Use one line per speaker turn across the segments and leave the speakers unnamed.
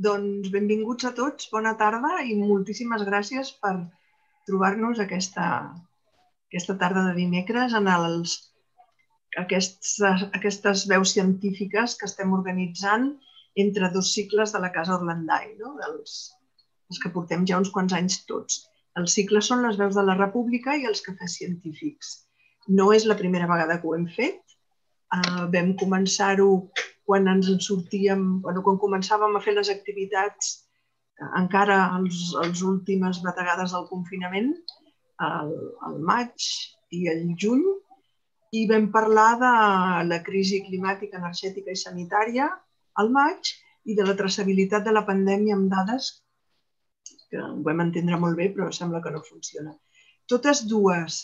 Doncs benvinguts a tots, bona tarda i moltíssimes gràcies per trobar-nos aquesta, aquesta tarda de dimecres en els, aquests, aquestes veus científiques que estem organitzant entre dos cicles de la Casa Orlandai, no? dels, els que portem ja uns quants anys tots. Els cicles són les veus de la República i els cafès científics. No és la primera vegada que ho hem fet. Uh, vam començar-ho quan ens en sortíem, bueno, quan començàvem a fer les activitats uh, encara els, els últimes bategades del confinament, al, al maig i el juny, i vam parlar de la crisi climàtica, energètica i sanitària al maig i de la traçabilitat de la pandèmia amb dades que ho vam entendre molt bé, però sembla que no funciona. Totes dues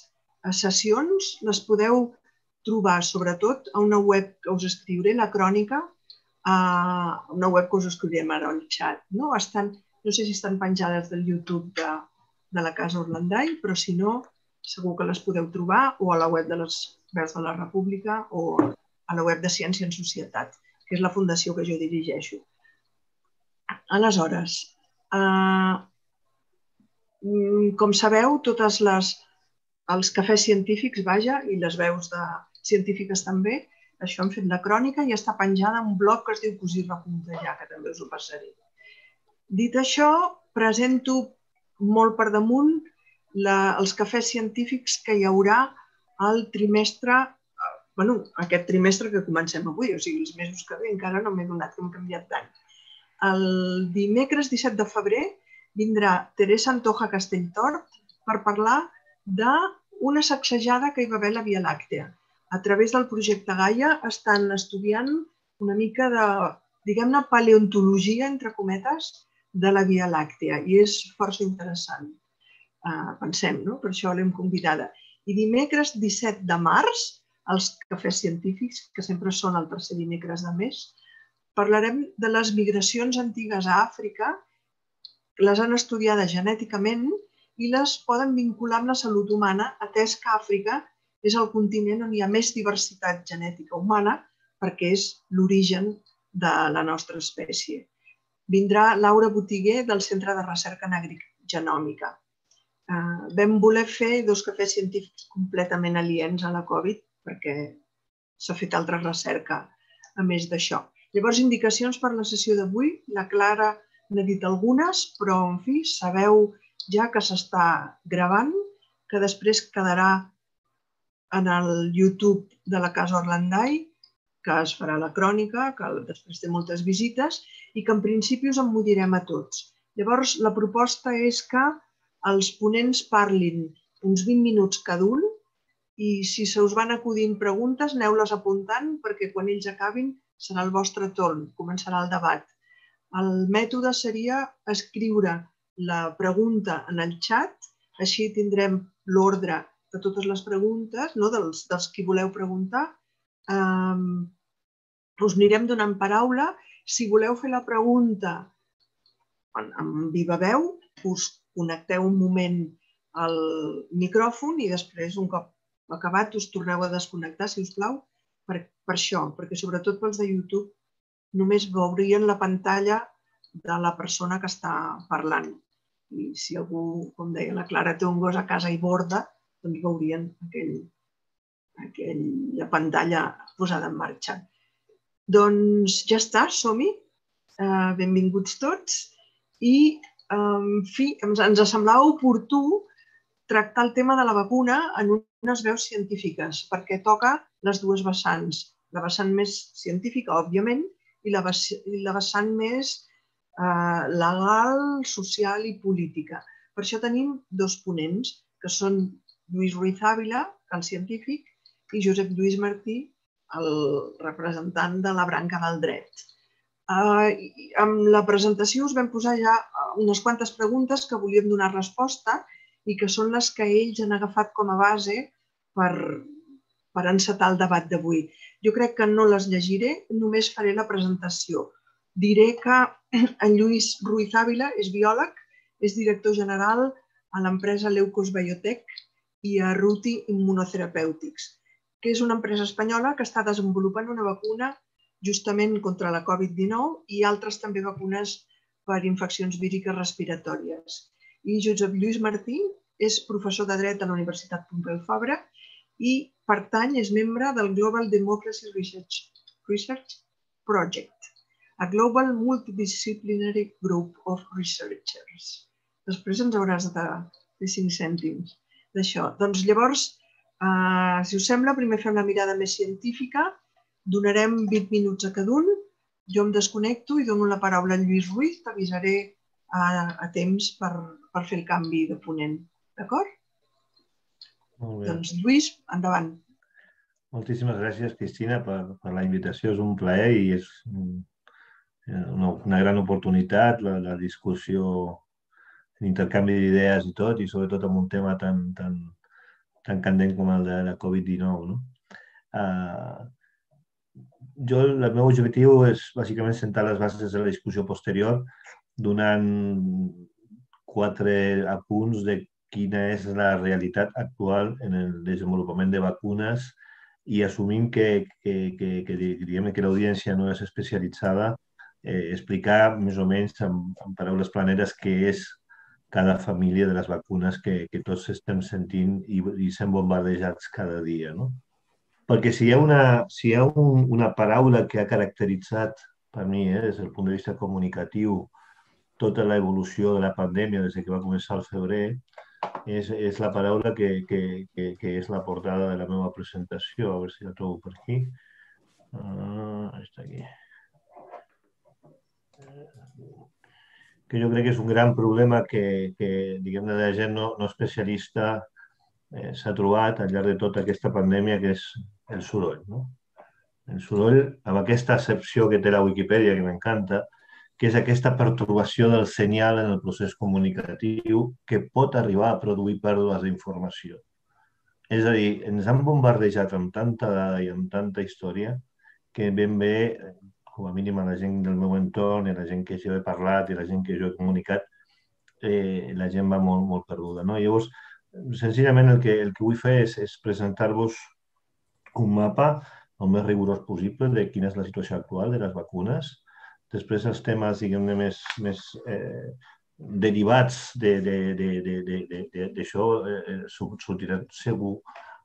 sessions les podeu trobar, sobretot, a una web que us escriuré, la crònica, a una web que us escriurem ara al xat. No? Estan, no sé si estan penjades del YouTube de, de la Casa Orlandai, però si no, segur que les podeu trobar o a la web de les Veus de la República o a la web de Ciència en Societat, que és la fundació que jo dirigeixo. Aleshores, eh, Mm, com sabeu, totes les, els cafès científics, vaja, i les veus de científiques també, això hem fet la crònica i està penjada en un blog que es diu Cosir ja, que també us ho passaré. Dit això, presento molt per damunt la, els cafès científics que hi haurà al trimestre, bueno, aquest trimestre que comencem avui, o sigui, els mesos que ve encara no m'he donat que hem canviat tant. El dimecres 17 de febrer vindrà Teresa Antoja Castelltort per parlar d'una sacsejada que hi va haver a la Via Làctea. A través del projecte Gaia estan estudiant una mica de, diguem-ne, paleontologia, entre cometes, de la Via Làctea i és força interessant. Uh, pensem, no? Per això l'hem convidada. I dimecres 17 de març, els cafès científics, que sempre són el tercer dimecres de mes, parlarem de les migracions antigues a Àfrica les han estudiades genèticament i les poden vincular amb la salut humana, atès que Àfrica és el continent on hi ha més diversitat genètica humana perquè és l'origen de la nostra espècie. Vindrà Laura Botiguer del Centre de Recerca en Genòmica. Uh, vam voler fer dos cafès científics completament aliens a la Covid perquè s'ha fet altra recerca a més d'això. Llavors, indicacions per la sessió d'avui. La Clara N'he dit algunes, però, en fi, sabeu ja que s'està gravant, que després quedarà en el YouTube de la Casa Orlandai, que es farà la crònica, que després té moltes visites, i que en principi us emmudirem a tots. Llavors, la proposta és que els ponents parlin uns 20 minuts cada un i si se us van acudint preguntes, aneu-les apuntant perquè quan ells acabin serà el vostre torn, començarà el debat. El mètode seria escriure la pregunta en el xat, així tindrem l'ordre de totes les preguntes, no? dels, dels qui voleu preguntar. Um, us anirem donant paraula. Si voleu fer la pregunta en, en viva veu, us connecteu un moment al micròfon i després, un cop acabat, us torneu a desconnectar, si us plau, per, per això, perquè sobretot pels de YouTube només veurien la pantalla de la persona que està parlant. I si algú, com deia la Clara, té un gos a casa i borda, doncs veurien aquell, aquella pantalla posada en marxa. Doncs ja està, som-hi. Uh, benvinguts tots. I, en fi, ens, ens semblava oportú tractar el tema de la vacuna en unes veus científiques, perquè toca les dues vessants. La vessant més científica, òbviament, i la, i la vessant més eh, legal, social i política. Per això tenim dos ponents, que són Lluís Ruiz Ávila, el científic, i Josep Lluís Martí, el representant de la branca del dret. Uh, amb la presentació us vam posar ja unes quantes preguntes que volíem donar resposta i que són les que ells han agafat com a base per, per encetar el debat d'avui. Jo crec que no les llegiré, només faré la presentació. Diré que en Lluís Ruiz Ávila és biòleg, és director general a l'empresa Leucos Biotech i a Ruti Immunotherapeutics, que és una empresa espanyola que està desenvolupant una vacuna justament contra la Covid-19 i altres també vacunes per infeccions víriques respiratòries. I Josep Lluís Martí és professor de dret a la Universitat Pompeu Fabra i pertany, és membre del Global Democracy Research, Research Project, a Global Multidisciplinary Group of Researchers. Després ens hauràs de, de cinc cèntims d'això. Doncs llavors, eh, si us sembla, primer fem la mirada més científica, donarem 20 minuts a cada un, jo em desconnecto i dono la paraula a Lluís Ruiz, t'avisaré a, a temps per, per fer el canvi de ponent. D'acord? Doncs Lluís, endavant.
Moltíssimes gràcies, Cristina, per, per la invitació. És un plaer i és una, una gran oportunitat la, la discussió, l'intercanvi d'idees i tot, i sobretot amb un tema tan, tan, tan candent com el de la Covid-19. No? Uh, jo, el meu objectiu és bàsicament sentar les bases de la discussió posterior, donant quatre apunts de quina és la realitat actual en el desenvolupament de vacunes i assumint que, que, que, que, diguem que l'audiència no és especialitzada, eh, explicar més o menys amb, amb paraules planeres què és cada família de les vacunes que, que tots estem sentint i, i sent bombardejats cada dia. No? Perquè si hi ha, una, si hi ha un, una paraula que ha caracteritzat per mi, eh, des del punt de vista comunicatiu, tota l'evolució de la pandèmia des que va començar el febrer, és, és la paraula que, que, que, que és la portada de la meva presentació. A veure si la trobo per aquí. Uh, està aquí. Que jo crec que és un gran problema que, que diguem la gent no, no especialista eh, s'ha trobat al llarg de tota aquesta pandèmia, que és el soroll. No? El soroll, amb aquesta excepció que té la Wikipedia, que m'encanta, que és aquesta pertorbació del senyal en el procés comunicatiu que pot arribar a produir pèrdues d'informació. És a dir, ens han bombardejat amb tanta dada i amb tanta història que ben bé, com a mínim a la gent del meu entorn i la gent que jo he parlat i la gent que jo he comunicat, eh, la gent va molt, molt perduda. No? Llavors, senzillament el que, el que vull fer és, és presentar-vos un mapa el més rigorós possible de quina és la situació actual de les vacunes, Després els temes, diguem-ne, més, més eh, derivats d'això eh, eh sortiran segur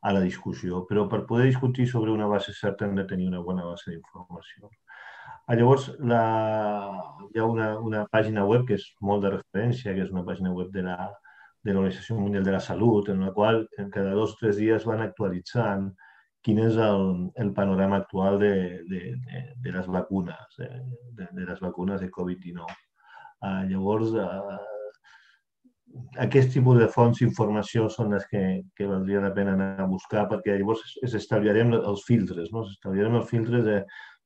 a la discussió, però per poder discutir sobre una base certa hem de tenir una bona base d'informació. Ah, llavors, la, hi ha una, una pàgina web que és molt de referència, que és una pàgina web de la, de l'Organització Mundial de la Salut, en la qual en cada dos o tres dies van actualitzant quin és el, el panorama actual de, de, de, de les vacunes, de, de, de les vacunes de Covid-19. Uh, llavors, uh, aquest tipus de fonts d'informació són les que, que valdria la pena anar a buscar perquè llavors s'estalviarem els filtres, no? s'estalviarem els filtres de,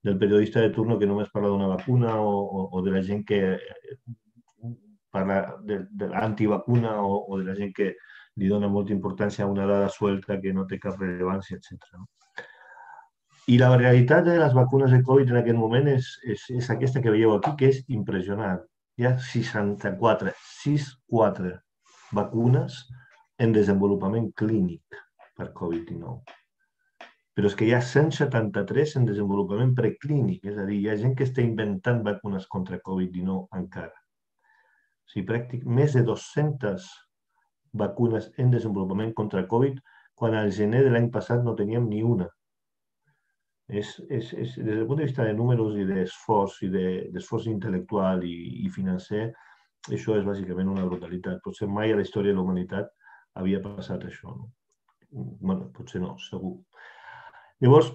del periodista de turno que només parla d'una vacuna o, o, o de la gent que parla de, de l'antivacuna o, o de la gent que, li dona molta importància a una dada suelta que no té cap rellevància, etc. I la realitat de les vacunes de Covid en aquest moment és, és, és aquesta que veieu aquí, que és impressionant. Hi ha 64, 6-4 vacunes en desenvolupament clínic per Covid-19. Però és que hi ha 173 en desenvolupament preclínic, és a dir, hi ha gent que està inventant vacunes contra Covid-19 encara. O sigui, pràctic, més de 200 vacunes en desenvolupament contra Covid, quan al gener de l'any passat no teníem ni una. És, és, és, des del punt de vista de números i d'esforç i d'esforç de, intel·lectual i, i financer, això és bàsicament una brutalitat. Potser mai a la història de la humanitat havia passat això. No? bueno, potser no, segur. Llavors,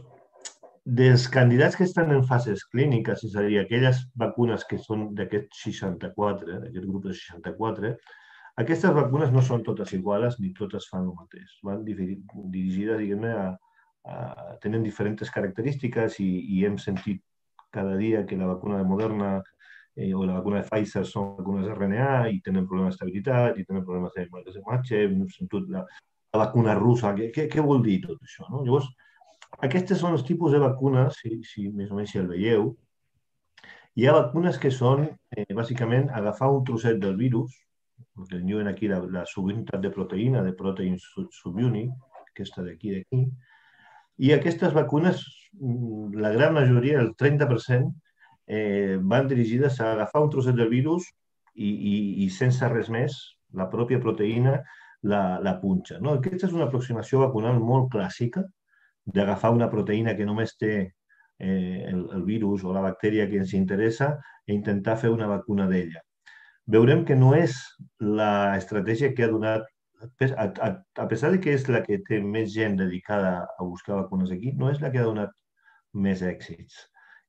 dels candidats que estan en fases clíniques, és a dir, aquelles vacunes que són d'aquest 64, d'aquest grup de 64, aquestes vacunes no són totes iguales ni totes fan el mateix. Van dirigides, diguem-ne, a, a, tenen diferents característiques i, i hem sentit cada dia que la vacuna de Moderna eh, o la vacuna de Pfizer són vacunes RNA i tenen problemes d'estabilitat i tenen problemes de marques hem sentit la, la vacuna russa. Què, què, què vol dir tot això? No? Llavors, aquests són els tipus de vacunes, si, si més o menys si el veieu. Hi ha vacunes que són, eh, bàsicament, agafar un trosset del virus, el que diuen aquí la, la subunitat de proteïna, de protein subunit, aquesta d'aquí d'aquí, i aquestes vacunes, mm, la gran majoria, el 30%, eh, van dirigides a agafar un trosset del virus i, i, i sense res més, la pròpia proteïna la, la punxa. No? Aquesta és una aproximació vacunal molt clàssica d'agafar una proteïna que només té eh, el, el virus o la bactèria que ens interessa i intentar fer una vacuna d'ella. Veurem que no és l'estratègia que ha donat, a, a, a pesar de que és la que té més gent dedicada a buscar vacunes aquí, no és la que ha donat més èxits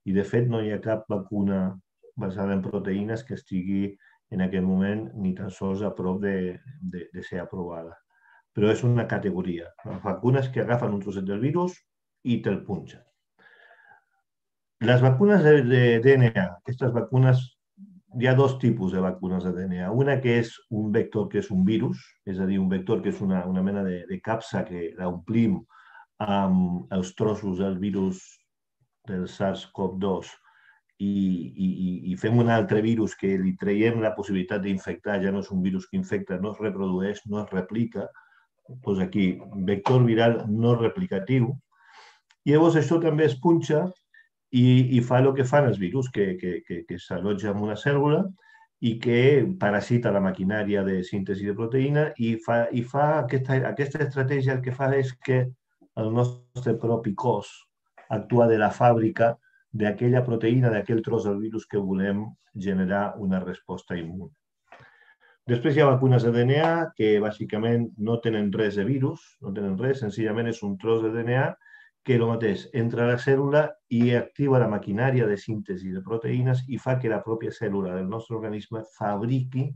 i de fet no hi ha cap vacuna basada en proteïnes que estigui en aquest moment ni tan sols a prop de, de, de ser aprovada. Però és una categoria. Les vacunes que agafen un trosset del virus i te'l punxen. Les vacunes de, de DNA, aquestes vacunes, hi ha dos tipus de vacunes de DNA. Una que és un vector que és un virus, és a dir, un vector que és una, una mena de, de capsa que l'omplim amb els trossos del virus del SARS-CoV-2 i, i, i fem un altre virus que li traiem la possibilitat d'infectar, ja no és un virus que infecta, no es reprodueix, no es replica, doncs aquí, vector viral no replicatiu, i llavors això també es punxa i, i fa el que fan els virus, que, que, que, que s'allotja en una cèl·lula i que parasita la maquinària de síntesi de proteïna i fa, i fa aquesta, aquesta estratègia el que fa és que el nostre propi cos actua de la fàbrica d'aquella proteïna, d'aquell tros del virus que volem generar una resposta immune. Després hi ha vacunes de DNA que bàsicament no tenen res de virus, no tenen res, senzillament és un tros de DNA que el mateix entra a la cèl·lula i activa la maquinària de síntesi de proteïnes i fa que la pròpia cèl·lula del nostre organisme fabriqui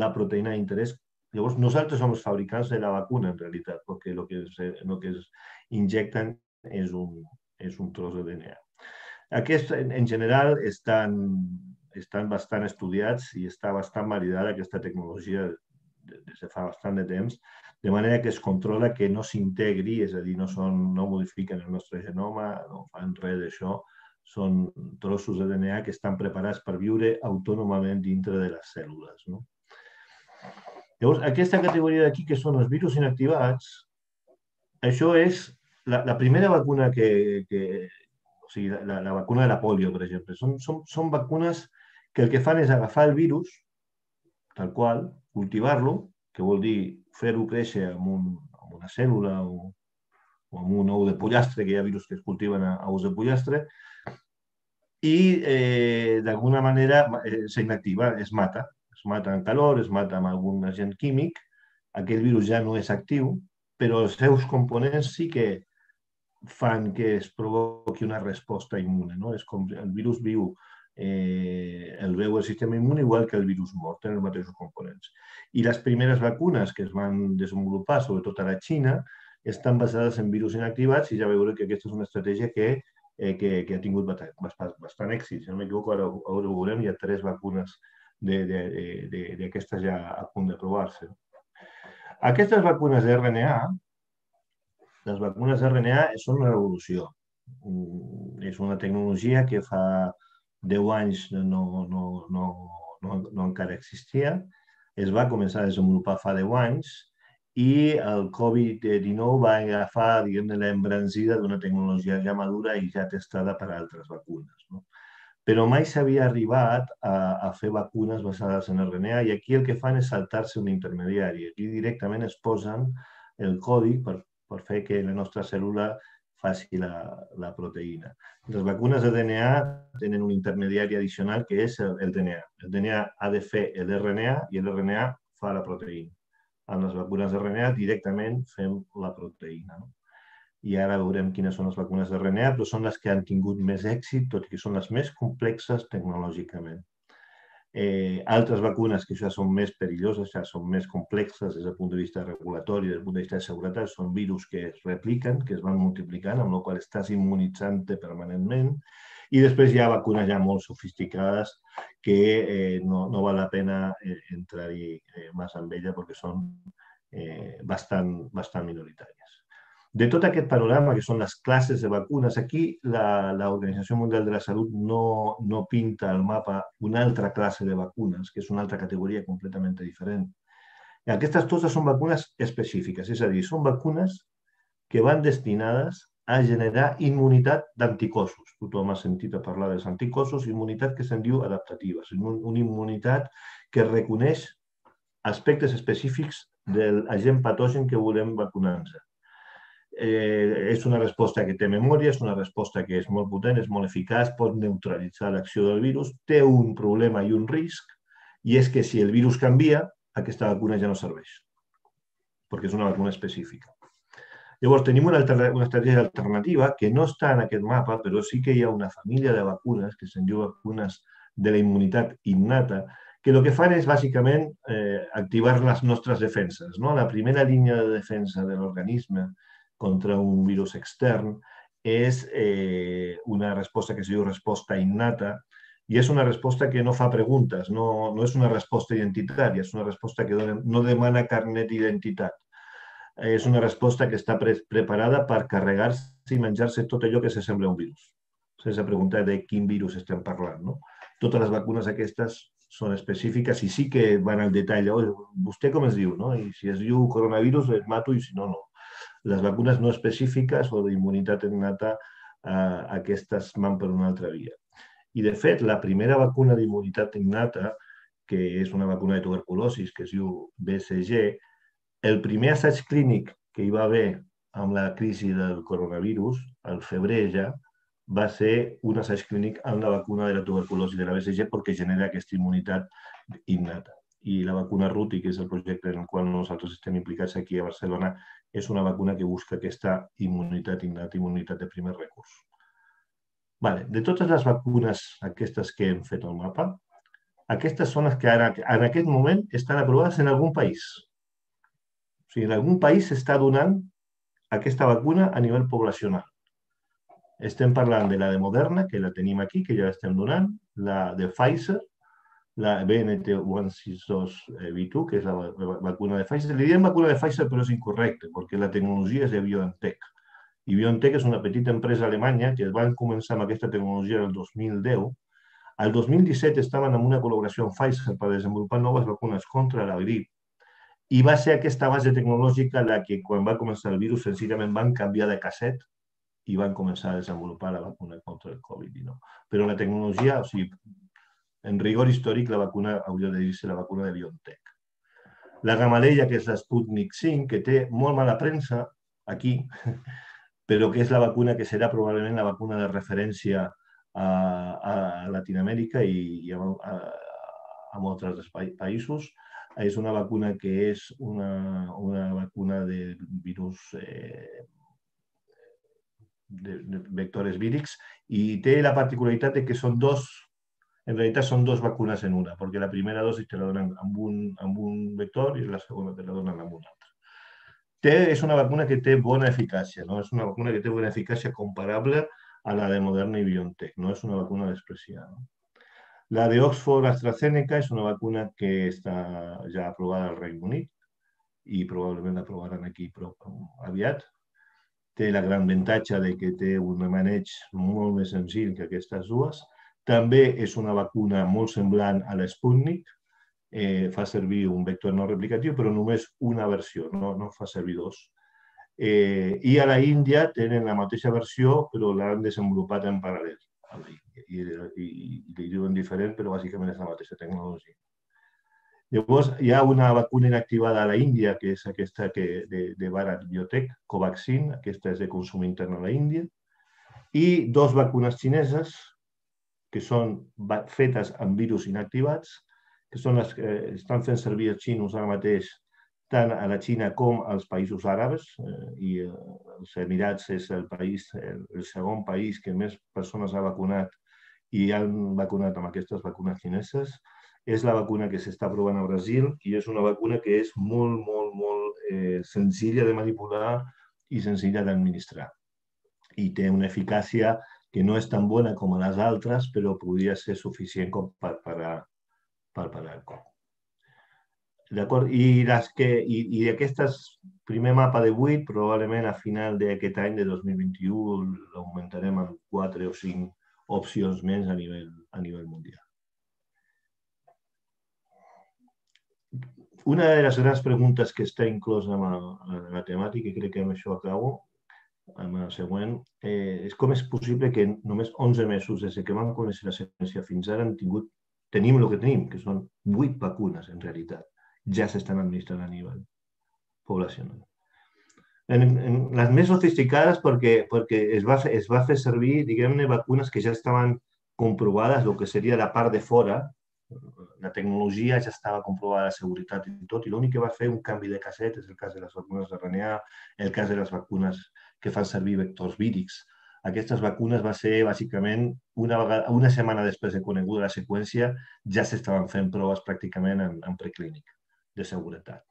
la proteïna d'interès. Llavors, nosaltres som els fabricants de la vacuna, en realitat, perquè el que es, el que es injecten és un, és un tros de DNA. Aquests, en, en general, estan, estan bastant estudiats i està bastant validada aquesta tecnologia des de fa bastant de temps, de manera que es controla que no s'integri, és a dir, no, són, no modifiquen el nostre genoma, no fan res d'això, són trossos de DNA que estan preparats per viure autònomament dintre de les cèl·lules. No? Llavors, aquesta categoria d'aquí, que són els virus inactivats, això és la, la primera vacuna que, que o sigui, la, la vacuna de la polio, per exemple, són, són, són vacunes que el que fan és agafar el virus, tal qual, cultivar-lo, que vol dir fer-ho créixer en, un, en una cèl·lula o, o en un ou de pollastre, que hi ha virus que es cultiven a, a ous de pollastre, i eh, d'alguna manera eh, s'inactiva, es mata. Es mata en calor, es mata amb algun agent químic, aquell virus ja no és actiu, però els seus components sí que fan que es provoqui una resposta immune. No? És com el virus viu, eh, el veu el sistema immune igual que el virus mort, tenen els mateixos components. I les primeres vacunes que es van desenvolupar, sobretot a la Xina, estan basades en virus inactivats i ja veureu que aquesta és una estratègia que, eh, que, que ha tingut bastant, bastant èxit. Si no m'equivoco, ara, ara ho veurem, hi ha tres vacunes d'aquestes ja a punt de provar-se. Aquestes vacunes de RNA les vacunes RNA són una revolució. Mm, és una tecnologia que fa 10 anys no, no, no, no, no encara existia. Es va començar a desenvolupar fa 10 anys i el Covid-19 va agafar diguem l'embranzida d'una tecnologia ja madura i ja testada per altres vacunes. No? Però mai s'havia arribat a, a fer vacunes basades en RNA i aquí el que fan és saltar-se un intermediari. Aquí directament es posen el codi per per fer que la nostra cèl·lula faci la, la proteïna. Les vacunes de DNA tenen un intermediari addicional que és el, el DNA. El DNA ha de fer l'RNA i l'RNA fa la proteïna. Amb les vacunes d'RNA directament fem la proteïna. No? I ara veurem quines són les vacunes d'RNA, però són les que han tingut més èxit, tot i que són les més complexes tecnològicament. Eh, altres vacunes que ja són més perilloses, ja són més complexes des del punt de vista regulatori, des del punt de vista de seguretat, són virus que es repliquen, que es van multiplicant, amb la qual estàs immunitzant permanentment. I després hi ha vacunes ja molt sofisticades que eh, no, no val la pena eh, entrar-hi eh, massa amb ella perquè són eh, bastant, bastant minoritàries. De tot aquest panorama, que són les classes de vacunes, aquí l'Organització Mundial de la Salut no, no pinta al mapa una altra classe de vacunes, que és una altra categoria completament diferent. Aquestes totes són vacunes específiques, és a dir, són vacunes que van destinades a generar immunitat d'anticossos. Tothom ha sentit a parlar dels anticossos, immunitat que se'n diu adaptativa, una immunitat que reconeix aspectes específics de l'agent patogen que volem vacunar-nos. Eh, és una resposta que té memòria, és una resposta que és molt potent, és molt eficaç, pot neutralitzar l'acció del virus, té un problema i un risc, i és que si el virus canvia, aquesta vacuna ja no serveix, perquè és una vacuna específica. Llavors, tenim una, una estratègia alternativa que no està en aquest mapa, però sí que hi ha una família de vacunes, que se'n diu vacunes de la immunitat innata, que el que fan és bàsicament eh, activar les nostres defenses. No? La primera línia de defensa de l'organisme contra un virus extern és eh, una resposta que es diu resposta innata i és una resposta que no fa preguntes, no, no és una resposta identitària, és una resposta que no demana carnet d'identitat. És una resposta que està pre preparada per carregar-se i menjar-se tot allò que s'assembla a un virus, sense preguntar de quin virus estem parlant. No? Totes les vacunes aquestes són específiques i sí que van al detall. Oh, vostè com es diu? No? I si es diu coronavirus, et mato i si no, no. Les vacunes no específiques o d'immunitat innata, eh, aquestes van per una altra via. I, de fet, la primera vacuna d'immunitat innata, que és una vacuna de tuberculosis, que es diu BCG, el primer assaig clínic que hi va haver amb la crisi del coronavirus, al febrer ja, va ser un assaig clínic amb la vacuna de la tuberculosi de la BCG perquè genera aquesta immunitat innata. I la vacuna RUTI, que és el projecte en el qual nosaltres estem implicats aquí a Barcelona, és una vacuna que busca aquesta immunitat innata, immunitat de primer recurs. Vale. De totes les vacunes aquestes que hem fet al mapa, aquestes són les que ara, en aquest moment estan aprovades en algun país. O sigui, en algun país s'està donant aquesta vacuna a nivell poblacional. Estem parlant de la de Moderna, que la tenim aquí, que ja l'estem donant, la de Pfizer, la BNT162B2, que és la vacuna de Pfizer. Li diem vacuna de Pfizer, però és incorrecte, perquè la tecnologia és de BioNTech. I BioNTech és una petita empresa alemanya que van començar amb aquesta tecnologia el 2010. Al 2017 estaven en una col·laboració amb Pfizer per desenvolupar noves vacunes contra la grip. I va ser aquesta base tecnològica la que, quan va començar el virus, senzillament van canviar de casset i van començar a desenvolupar la vacuna contra el Covid-19. Però la tecnologia, o sigui, en rigor històric, la vacuna hauria de dir-se la vacuna de BioNTech. La Gamaleya, que és la Sputnik 5, que té molt mala premsa aquí, però que és la vacuna que serà probablement la vacuna de referència a, a Latinoamèrica i, i a, a, a altres països. És una vacuna que és una, una vacuna de virus eh, de, de vectores vírics i té la particularitat de que són dos, en realitat són dos vacunes en una, perquè la primera dosi te la donen amb un, amb un vector i la segona te la donen amb un altre. Té, és una vacuna que té bona eficàcia, no? és una vacuna que té bona eficàcia comparable a la de Moderna i BioNTech, no és una vacuna despreciada. No? La de Oxford AstraZeneca és una vacuna que està ja aprovada al Regne Unit i probablement l'aprovaran aquí prop aviat, té la gran avantatge de que té un maneig molt més senzill que aquestes dues. També és una vacuna molt semblant a l'Sputnik, eh, fa servir un vector no replicatiu, però només una versió, no, no fa servir dos. Eh, I a la Índia tenen la mateixa versió, però l'han desenvolupat en paral·lel la. I, i, i li diuen diferent, però bàsicament és la mateixa tecnologia. Llavors, hi ha una vacuna inactivada a la Índia, que és aquesta que, de, de Bharat Biotech, Covaxin, aquesta és de consum intern a la Índia, i dos vacunes xineses, que són fetes amb virus inactivats, que són les que estan fent servir els xinos ara mateix tant a la Xina com als països àrabs, eh, i eh, els Emirats és el, país, el, segon país que més persones ha vacunat i han vacunat amb aquestes vacunes xineses és la vacuna que s'està provant a Brasil i és una vacuna que és molt, molt, molt eh, senzilla de manipular i senzilla d'administrar. I té una eficàcia que no és tan bona com les altres, però podria ser suficient com per parar, per parar el cop. D'acord? I, les que, i, i aquestes primer mapa de 8, probablement a final d'aquest any de 2021 l'augmentarem en 4 o 5 opcions més a nivell, a nivell mundial. una de les grans preguntes que està inclosa en la, en la temàtica, i crec que amb això acabo, amb el següent, eh, és com és possible que només 11 mesos des que vam conèixer la ciència fins ara han tingut, tenim el que tenim, que són 8 vacunes en realitat, ja s'estan administrant a nivell poblacional. En, en les més sofisticades perquè, perquè es, va, es va fer servir, diguem-ne, vacunes que ja estaven comprovades, el que seria la part de fora, la tecnologia ja estava comprovada, la seguretat i tot, i l'únic que va fer un canvi de casset és el cas de les vacunes RNA, el cas de les vacunes que fan servir vectors vírics. Aquestes vacunes va ser, bàsicament, una, vegada, una setmana després de coneguda la seqüència, ja s'estaven fent proves pràcticament en, en preclínic de seguretat.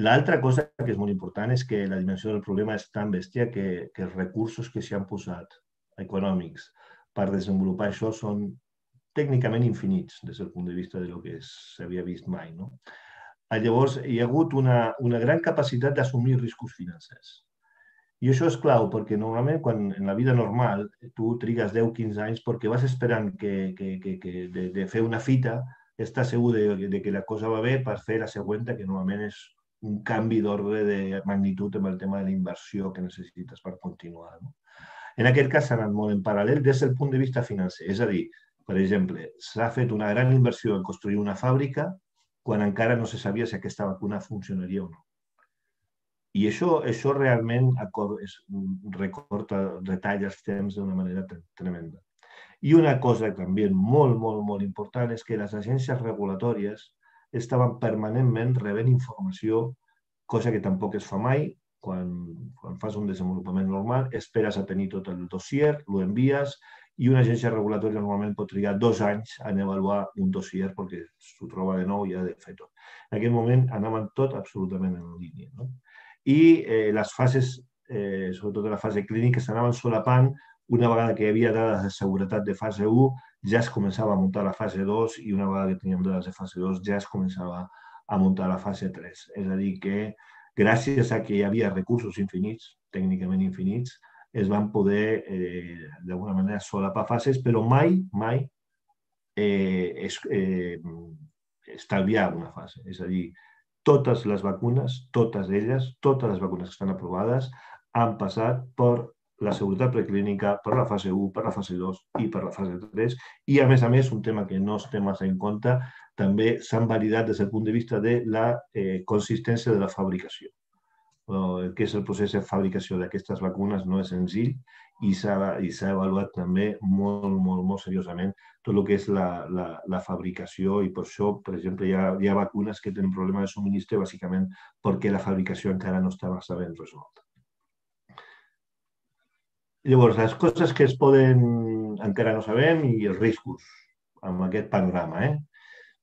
L'altra cosa que és molt important és que la dimensió del problema és tan bèstia que, que els recursos que s'hi han posat econòmics per desenvolupar això són tècnicament infinits des del punt de vista de lo que s'havia vist mai. No? Llavors, hi ha hagut una, una gran capacitat d'assumir riscos financers. I això és clau perquè normalment quan en la vida normal tu trigues 10-15 anys perquè vas esperant que, que, que, que de, de fer una fita, estàs segur de, de que la cosa va bé per fer la següent, que normalment és un canvi d'ordre de magnitud amb el tema de la inversió que necessites per continuar. No? En aquest cas s'ha anat molt en paral·lel des del punt de vista financer. És a dir, per exemple, s'ha fet una gran inversió en construir una fàbrica quan encara no se sabia si aquesta vacuna funcionaria o no. I això, això realment és, recorta, retalla els temps d'una manera tremenda. I una cosa també molt, molt, molt important és que les agències regulatòries estaven permanentment rebent informació, cosa que tampoc es fa mai, quan, quan fas un desenvolupament normal, esperes a tenir tot el dossier, lo envies i una agència regulatòria normalment pot trigar dos anys en avaluar un dossier perquè s'ho troba de nou i ha de fer tot. En aquest moment anaven tot absolutament en línia. No? I eh, les fases, eh, sobretot la fase clínica, s'anaven solapant una vegada que hi havia dades de seguretat de fase 1, ja es començava a muntar la fase 2 i una vegada que teníem dades de fase 2 ja es començava a muntar la fase 3. És a dir, que gràcies a que hi havia recursos infinits, tècnicament infinits, es van poder, eh, d'alguna manera, solapar fases, però mai, mai eh, es, eh, estalviar una fase. És a dir, totes les vacunes, totes elles, totes les vacunes que estan aprovades, han passat per la seguretat preclínica, per la fase 1, per la fase 2 i per la fase 3. I, a més a més, un tema que no es té massa en compte, també s'han validat des del punt de vista de la eh, consistència de la fabricació el que és el procés de fabricació d'aquestes vacunes no és senzill i s'ha avaluat també molt, molt, molt seriosament tot el que és la, la, la fabricació i per això, per exemple, hi ha, hi ha vacunes que tenen problema de subministre bàsicament perquè la fabricació encara no estava sabent resolta. Llavors, les coses que es poden encara no sabem i els riscos amb aquest panorama. Eh?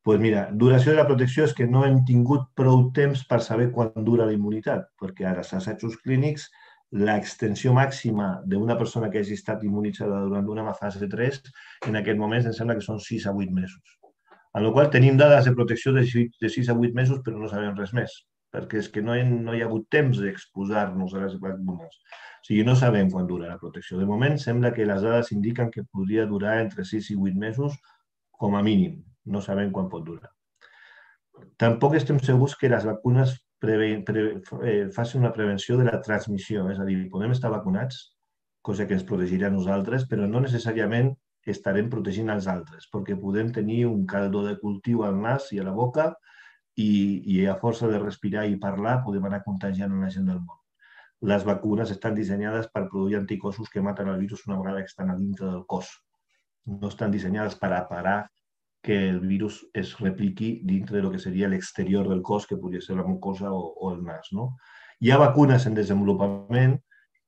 pues mira, duració de la protecció és que no hem tingut prou temps per saber quan dura la immunitat, perquè ara als assajos clínics l'extensió màxima d'una persona que hagi estat immunitzada durant una fase 3 en aquest moment em sembla que són 6 a 8 mesos. En la qual tenim dades de protecció de 6 a 8 mesos però no sabem res més, perquè és que no, hi, no hi ha hagut temps d'exposar-nos a les vacunes. O sigui, no sabem quan dura la protecció. De moment sembla que les dades indiquen que podria durar entre 6 i 8 mesos com a mínim no sabem quan pot durar. Tampoc estem segurs que les vacunes preve, pre, eh, facin una prevenció de la transmissió, és a dir, podem estar vacunats, cosa que ens protegirà a nosaltres, però no necessàriament estarem protegint els altres, perquè podem tenir un caldo de cultiu al nas i a la boca i, i a força de respirar i parlar podem anar contagiant la gent del món. Les vacunes estan dissenyades per produir anticossos que maten el virus una vegada que estan a dintre del cos. No estan dissenyades per a parar que el virus es repliqui dintre del que seria l'exterior del cos, que podria ser la mucosa o, o el nas. No? Hi ha vacunes en desenvolupament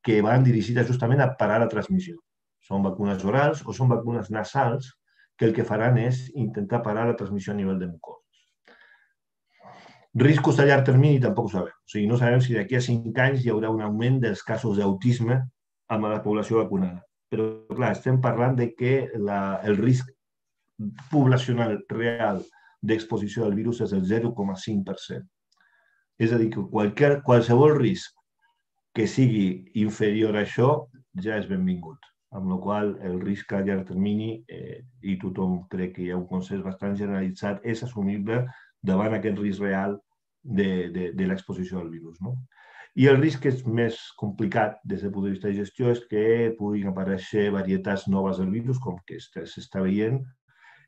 que van dirigides justament a parar la transmissió. Són vacunes orals o són vacunes nasals que el que faran és intentar parar la transmissió a nivell de mucoses. Riscos a llarg termini tampoc ho sabem. O sigui, no sabem si d'aquí a cinc anys hi haurà un augment dels casos d'autisme amb la població vacunada. Però, clar, estem parlant de que la, el risc poblacional real d'exposició al virus és el 0,5%. És a dir, que qualsevol, qualsevol risc que sigui inferior a això ja és benvingut. Amb la qual el risc a llarg termini, eh, i tothom crec que hi ha un consens bastant generalitzat, és assumible davant aquest risc real de, de, de l'exposició al virus. No? I el risc és més complicat des del punt de vista de gestió és que puguin aparèixer varietats noves del virus, com que s'està veient,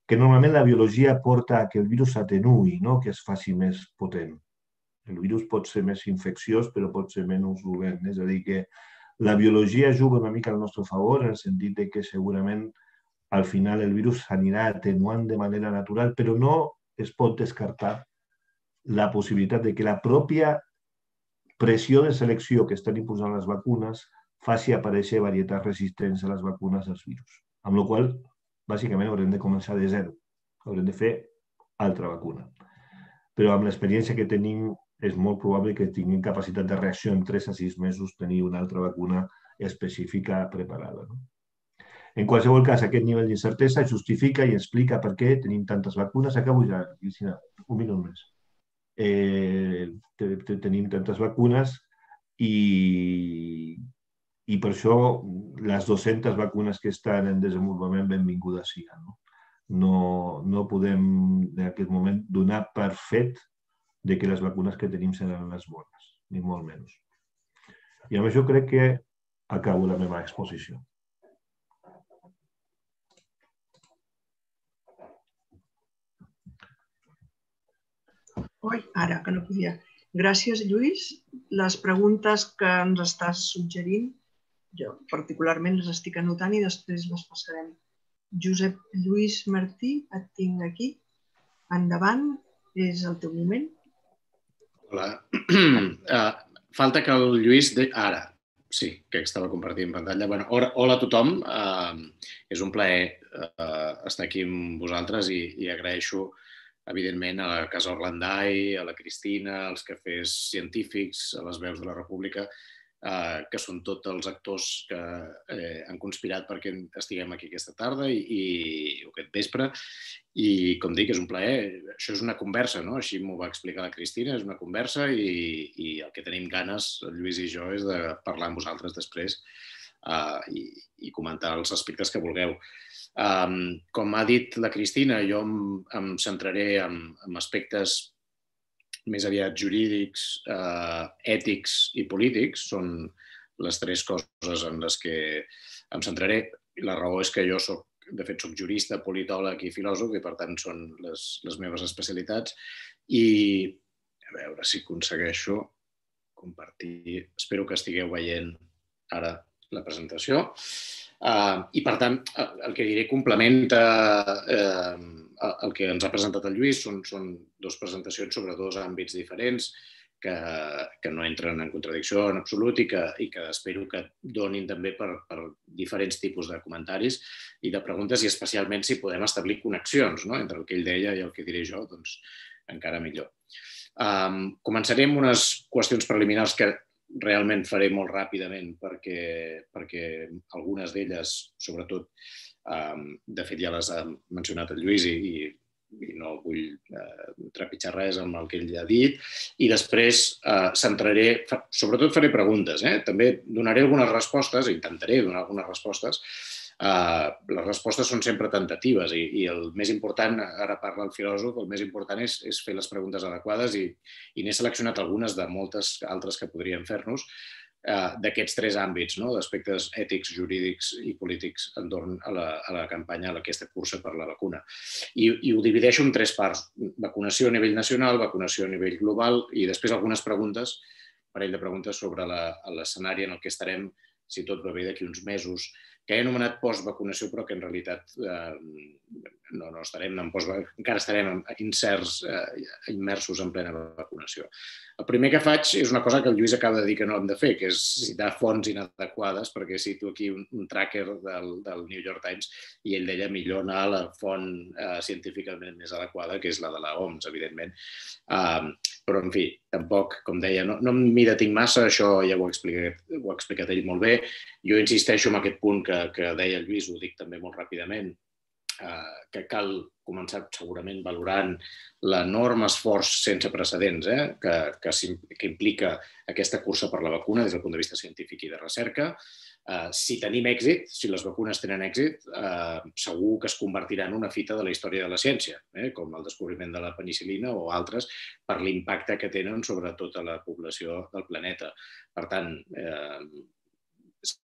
que normalment la biologia porta a que el virus s'atenui, no? que es faci més potent. El virus pot ser més infecciós, però pot ser menys dolent. És a dir, que la biologia juga una mica al nostre favor, en el sentit de que segurament al final el virus s'anirà atenuant de manera natural, però no es pot descartar la possibilitat de que la pròpia pressió de selecció que estan imposant les vacunes faci aparèixer varietats resistents a les vacunes dels virus. Amb la qual bàsicament haurem de començar de zero. Haurem de fer altra vacuna. Però amb l'experiència que tenim és molt probable que tinguin capacitat de reacció en 3 a 6 mesos tenir una altra vacuna específica preparada. No? En qualsevol cas, aquest nivell d'incertesa justifica i explica per què tenim tantes vacunes. Acabo ja, Cristina, un minut més eh, tenim tantes vacunes i, i per això les 200 vacunes que estan en desenvolupament benvingudes siguin. No? No, no podem en aquest moment donar per fet de que les vacunes que tenim seran les bones, ni molt menys. I amb això crec que acabo la meva exposició.
Oi, ara, que no podia. Gràcies, Lluís. Les preguntes que ens estàs suggerint, jo particularment les estic anotant i després les passarem. Josep Lluís Martí, et tinc aquí. Endavant, és el teu moment.
Hola. Uh, falta que el Lluís... De... Ara, sí, que estava compartint pantalla. Bueno, hola a tothom. Uh, és un plaer uh, estar aquí amb vosaltres i, i agraeixo evidentment, a la Casa Orlandai, a la Cristina, als cafès científics, a les veus de la República, eh, que són tots els actors que eh, han conspirat perquè estiguem aquí aquesta tarda i, i aquest vespre. I, com dic, és un plaer. Això és una conversa, no? Així m'ho va explicar la Cristina, és una conversa i, i el que tenim ganes, el Lluís i jo, és de parlar amb vosaltres després uh, i, i comentar els aspectes que vulgueu. Um, com ha dit la Cristina, jo em, em centraré en, en aspectes més aviat jurídics, eh, ètics i polítics. Són les tres coses en les que em centraré. La raó és que jo soc, de fet, soc jurista, politòleg i filòsof i, per tant, són les, les meves especialitats. I a veure si aconsegueixo compartir. Espero que estigueu veient ara la presentació. Uh, I, per tant, el que diré complementa uh, el que ens ha presentat el Lluís. Són, són dues presentacions sobre dos àmbits diferents que, que no entren en contradicció en absolut i que, i que espero que donin també per, per diferents tipus de comentaris i de preguntes i especialment si podem establir connexions no? entre el que ell deia i el que diré jo, doncs encara millor. Um, començaré amb unes qüestions preliminars que realment faré molt ràpidament perquè, perquè algunes d'elles, sobretot, um, de fet ja les ha mencionat el Lluís i, i, i no vull uh, trepitjar res amb el que ell ha dit, i després uh, centraré, sobretot faré preguntes, eh? també donaré algunes respostes, intentaré donar algunes respostes, Uh, les respostes són sempre tentatives i, i el més important, ara parla el filòsof, el més important és, és fer les preguntes adequades i, i n'he seleccionat algunes de moltes altres que podríem fer-nos uh, d'aquests tres àmbits, no? d'aspectes ètics, jurídics i polítics entorn a la, a la campanya, a aquesta cursa per la vacuna. I, I ho divideixo en tres parts, vacunació a nivell nacional, vacunació a nivell global i després algunes preguntes, parell de preguntes sobre l'escenari en el que estarem si tot va bé d'aquí uns mesos, que he anomenat postvacunació, però que en realitat eh, no, no estarem en post encara estarem inserts, eh, immersos en plena vacunació. El primer que faig és una cosa que el Lluís acaba de dir que no hem de fer, que és citar fonts inadequades, perquè cito aquí un, un tracker del, del New York Times i ell deia millor anar a la font eh, científicament més adequada, que és la de la OMS, evidentment. Um, però, en fi, tampoc, com deia, no, no m'hi detinc massa, això ja ho ha, explicat, ho ha explicat ell molt bé. Jo insisteixo en aquest punt que, que deia el Lluís, ho dic també molt ràpidament, eh, que cal començar segurament valorant l'enorme esforç sense precedents eh, que, que, que implica aquesta cursa per la vacuna des del punt de vista científic i de recerca. Si tenim èxit, si les vacunes tenen èxit, eh, segur que es convertirà en una fita de la història de la ciència, eh, com el descobriment de la penicilina o altres, per l'impacte que tenen sobre tota la població del planeta. Per tant, eh,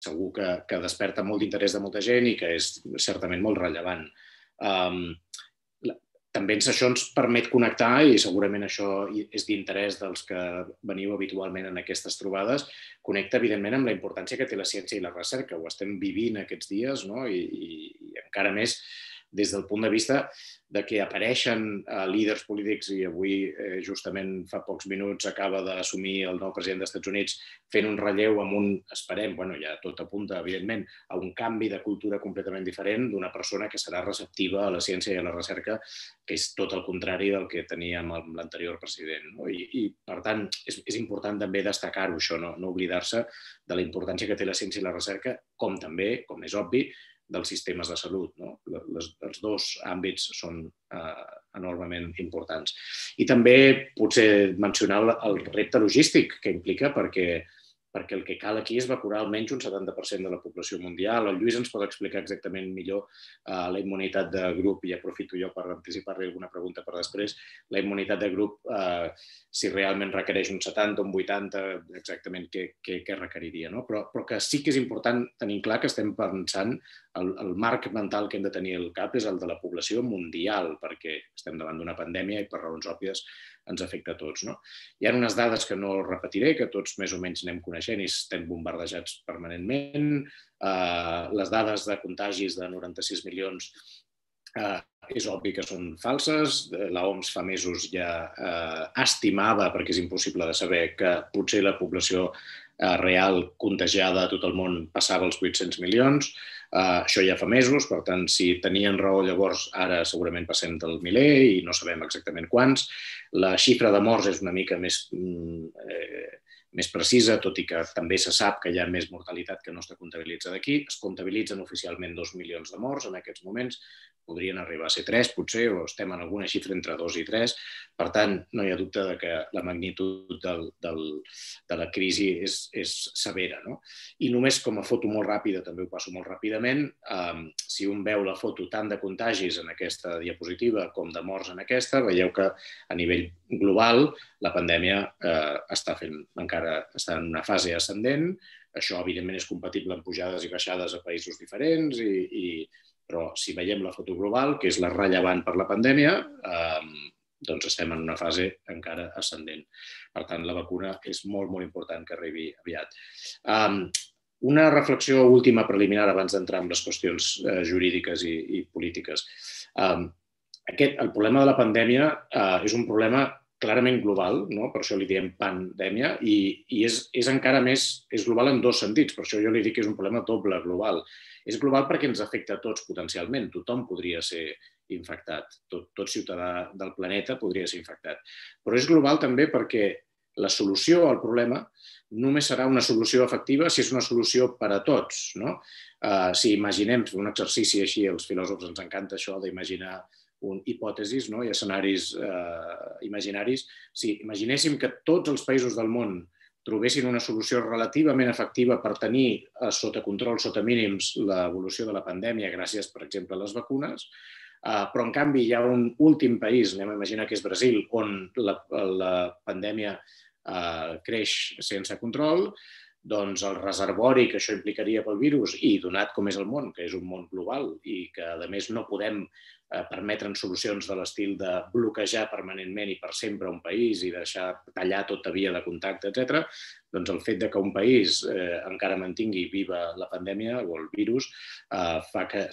segur que, que desperta molt d'interès de molta gent i que és certament molt rellevant. Um, també ens, això ens permet connectar, i segurament això és d'interès dels que veniu habitualment en aquestes trobades, connecta evidentment amb la importància que té la ciència i la recerca. Ho estem vivint aquests dies no? I, i, i encara més des del punt de vista de que apareixen eh, líders polítics i avui eh, justament fa pocs minuts acaba d'assumir el nou president dels Estats Units fent un relleu amb un, esperem, bueno, ja tot apunta, evidentment, a un canvi de cultura completament diferent d'una persona que serà receptiva a la ciència i a la recerca, que és tot el contrari del que teníem amb l'anterior president. No? I, I, per tant, és, és important també destacar-ho, això, no, no oblidar-se de la importància que té la ciència i la recerca, com també, com és obvi, dels sistemes de salut. No? Les, els dos àmbits són eh, enormement importants. I també potser mencionar el, el repte logístic que implica perquè perquè el que cal aquí és vacunar almenys un 70% de la població mundial. El Lluís ens pot explicar exactament millor uh, la immunitat de grup, i aprofito jo per anticipar-li alguna pregunta per després, la immunitat de grup, uh, si realment requereix un 70 o un 80, exactament què, què, què requeriria. No? Però, però que sí que és important tenir clar que estem pensant, el, el marc mental que hem de tenir al cap és el de la població mundial, perquè estem davant d'una pandèmia i per raons òbvies ens afecta a tots. No? Hi ha unes dades que no repetiré, que tots més o menys anem coneixent i estem bombardejats permanentment. Eh, les dades de contagis de 96 milions eh, és obvi que són falses. La OMS fa mesos ja eh, estimava, perquè és impossible de saber, que potser la població eh, real contagiada a tot el món passava els 800 milions. Uh, això ja fa mesos, per tant, si tenien raó llavors, ara segurament passem del miler i no sabem exactament quants. La xifra de morts és una mica més, mm, eh, més precisa, tot i que també se sap que hi ha més mortalitat que no està comptabilitzada aquí. Es comptabilitzen oficialment dos milions de morts en aquests moments, podrien arribar a ser 3, potser, o estem en alguna xifra entre 2 i 3. Per tant, no hi ha dubte de que la magnitud del, del, de la crisi és, és severa. No? I només com a foto molt ràpida, també ho passo molt ràpidament, eh, si un veu la foto tant de contagis en aquesta diapositiva com de morts en aquesta, veieu que a nivell global la pandèmia eh, està fent encara està en una fase ascendent, això, evidentment, és compatible amb pujades i baixades a països diferents i, i però si veiem la foto global, que és la rellevant per la pandèmia, eh, doncs estem en una fase encara ascendent. Per tant, la vacuna és molt, molt important que arribi aviat. Um, una reflexió última preliminar abans d'entrar en les qüestions eh, jurídiques i, i polítiques. Um, aquest, el problema de la pandèmia uh, és un problema clarament global, no? per això li diem pandèmia, i, i és, és encara més, és global en dos sentits, per això jo li dic que és un problema doble global. És global perquè ens afecta a tots potencialment, tothom podria ser infectat, tot, tot ciutadà del planeta podria ser infectat. Però és global també perquè la solució al problema només serà una solució efectiva si és una solució per a tots. No? Uh, si imaginem un exercici així, als filòsofs ens encanta això d'imaginar un hipòtesis no? i escenaris eh, imaginaris, si imaginéssim que tots els països del món trobessin una solució relativament efectiva per tenir eh, sota control, sota mínims, l'evolució de la pandèmia gràcies, per exemple, a les vacunes, eh, però en canvi hi ha un últim país, anem a imaginar que és Brasil, on la, la pandèmia eh, creix sense control, doncs el reservori que això implicaria pel virus i donat com és el món, que és un món global i que a més no podem eh, permetre'n solucions de l'estil de bloquejar permanentment i per sempre un país i deixar tallar tota via de contacte, etc. doncs el fet de que un país eh, encara mantingui viva la pandèmia o el virus eh, fa que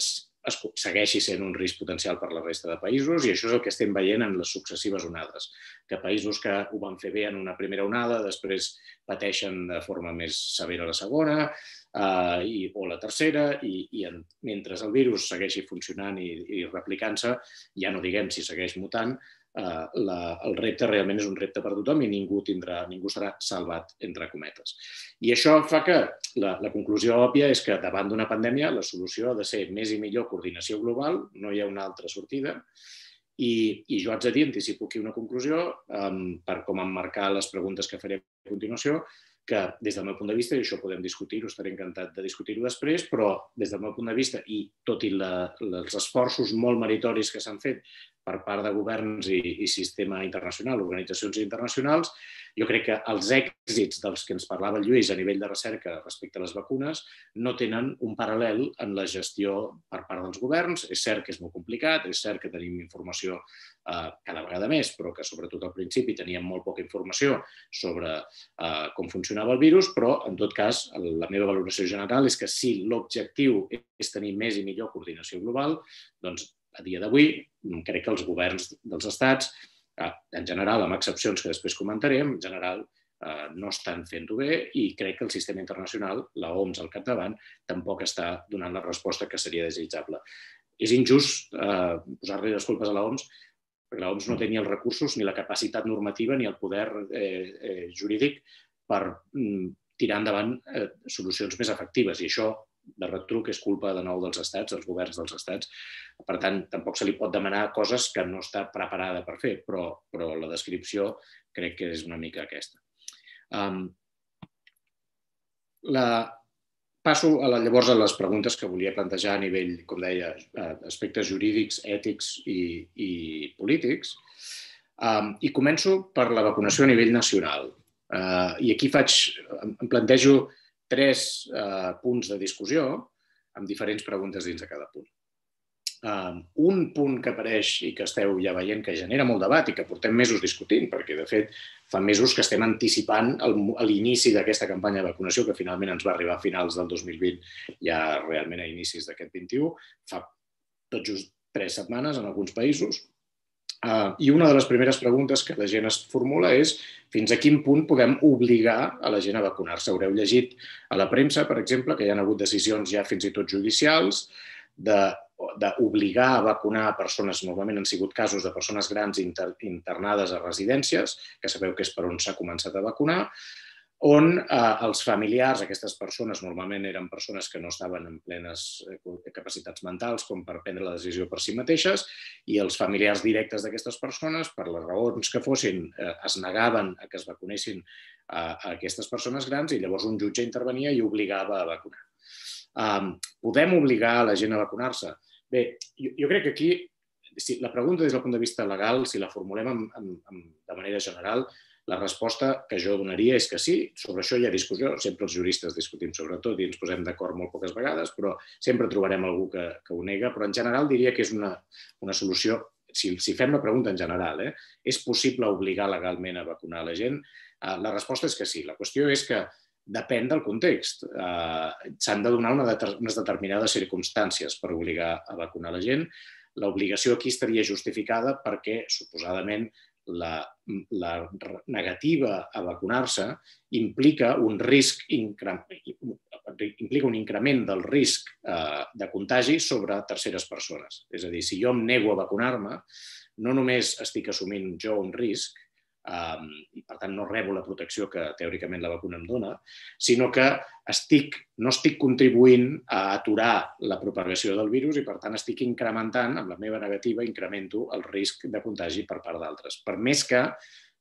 es segueixi sent un risc potencial per la resta de països i això és el que estem veient en les successives onades, que països que ho van fer bé en una primera onada després pateixen de forma més severa la segona, eh, i, o la tercera, i, i en, mentre el virus segueixi funcionant i, i replicant-se, ja no diguem si segueix mutant, eh, la, el repte realment és un repte per tothom i ningú, tindrà, ningú serà salvat, entre cometes. I això fa que la, la conclusió òbvia és que davant d'una pandèmia la solució ha de ser més i millor coordinació global, no hi ha una altra sortida, i, i jo haig de dir, anticipo aquí una conclusió, um, per com emmarcar les preguntes que faré a continuació, que des del meu punt de vista, i això podem discutir-ho, estaré encantat de discutir-ho després, però des del meu punt de vista, i tot i la, els esforços molt meritoris que s'han fet per part de governs i, i sistema internacional, organitzacions internacionals, jo crec que els èxits dels que ens parlava el Lluís a nivell de recerca respecte a les vacunes no tenen un paral·lel en la gestió per part dels governs. És cert que és molt complicat, és cert que tenim informació eh, cada vegada més, però que sobretot al principi teníem molt poca informació sobre eh, com funcionava el virus, però en tot cas la meva valoració general és que si l'objectiu és tenir més i millor coordinació global, doncs a dia d'avui crec que els governs dels estats en general, amb excepcions que després comentarem, en general eh, no estan fent-ho bé i crec que el sistema internacional, la OMS al capdavant, tampoc està donant la resposta que seria desitjable. És injust eh, posar-li les culpes a la OMS perquè la OMS no tenia els recursos ni la capacitat normativa ni el poder eh, eh, jurídic per mm, tirar endavant eh, solucions més efectives i això de retruc és culpa de nou dels estats, dels governs dels estats. Per tant, tampoc se li pot demanar coses que no està preparada per fer, però, però la descripció crec que és una mica aquesta. Um, la... Passo a la, llavors a les preguntes que volia plantejar a nivell, com deia, aspectes jurídics, ètics i, i polítics. Um, I començo per la vacunació a nivell nacional. Uh, I aquí faig, em plantejo tres eh, punts de discussió amb diferents preguntes dins de cada punt. Um, un punt que apareix i que esteu ja veient que genera molt debat i que portem mesos discutint, perquè de fet fa mesos que estem anticipant l'inici d'aquesta campanya de vacunació que finalment ens va arribar a finals del 2020, ja realment a inicis d'aquest 21, fa tot just tres setmanes en alguns països, Uh, I una de les primeres preguntes que la gent es formula és fins a quin punt podem obligar a la gent a vacunar-se. Haureu llegit a la premsa, per exemple, que hi ha hagut decisions ja fins i tot judicials d'obligar a vacunar persones, normalment han sigut casos de persones grans inter, internades a residències, que sabeu que és per on s'ha començat a vacunar, on eh, els familiars, aquestes persones normalment eren persones que no estaven en plenes eh, capacitats mentals com per prendre la decisió per si mateixes, i els familiars directes d'aquestes persones, per les raons que fossin, eh, es negaven a que es vacunessin a, a aquestes persones grans i llavors un jutge intervenia i obligava a vacunar. Um, podem obligar a la gent a vacunar-se? Bé, jo, jo crec que aquí, si la pregunta des del punt de vista legal, si la formulem amb, amb, amb, de manera general, la resposta que jo donaria és que sí, sobre això hi ha discussió, sempre els juristes discutim sobre tot i ens posem d'acord molt poques vegades, però sempre trobarem algú que, que ho nega, però en general diria que és una, una solució, si, si fem la pregunta en general, eh, és possible obligar legalment a vacunar la gent? Eh, la resposta és que sí. La qüestió és que depèn del context. Eh, S'han de donar una de, unes determinades circumstàncies per obligar a vacunar la gent. L'obligació aquí estaria justificada perquè, suposadament, la, la negativa a vacunar-se implica un risc implica un increment del risc eh, de contagi sobre terceres persones. És a dir, si jo em nego a vacunar-me, no només estic assumint jo un risc, um, i per tant no rebo la protecció que teòricament la vacuna em dona, sinó que estic, no estic contribuint a aturar la propagació del virus i per tant estic incrementant, amb la meva negativa, incremento el risc de contagi per part d'altres. Per més que,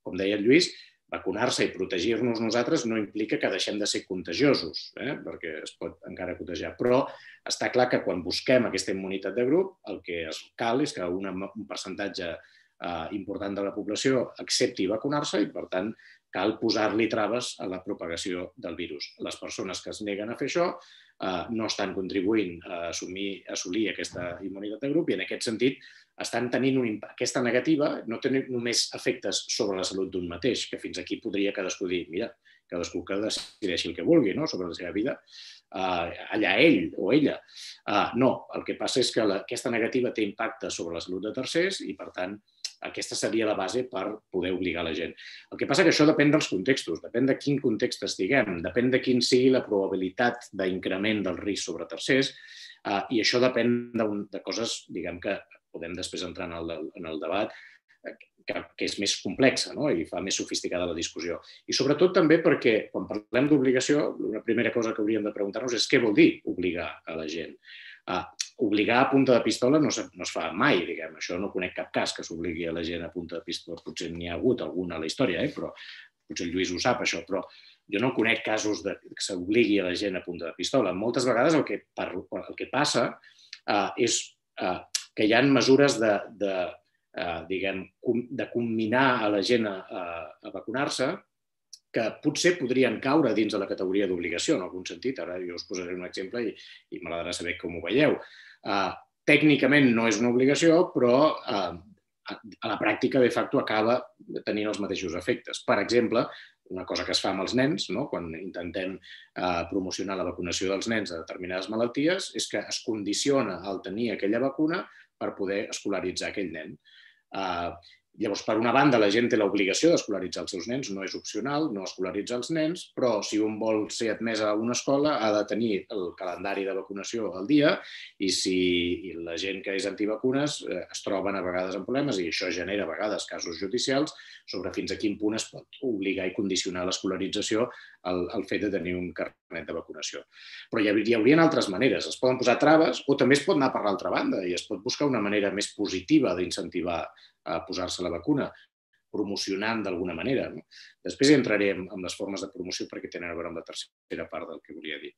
com deia el Lluís, vacunar-se i protegir-nos nosaltres no implica que deixem de ser contagiosos, eh? perquè es pot encara contagiar. Però està clar que quan busquem aquesta immunitat de grup, el que es cal és que una, un percentatge eh, important de la població accepti vacunar-se i, per tant, cal posar-li traves a la propagació del virus. Les persones que es neguen a fer això eh, no estan contribuint a assumir, a assolir aquesta immunitat de grup i, en aquest sentit, estan tenint un aquesta negativa no té només efectes sobre la salut d'un mateix, que fins aquí podria cadascú dir, mira, cadascú que decideixi el que vulgui no? sobre la seva vida, uh, allà ell o ella. Uh, no, el que passa és que la, aquesta negativa té impacte sobre la salut de tercers i, per tant, aquesta seria la base per poder obligar la gent. El que passa que això depèn dels contextos, depèn de quin context estiguem, depèn de quin sigui la probabilitat d'increment del risc sobre tercers uh, i això depèn de, de coses, diguem que podem després entrar en el, en el debat, que, que és més complexa no? i fa més sofisticada la discussió. I sobretot també perquè quan parlem d'obligació, la primera cosa que hauríem de preguntar-nos és què vol dir obligar a la gent. Uh, obligar a punta de pistola no, se, no es fa mai, diguem. Això no conec cap cas que s'obligui a la gent a punta de pistola. Potser n'hi ha hagut alguna a la història, eh? però potser el Lluís ho sap, això, però jo no conec casos de que s'obligui a la gent a punta de pistola. Moltes vegades el que, el que passa uh, és uh, que hi ha mesures de, de, uh, diguem, de combinar a la gent a, a, a vacunar-se que potser podrien caure dins de la categoria d'obligació, en algun sentit. Ara jo us posaré un exemple i, i m'agradarà saber com ho veieu. Uh, tècnicament no és una obligació, però uh, a la pràctica, de facto, acaba tenint els mateixos efectes. Per exemple, una cosa que es fa amb els nens, no? quan intentem eh, promocionar la vacunació dels nens a determinades malalties, és que es condiciona el tenir aquella vacuna per poder escolaritzar aquell nen. Eh, Llavors, per una banda, la gent té l'obligació d'escolaritzar els seus nens, no és opcional, no escolaritza els nens, però si un vol ser admès a una escola ha de tenir el calendari de vacunació al dia i si la gent que és antivacunes eh, es troben a vegades en problemes i això genera a vegades casos judicials sobre fins a quin punt es pot obligar i condicionar l'escolarització al, al fet de tenir un carnet de vacunació. Però hi, hi haurien altres maneres. Es poden posar traves o també es pot anar per l'altra banda i es pot buscar una manera més positiva d'incentivar a posar-se la vacuna, promocionant d'alguna manera. No? Després entrarem en les formes de promoció perquè tenen a veure amb la tercera part del que volia dir.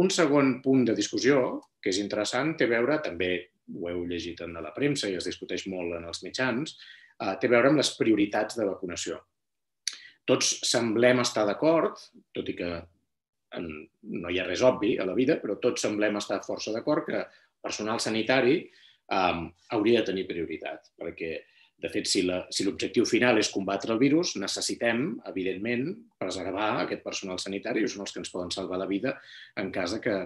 Un segon punt de discussió, que és interessant, té a veure, també ho heu llegit en la premsa i es discuteix molt en els mitjans, eh, té a veure amb les prioritats de vacunació. Tots semblem estar d'acord, tot i que en, no hi ha res obvi a la vida, però tots semblem estar força d'acord que personal sanitari um, hauria de tenir prioritat, perquè, de fet, si l'objectiu si final és combatre el virus, necessitem, evidentment, preservar aquest personal sanitari, són els que ens poden salvar la vida en cas que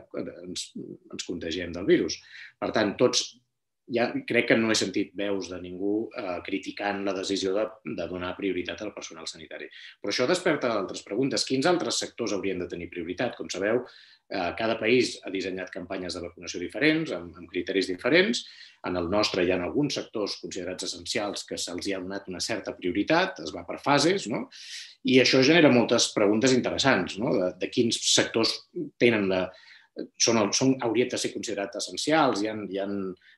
ens, ens contagiem del virus. Per tant, tots ja crec que no he sentit veus de ningú eh, criticant la decisió de, de donar prioritat al personal sanitari. Però això desperta altres preguntes. Quins altres sectors haurien de tenir prioritat? Com sabeu, Eh, cada país ha dissenyat campanyes de vacunació diferents, amb, amb criteris diferents. En el nostre hi ha alguns sectors considerats essencials que se'ls ha donat una certa prioritat, es va per fases, no? i això genera moltes preguntes interessants, no? de, de quins sectors tenen la, són, són, haurien de ser considerats essencials. Hi ha, hi ha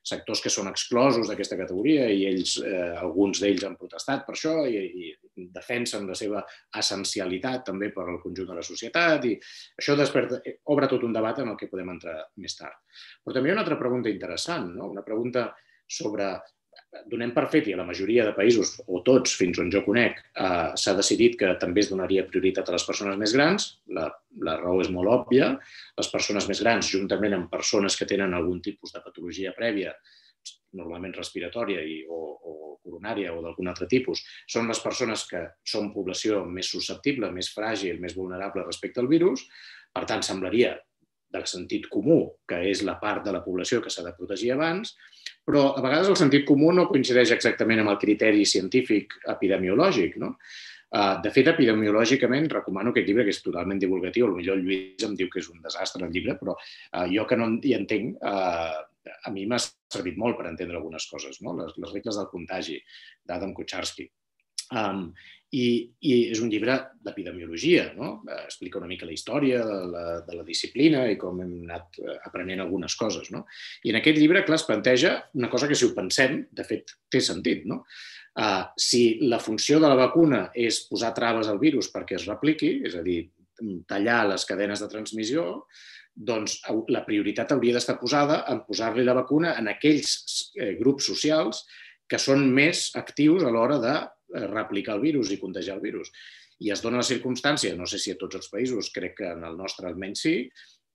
sectors que són exclosos d'aquesta categoria i ells, eh, alguns d'ells han protestat per això i, i defensen la seva essencialitat també per al conjunt de la societat i això desperta, obre tot un debat en el que podem entrar més tard. Però també hi ha una altra pregunta interessant, no? una pregunta sobre donem per fet, i a la majoria de països, o tots, fins on jo conec, eh, s'ha decidit que també es donaria prioritat a les persones més grans. La, la raó és molt òbvia. Les persones més grans, juntament amb persones que tenen algun tipus de patologia prèvia, normalment respiratòria i, o, o coronària o d'algun altre tipus, són les persones que són població més susceptible, més fràgil, més vulnerable respecte al virus. Per tant, semblaria del sentit comú, que és la part de la població que s'ha de protegir abans, però a vegades el sentit comú no coincideix exactament amb el criteri científic epidemiològic. No? Ah, de fet, epidemiològicament, recomano aquest llibre, que és totalment divulgatiu. Potser el Lluís em diu que és un desastre el llibre, però ah, jo que no hi entenc, ah, a mi m'ha servit molt per entendre algunes coses. No? Les, les regles del contagi d'Adam Kucharski. Um, i, I és un llibre d'epidemiologia, no? explica una mica la història de la, de la disciplina i com hem anat eh, aprenent algunes coses. No? I en aquest llibre, clar, es planteja una cosa que si ho pensem, de fet, té sentit. No? Uh, si la funció de la vacuna és posar traves al virus perquè es repliqui, és a dir, tallar les cadenes de transmissió, doncs la prioritat hauria d'estar posada en posar-li la vacuna en aquells eh, grups socials que són més actius a l'hora de Eh, replicar el virus i contagiar el virus. I es dona la circumstància, no sé si a tots els països, crec que en el nostre almenys sí,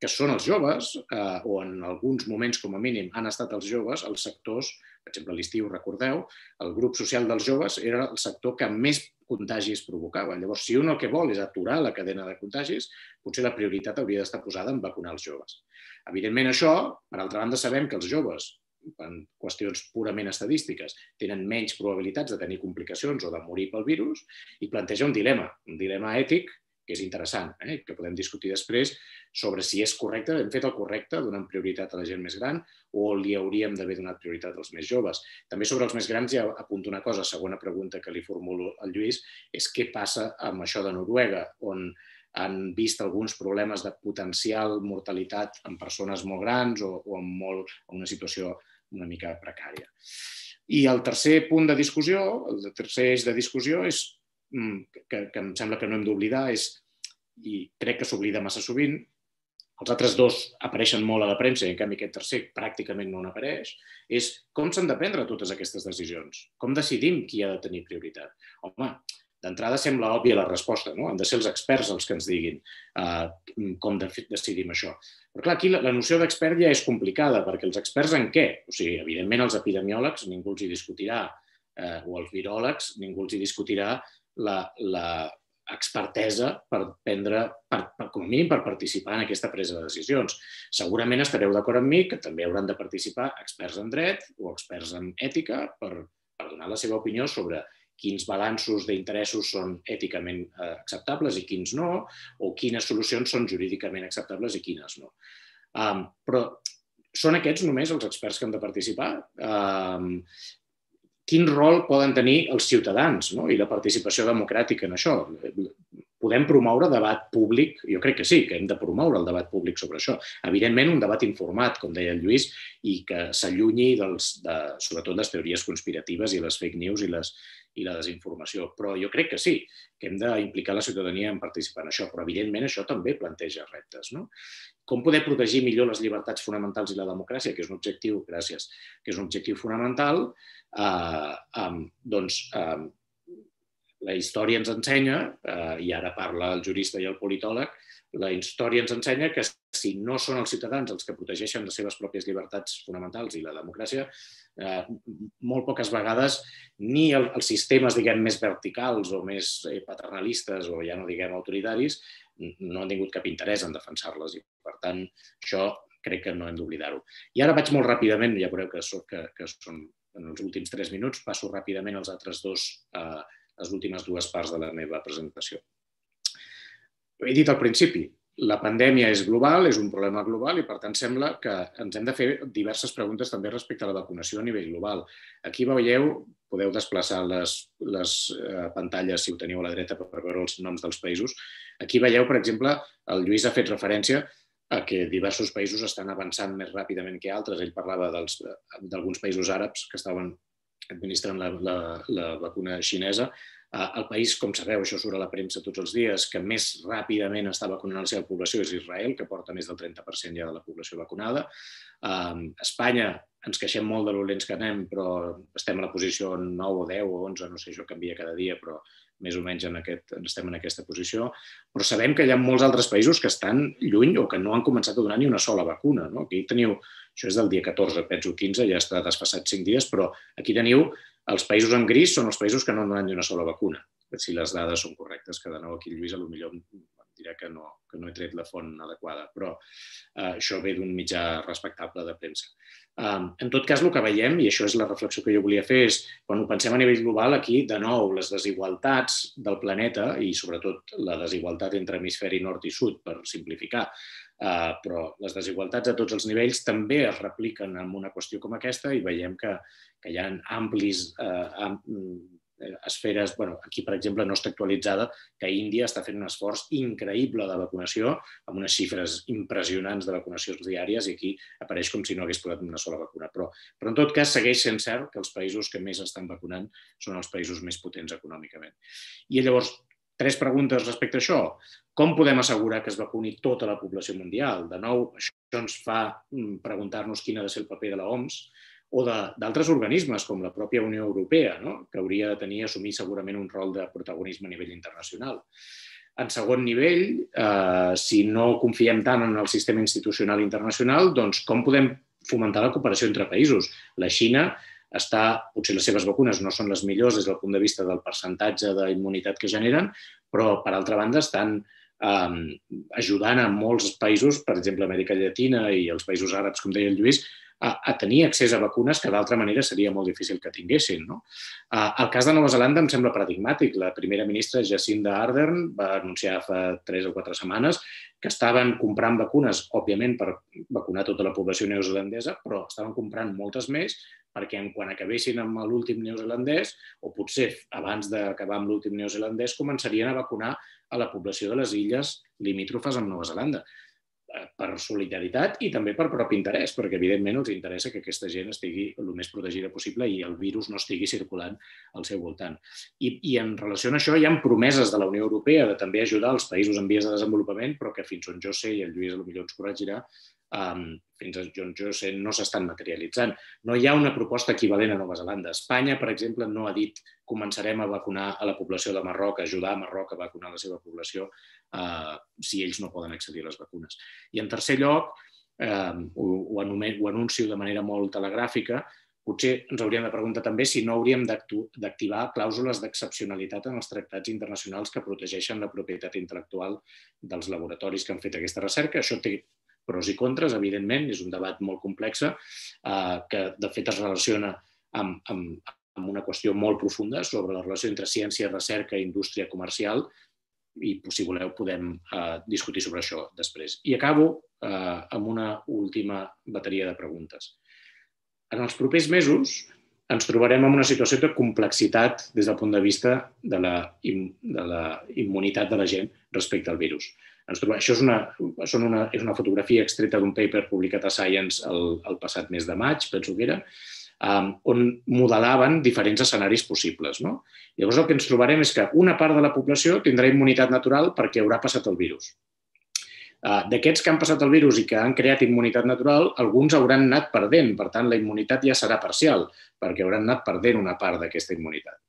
que són els joves, eh, o en alguns moments com a mínim han estat els joves, els sectors, per exemple l'estiu, recordeu, el grup social dels joves era el sector que més contagis provocava. Llavors, si un el que vol és aturar la cadena de contagis, potser la prioritat hauria d'estar posada en vacunar els joves. Evidentment, això, per altra banda, sabem que els joves en qüestions purament estadístiques, tenen menys probabilitats de tenir complicacions o de morir pel virus i planteja un dilema, un dilema ètic que és interessant, eh? que podem discutir després sobre si és correcte, hem fet el correcte donant prioritat a la gent més gran o li hauríem d'haver donat prioritat als més joves. També sobre els més grans ja apunto una cosa, segona pregunta que li formulo al Lluís, és què passa amb això de Noruega, on han vist alguns problemes de potencial mortalitat en persones molt grans o, o en, molt, una situació una mica precària. I el tercer punt de discussió, el tercer eix de discussió és, mm, que, que em sembla que no hem d'oblidar, és, i crec que s'oblida massa sovint, els altres dos apareixen molt a la premsa i en canvi aquest tercer pràcticament no n'apareix, és com s'han de prendre totes aquestes decisions? Com decidim qui ha de tenir prioritat? Home, D'entrada sembla òbvia la resposta, no? han de ser els experts els que ens diguin uh, com de decidim això. Però clar, aquí la, la noció d'expert ja és complicada, perquè els experts en què? O sigui, evidentment els epidemiòlegs ningú els hi discutirà, uh, o els viròlegs ningú els hi discutirà la, la expertesa per prendre, per, per, com a mínim per participar en aquesta presa de decisions. Segurament estareu d'acord amb mi que també hauran de participar experts en dret o experts en ètica per, per donar la seva opinió sobre quins balanços d'interessos són èticament eh, acceptables i quins no, o quines solucions són jurídicament acceptables i quines no. Um, però són aquests només els experts que han de participar? Um, quin rol poden tenir els ciutadans no? i la participació democràtica en això? podem promoure debat públic? Jo crec que sí, que hem de promoure el debat públic sobre això. Evidentment, un debat informat, com deia el Lluís, i que s'allunyi dels, de, sobretot les teories conspiratives i les fake news i, les, i la desinformació. Però jo crec que sí, que hem d'implicar la ciutadania en participar en això. Però, evidentment, això també planteja reptes. No? Com poder protegir millor les llibertats fonamentals i la democràcia, que és un objectiu, gràcies, que és un objectiu fonamental, eh, eh, doncs, eh, la història ens ensenya, eh, i ara parla el jurista i el politòleg, la història ens ensenya que si no són els ciutadans els que protegeixen les seves pròpies llibertats fonamentals i la democràcia, eh, molt poques vegades ni el, els sistemes diguem, més verticals o més eh, paternalistes o ja no diguem autoritaris no han tingut cap interès en defensar-les i per tant això crec que no hem d'oblidar-ho. I ara vaig molt ràpidament, ja veureu que, que, que són en els últims tres minuts, passo ràpidament als altres dos eh, les últimes dues parts de la meva presentació. He dit al principi, la pandèmia és global, és un problema global i, per tant, sembla que ens hem de fer diverses preguntes també respecte a la vacunació a nivell global. Aquí veieu, podeu desplaçar les, les eh, pantalles, si ho teniu a la dreta, per veure els noms dels països. Aquí veieu, per exemple, el Lluís ha fet referència a que diversos països estan avançant més ràpidament que altres. Ell parlava d'alguns països àrabs que estaven administrant la, la, la vacuna xinesa. Eh, el país, com sabeu, això surt a la premsa tots els dies, que més ràpidament està vacunant la seva població és Israel, que porta més del 30% ja de la població vacunada. Um, Espanya, ens queixem molt de l'olents que anem, però estem a la posició 9 o 10 o 11, no sé, això canvia cada dia, però més o menys en aquest, estem en aquesta posició, però sabem que hi ha molts altres països que estan lluny o que no han començat a donar ni una sola vacuna. No? Aquí teniu això és del dia 14, penso 15, ja està desfassat 5 dies, però aquí teniu els països en gris són els països que no donen ni una sola vacuna. Si les dades són correctes, que de nou aquí Lluís millor em dirà que no, que no he tret la font adequada, però eh, això ve d'un mitjà respectable de premsa. En tot cas, el que veiem, i això és la reflexió que jo volia fer, és quan ho pensem a nivell global, aquí, de nou, les desigualtats del planeta i sobretot la desigualtat entre hemisferi nord i sud, per simplificar, Uh, però les desigualtats a tots els nivells també es repliquen en una qüestió com aquesta i veiem que, que hi ha amplis am, esferes, bueno, aquí per exemple no està actualitzada, que Índia està fent un esforç increïble de vacunació amb unes xifres impressionants de vacunacions diàries i aquí apareix com si no hagués posat una sola vacuna. Però, però en tot cas segueix sent cert que els països que més estan vacunant són els països més potents econòmicament. I llavors, Tres preguntes respecte a això. Com podem assegurar que es vacuni tota la població mundial? De nou, això ens fa mm, preguntar-nos quin ha de ser el paper de l'OMS o d'altres organismes, com la pròpia Unió Europea, no? que hauria de tenir assumir segurament un rol de protagonisme a nivell internacional. En segon nivell, eh, si no confiem tant en el sistema institucional internacional, doncs com podem fomentar la cooperació entre països? La Xina està, potser les seves vacunes no són les millors des del punt de vista del percentatge d'immunitat que generen, però per altra banda estan eh, ajudant a molts països, per exemple Amèrica Llatina i els països àrabs, com deia el Lluís, a, a tenir accés a vacunes que d'altra manera seria molt difícil que tinguessin. No? El cas de Nova Zelanda em sembla paradigmàtic. La primera ministra Jacinda Ardern va anunciar fa tres o quatre setmanes que estaven comprant vacunes, òbviament, per vacunar tota la població neozelandesa, però estaven comprant moltes més perquè quan acabessin amb l'últim neozelandès, o potser abans d'acabar amb l'últim neozelandès, començarien a vacunar a la població de les illes limítrofes amb Nova Zelanda per solidaritat i també per propi interès, perquè evidentment els interessa que aquesta gent estigui el més protegida possible i el virus no estigui circulant al seu voltant. I, i en relació a això hi ha promeses de la Unió Europea de també ajudar els països en vies de desenvolupament, però que fins on jo sé, i el Lluís potser ens corregirà, um, fins a on jo sé, no s'estan materialitzant. No hi ha una proposta equivalent a Nova Zelanda. Espanya, per exemple, no ha dit començarem a vacunar a la població de Marroc, ajudar a Marroc a vacunar la seva població uh, si ells no poden accedir a les vacunes. I en tercer lloc, eh, ho, ho, ho anuncio de manera molt telegràfica, potser ens hauríem de preguntar també si no hauríem d'activar clàusules d'excepcionalitat en els tractats internacionals que protegeixen la propietat intel·lectual dels laboratoris que han fet aquesta recerca. Això té pros i contres, evidentment, és un debat molt complex eh, que de fet es relaciona amb, amb, amb una qüestió molt profunda sobre la relació entre ciència, recerca i indústria comercial i, si voleu, podem eh, discutir sobre això després. I acabo eh, amb una última bateria de preguntes. En els propers mesos ens trobarem en una situació de complexitat des del punt de vista de la, de la immunitat de la gent respecte al virus. Ens això és una, són una, és una fotografia extreta d'un paper publicat a Science el, el passat mes de maig, penso que era, um, on modelaven diferents escenaris possibles. No? Llavors el que ens trobarem és que una part de la població tindrà immunitat natural perquè haurà passat el virus. Uh, D'aquests que han passat el virus i que han creat immunitat natural, alguns hauran anat perdent, per tant la immunitat ja serà parcial, perquè hauran anat perdent una part d'aquesta immunitat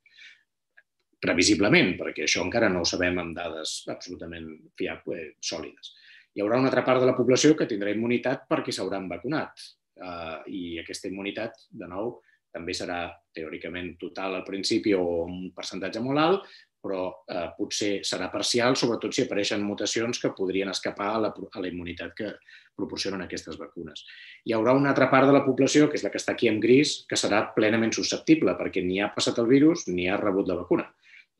previsiblement, perquè això encara no ho sabem amb dades absolutament fiables, eh, sòlides. Hi haurà una altra part de la població que tindrà immunitat perquè s'hauran vacunat. Uh, I aquesta immunitat, de nou, també serà teòricament total al principi o un percentatge molt alt, però eh, potser serà parcial, sobretot si apareixen mutacions que podrien escapar a la, a la immunitat que proporcionen aquestes vacunes. Hi haurà una altra part de la població, que és la que està aquí en gris, que serà plenament susceptible, perquè ni ha passat el virus ni ha rebut la vacuna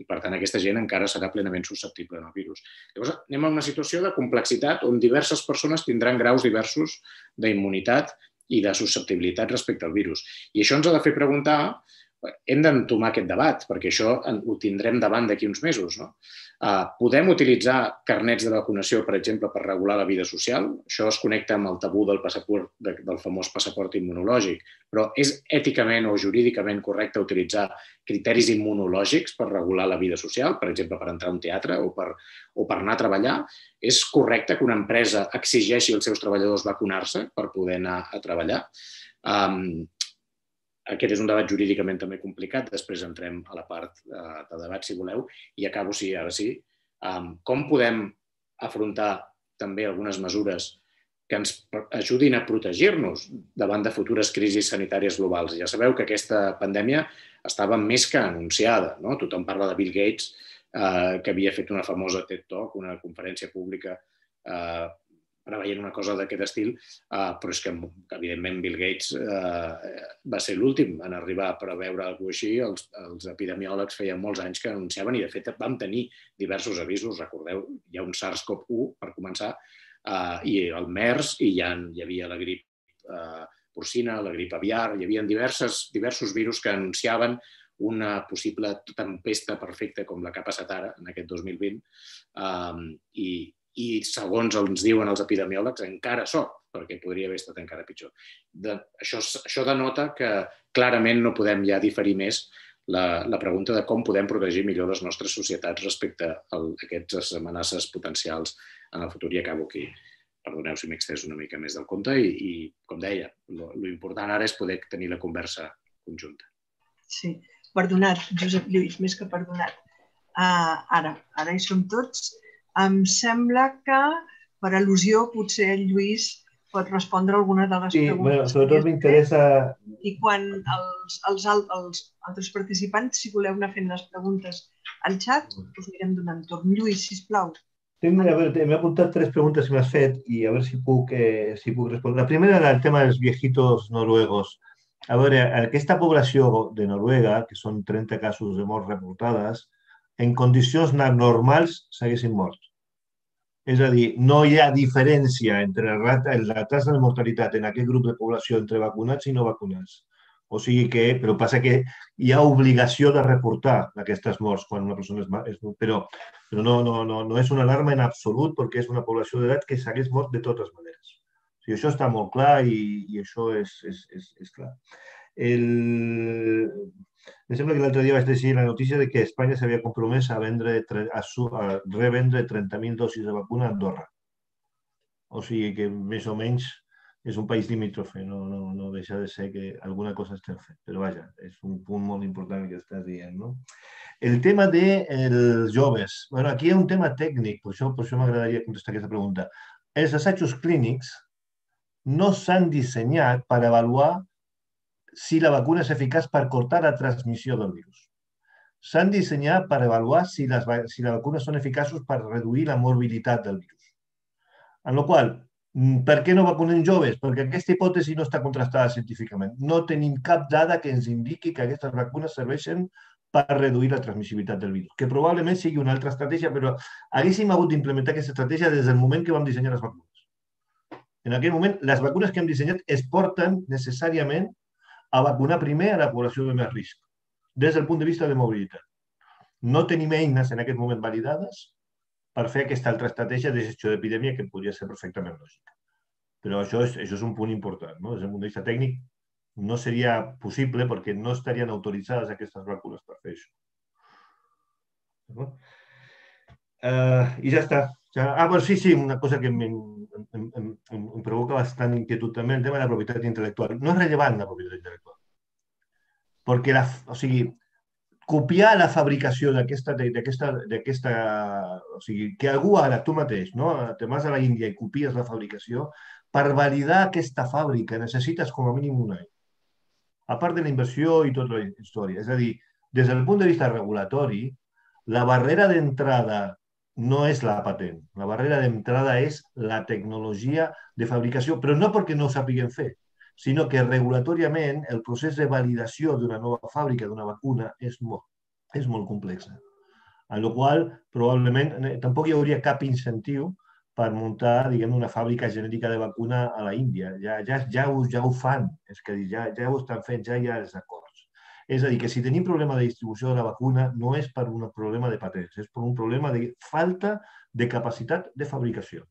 i per tant aquesta gent encara serà plenament susceptible al virus. Llavors anem a una situació de complexitat on diverses persones tindran graus diversos d'immunitat i de susceptibilitat respecte al virus. I això ens ha de fer preguntar, hem d'entomar aquest debat, perquè això ho tindrem davant d'aquí uns mesos. No? Uh, podem utilitzar carnets de vacunació, per exemple, per regular la vida social. Això es connecta amb el tabú del passaport, de, del famós passaport immunològic. Però és èticament o jurídicament correcte utilitzar criteris immunològics per regular la vida social, per exemple, per entrar a un teatre o per, o per anar a treballar? És correcte que una empresa exigeixi als seus treballadors vacunar-se per poder anar a treballar? Um, aquest és un debat jurídicament també complicat, després entrem a la part eh, de debat, si voleu, i acabo, sí, ara sí. Com podem afrontar també algunes mesures que ens ajudin a protegir-nos davant de futures crisis sanitàries globals. Ja sabeu que aquesta pandèmia estava més que anunciada. No? Tothom parla de Bill Gates, eh, que havia fet una famosa TED Talk, una conferència pública eh, preveient una cosa d'aquest estil, uh, però és que, evidentment, Bill Gates uh, va ser l'últim en arribar a preveure alguna cosa així. Els, els epidemiòlegs feien molts anys que anunciaven i, de fet, vam tenir diversos avisos. Recordeu, hi ha un SARS-CoV-1, per començar, uh, i el MERS, i hi, ha, hi havia la grip uh, porcina, la grip aviar, hi havia diverses, diversos virus que anunciaven una possible tempesta perfecta com la que ha passat ara, en aquest 2020, um, i, i segons ens diuen els epidemiòlegs encara sort, perquè podria haver estat encara pitjor. De, això, això denota que clarament no podem ja diferir més la, la pregunta de com podem protegir millor les nostres societats respecte a aquestes amenaces potencials en el futur. I acabo aquí. Perdoneu si m'he extès una mica més del compte i, i com deia, lo important ara és poder tenir la conversa conjunta.
Sí, perdonat, Josep Lluís, més que perdonat. Uh, ara, ara hi som tots em sembla que, per al·lusió, potser el Lluís pot respondre alguna de les
sí,
preguntes.
Bueno, sobretot m'interessa...
I quan els, els, els altres participants, si voleu anar fent les preguntes al xat, us anirem donant torn. Lluís, sisplau.
Tinc, a veure, m'he apuntat tres preguntes que m'has fet i a veure si puc, eh, si puc respondre. La primera era el tema dels viejitos noruegos. A veure, aquesta població de Noruega, que són 30 casos de morts reportades, en condicions normals s'haguessin mort. És a dir, no hi ha diferència entre la, la tassa de mortalitat en aquest grup de població entre vacunats i no vacunats. O sigui que, però passa que hi ha obligació de reportar aquestes morts quan una persona és, és però, però no, no, no, no és una alarma en absolut perquè és una població d'edat que s'hagués mort de totes maneres. O sigui, això està molt clar i, i això és, és, és, és clar. El... Em sembla que l'altre dia vaig llegir la notícia de que Espanya s'havia compromès a, vendre, a, a revendre 30.000 dosis de vacuna a Andorra. O sigui que més o menys és un país limítrofe, no, no, no deixa de ser que alguna cosa estem fent. Però vaja, és un punt molt important que estàs dient. No? El tema dels de joves. Bueno, aquí hi ha un tema tècnic, per això, per això m'agradaria contestar aquesta pregunta. Els assajos clínics no s'han dissenyat per avaluar si la vacuna és eficaç per cortar la transmissió del virus. S'han dissenyat per avaluar si les, si les vacunes són eficaços per reduir la morbilitat del virus. En la qual Mm, per què no vacunem joves? Perquè aquesta hipòtesi no està contrastada científicament. No tenim cap dada que ens indiqui que aquestes vacunes serveixen per reduir la transmissibilitat del virus, que probablement sigui una altra estratègia, però haguéssim hagut d'implementar aquesta estratègia des del moment que vam dissenyar les vacunes. En aquell moment, les vacunes que hem dissenyat es porten necessàriament a vacunar primer a la població de més risc, des del punt de vista de mobilitat. No tenim eines en aquest moment validades per fer aquesta altra estratègia de gestió d'epidèmia que podria ser perfectament lògica. Però això és, això és un punt important. No? Des del punt de vista tècnic no seria possible perquè no estarien autoritzades aquestes vacunes per fer això. Uh, I ja està. Ja, ah, bueno, sí, sí, una cosa que em, em, em, provoca bastant inquietud també, el tema de la propietat intel·lectual. No és rellevant la propietat intel·lectual. Perquè la, o sigui, copiar la fabricació d'aquesta... O sigui, que algú ara, tu mateix, no? te vas a la Índia i copies la fabricació, per validar aquesta fàbrica necessites com a mínim un any. A part de la inversió i tota la història. És a dir, des del punt de vista regulatori, la barrera d'entrada no és la patent. La barrera d'entrada és la tecnologia de fabricació, però no perquè no ho sàpiguen fer, sinó que regulatòriament el procés de validació d'una nova fàbrica, d'una vacuna, és molt, és molt complex. En la qual probablement eh, tampoc hi hauria cap incentiu per muntar diguem, una fàbrica genètica de vacuna a la Índia. Ja, ja, ja, ho, ja ho fan, és que ja, ja ho estan fent, ja hi ha acords. És a dir, que si tenim problema de distribució de la vacuna no és per un problema de patents, és per un problema de falta de capacitat de fabricació.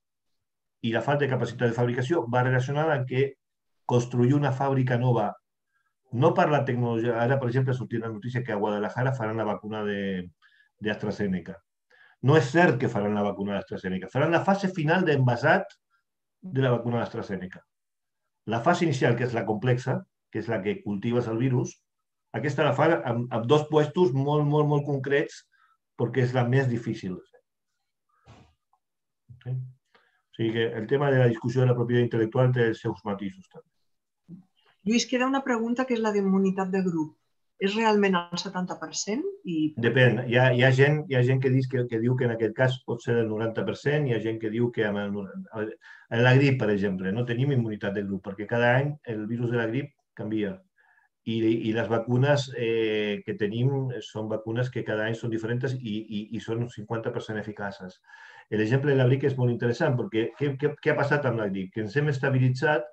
I la falta de capacitat de fabricació va relacionada amb que construir una fàbrica nova, no per la tecnologia, ara, per exemple, ha sortit la notícia que a Guadalajara faran la vacuna d'AstraZeneca. No és cert que faran la vacuna d'AstraZeneca, faran la fase final d'envasat de la vacuna d'AstraZeneca. La fase inicial, que és la complexa, que és la que cultives el virus, aquesta la fan amb, amb dos puestos molt, molt, molt concrets perquè és la més difícil de fer. Okay? O sigui que el tema de la discussió de la propietat intel·lectual té els seus matisos també.
Lluís, queda una pregunta que és la d'immunitat de grup. És realment el 70%? I...
Depèn. Hi ha, hi ha, gent, hi ha gent que, diu que, que diu que en aquest cas pot ser el 90%, hi ha gent que diu que amb el, en la grip, per exemple, no tenim immunitat de grup, perquè cada any el virus de la grip canvia. I, i les vacunes eh, que tenim són vacunes que cada any són diferents i, i, i són 50% eficaces. L'exemple de la grip és molt interessant perquè què, què, què ha passat amb la? Que ens hem estabilitzat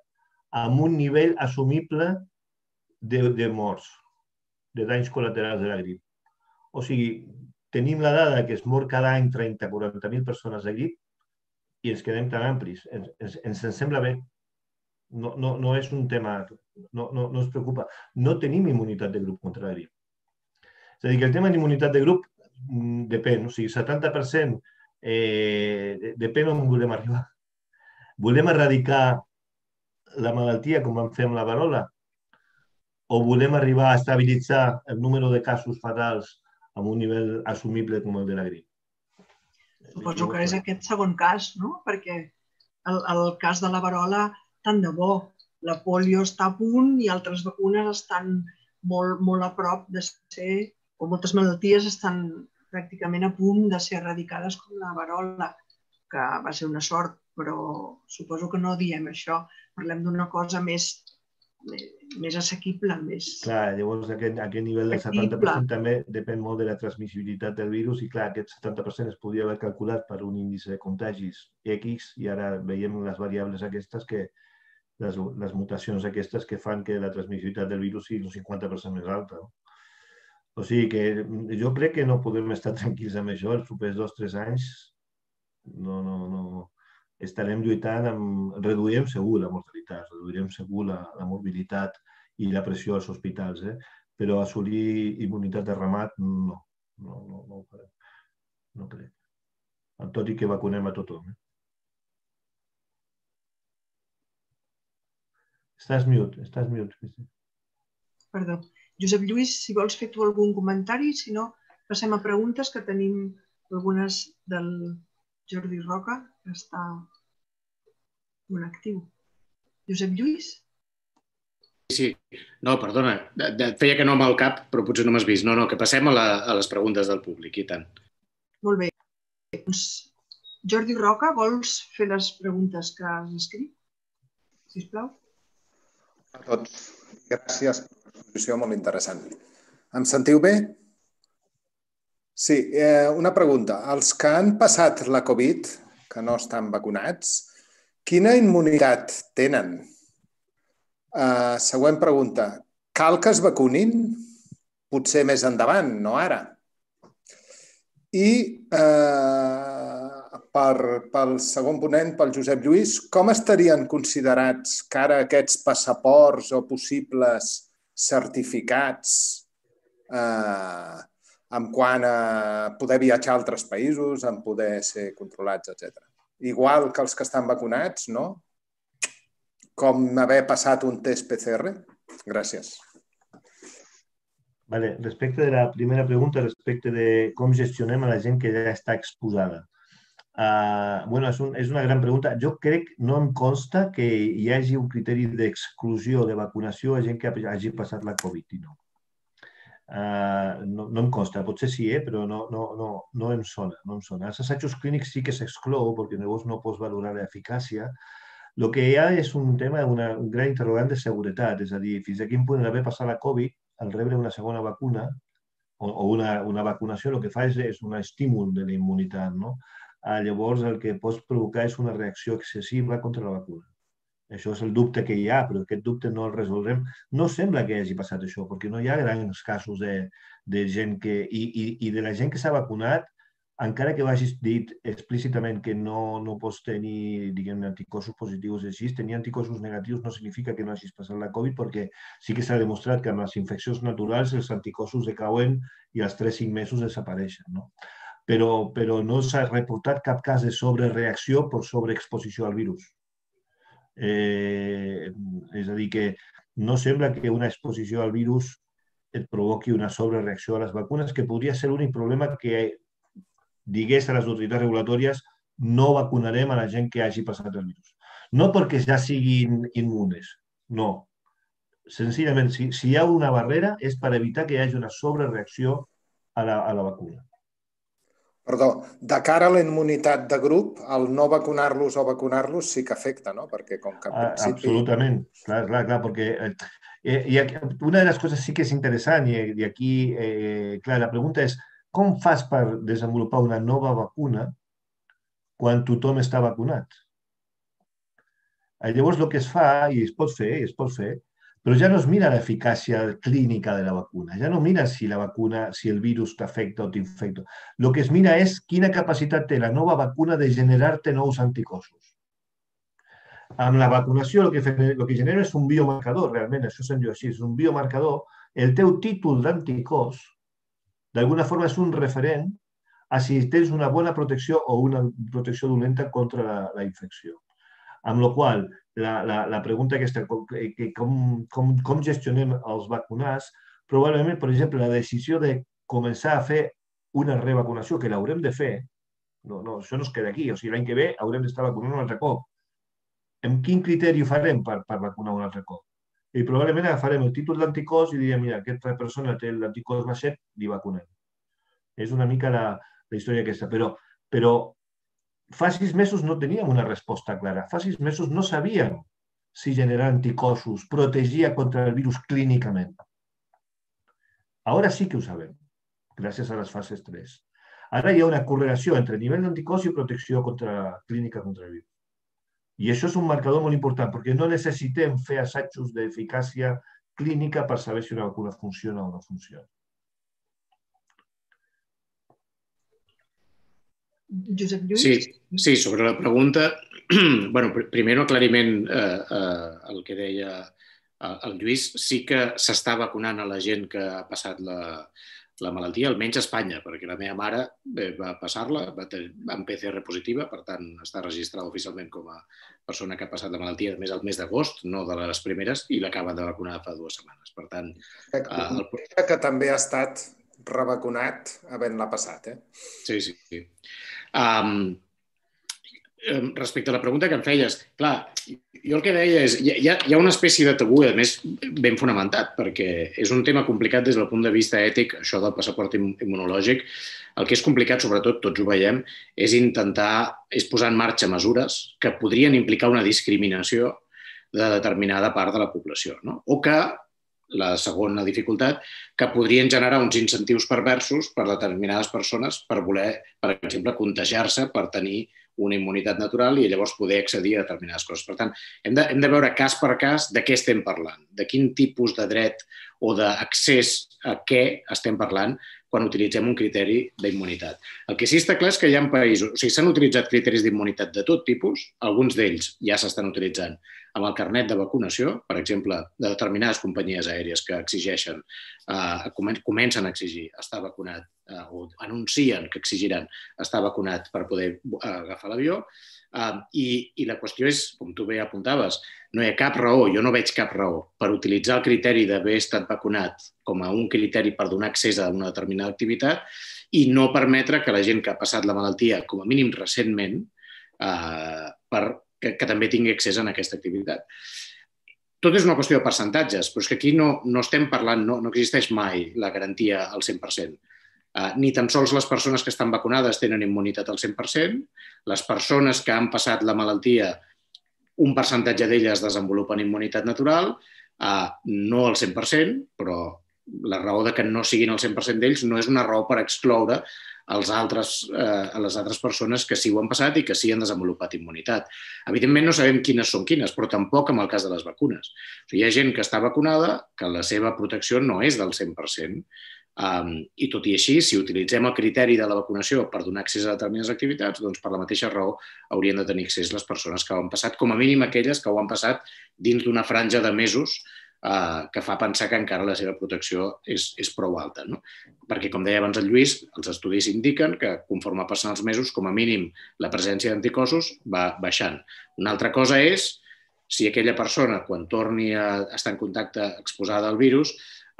amb un nivell assumible de, de morts, de danys col·laterals de la grip. O sigui, tenim la dada que es mor cada any 30-40.000 persones de grip i ens quedem tan amplis. Ens, ens, ens sembla bé. No, no, no és un tema... No, no, no es preocupa. No tenim immunitat de grup grip. És a dir, que el tema d'immunitat de grup mm, depèn. O sigui, 70% eh, depèn on volem arribar. Volem erradicar la malaltia com vam fer amb la varola? O volem arribar a estabilitzar el número de casos fatals amb un nivell assumible com el de la grip?
Suposo que és aquest segon cas, no? Perquè el, el cas de la varola, tant de bo, la polio està a punt i altres vacunes estan molt, molt a prop de ser, o moltes malalties estan pràcticament a punt de ser eradicades com la varola. que va ser una sort, però suposo que no diem això. Parlem d'una cosa més, més assequible, més...
Clar, llavors aquest, aquest nivell del 70% també depèn molt de la transmissibilitat del virus i clar, aquest 70% es podia haver calculat per un índice de contagis X i ara veiem les variables aquestes que les, les mutacions aquestes que fan que la transmissibilitat del virus sigui un 50% més alta. No? O sigui que jo crec que no podem estar tranquils amb això els propers dos tres anys. No, no, no. Estarem lluitant amb... Reduirem segur la mortalitat, reduirem segur la, la mobilitat i la pressió als hospitals, eh? però assolir immunitat de ramat, no. No, no, no ho farem. No crec. Tot i que vacunem a tothom. Eh? Estàs mute, estàs mute.
Perdó. Josep Lluís, si vols fer tu algun comentari, si no, passem a preguntes que tenim algunes del Jordi Roca, que està molt actiu. Josep Lluís?
Sí, no, perdona, et feia que no amb el cap, però potser no m'has vist. No, no, que passem a, la, a les preguntes del públic, i tant.
Molt bé. Doncs, Jordi Roca, vols fer les preguntes que has escrit? Sisplau.
A tots. Gràcies exposició molt interessant. Em sentiu bé? Sí, eh, una pregunta. Els que han passat la Covid, que no estan vacunats, quina immunitat tenen? Eh, següent pregunta. Cal que es vacunin? Potser més endavant, no ara. I eh, per, pel segon ponent, pel Josep Lluís, com estarien considerats que ara aquests passaports o possibles certificats eh, en quant a poder viatjar a altres països, en poder ser controlats, etc. Igual que els que estan vacunats, no? Com haver passat un test PCR? Gràcies.
Vale. Respecte de la primera pregunta, respecte de com gestionem a la gent que ja està exposada. Uh, bueno, és, un, és una gran pregunta. Jo crec, no em consta que hi hagi un criteri d'exclusió de vacunació a gent que hagi passat la Covid-19. Uh, no, no em consta, potser sí, eh? però no, no, no, no em sona. No em sona. Els assajos clínics sí que s'exclou perquè llavors no pots valorar l'eficàcia. El que hi ha és un tema, una, un gran interrogant de seguretat, és a dir, fins a quin punt haver passat la Covid, al rebre una segona vacuna o, o una, una vacunació, el que fa és, és un estímul de la immunitat, no? Eh, llavors el que pot provocar és una reacció excessiva contra la vacuna. Això és el dubte que hi ha, però aquest dubte no el resoldrem. No sembla que hagi passat això, perquè no hi ha grans casos de, de gent que... I, i, I de la gent que s'ha vacunat, encara que ho hagis dit explícitament que no, no pots tenir diguem, anticossos positius així, tenir anticossos negatius no significa que no hagis passat la Covid, perquè sí que s'ha demostrat que amb les infeccions naturals els anticossos decauen i als 3-5 mesos desapareixen. No? Però, però no s'ha reportat cap cas de sobrereacció per sobreexposició al virus. Eh, és a dir, que no sembla que una exposició al virus et provoqui una sobrereacció a les vacunes, que podria ser l'únic problema que digués a les autoritats regulatòries no vacunarem a la gent que hagi passat el virus. No perquè ja siguin immunes, no. Senzillament, si, si hi ha una barrera és per evitar que hi hagi una sobrereacció a la, a la vacuna.
Perdó, de cara a la immunitat de grup, el no vacunar-los o vacunar-los sí que afecta, no? Perquè com que
ah, principi... Absolutament, clar, clar, clar, perquè eh, i una de les coses sí que és interessant i, i aquí, eh, clar, la pregunta és com fas per desenvolupar una nova vacuna quan tothom està vacunat? Llavors, el que es fa, i es pot fer, es pot fer, però ja no es mira l'eficàcia clínica de la vacuna, ja no mira si la vacuna, si el virus t'afecta o t'infecta. El que es mira és quina capacitat té la nova vacuna de generar-te nous anticossos. Amb la vacunació el que, el que genera és un biomarcador, realment, això se'n diu així, és un biomarcador. El teu títol d'anticòs, d'alguna forma, és un referent a si tens una bona protecció o una protecció dolenta contra la, la infecció. Amb la qual la, la, la pregunta aquesta, que com, com, com gestionem els vacunats, probablement, per exemple, la decisió de començar a fer una revacunació, que l'haurem de fer, no, no, això no es queda aquí, o sigui, l'any que ve haurem d'estar vacunant un altre cop. Amb quin criteri ho farem per, per vacunar un altre cop? I probablement agafarem el títol d'anticòs i direm, mira, aquesta persona té l'anticòs baixet, li vacunem. És una mica la, la història aquesta. Però, però fa sis mesos no teníem una resposta clara. Fa sis mesos no sabíem si generar anticossos protegia contra el virus clínicament. Ahora sí que ho sabem, gràcies a les fases 3. Ara hi ha una correlació entre nivell d'anticòs i protecció contra, clínica contra el virus. I això és un marcador molt important, perquè no necessitem fer assajos d'eficàcia clínica per saber si una vacuna funciona o no funciona.
Josep Lluís?
Sí, sí, sobre la pregunta, bueno, primer un aclariment eh, eh, el que deia eh, el Lluís. Sí que s'està vacunant a la gent que ha passat la, la malaltia, almenys a Espanya, perquè la meva mare va passar-la, va tenir amb PCR positiva, per tant està registrada oficialment com a persona que ha passat la malaltia més al mes d'agost, no de les primeres, i l'acaba de vacunar fa dues setmanes. Per tant...
Eh, el... Que també ha estat revacunat havent-la passat, eh?
Sí, sí, sí. Um, respecte a la pregunta que em feies, clar, jo el que deia és, hi ha, hi ha una espècie de tabú, a més, ben fonamentat, perquè és un tema complicat des del punt de vista ètic, això del passaport immunològic. El que és complicat, sobretot, tots ho veiem, és intentar, és posar en marxa mesures que podrien implicar una discriminació de determinada part de la població, no? o que la segona dificultat, que podrien generar uns incentius perversos per a determinades persones per voler, per exemple, contagiar-se per tenir una immunitat natural i llavors poder accedir a determinades coses. Per tant, hem de, hem de veure cas per cas de què estem parlant, de quin tipus de dret o d'accés a què estem parlant quan utilitzem un criteri d'immunitat. El que sí està clar és que hi ha països, o sigui, s'han utilitzat criteris d'immunitat de tot tipus, alguns d'ells ja s'estan utilitzant amb el carnet de vacunació, per exemple, de determinades companyies aèries que exigeixen, eh, comencen a exigir estar vacunat eh, o anuncien que exigiran estar vacunat per poder eh, agafar l'avió, Uh, i, I la qüestió és, com tu bé apuntaves, no hi ha cap raó, jo no veig cap raó per utilitzar el criteri d'haver estat vacunat com a un criteri per donar accés a una determinada activitat i no permetre que la gent que ha passat la malaltia, com a mínim recentment, uh, per, que, que també tingui accés a aquesta activitat. Tot és una qüestió de percentatges, però és que aquí no, no estem parlant, no, no existeix mai la garantia al 100%. Uh, ni tan sols les persones que estan vacunades tenen immunitat al 100%, les persones que han passat la malaltia, un percentatge d'elles desenvolupen immunitat natural, uh, no al 100%, però la raó de que no siguin el 100% d'ells no és una raó per excloure els altres, eh, a les altres persones que sí ho han passat i que sí han desenvolupat immunitat. Evidentment no sabem quines són quines, però tampoc en el cas de les vacunes. O sigui, hi ha gent que està vacunada que la seva protecció no és del 100%, Um, I tot i així, si utilitzem el criteri de la vacunació per donar accés a determinades activitats, doncs per la mateixa raó haurien de tenir accés les persones que ho han passat, com a mínim aquelles que ho han passat dins d'una franja de mesos uh, que fa pensar que encara la seva protecció és, és prou alta. No? Perquè, com deia abans el Lluís, els estudis indiquen que conforme passen els mesos, com a mínim la presència d'anticossos va baixant. Una altra cosa és si aquella persona, quan torni a estar en contacte exposada al virus,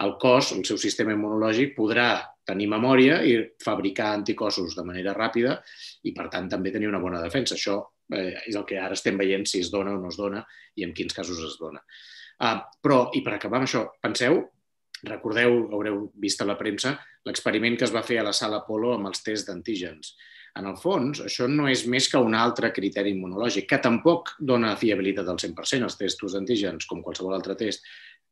el cos, el seu sistema immunològic, podrà tenir memòria i fabricar anticossos de manera ràpida i, per tant, també tenir una bona defensa. Això eh, és el que ara estem veient si es dona o no es dona i en quins casos es dona. Ah, però, i per acabar amb això, penseu, recordeu, haureu vist a la premsa, l'experiment que es va fer a la sala Apolo amb els tests d'antígens. En el fons, això no és més que un altre criteri immunològic, que tampoc dona fiabilitat al 100%. Els testos d'antígens, com qualsevol altre test,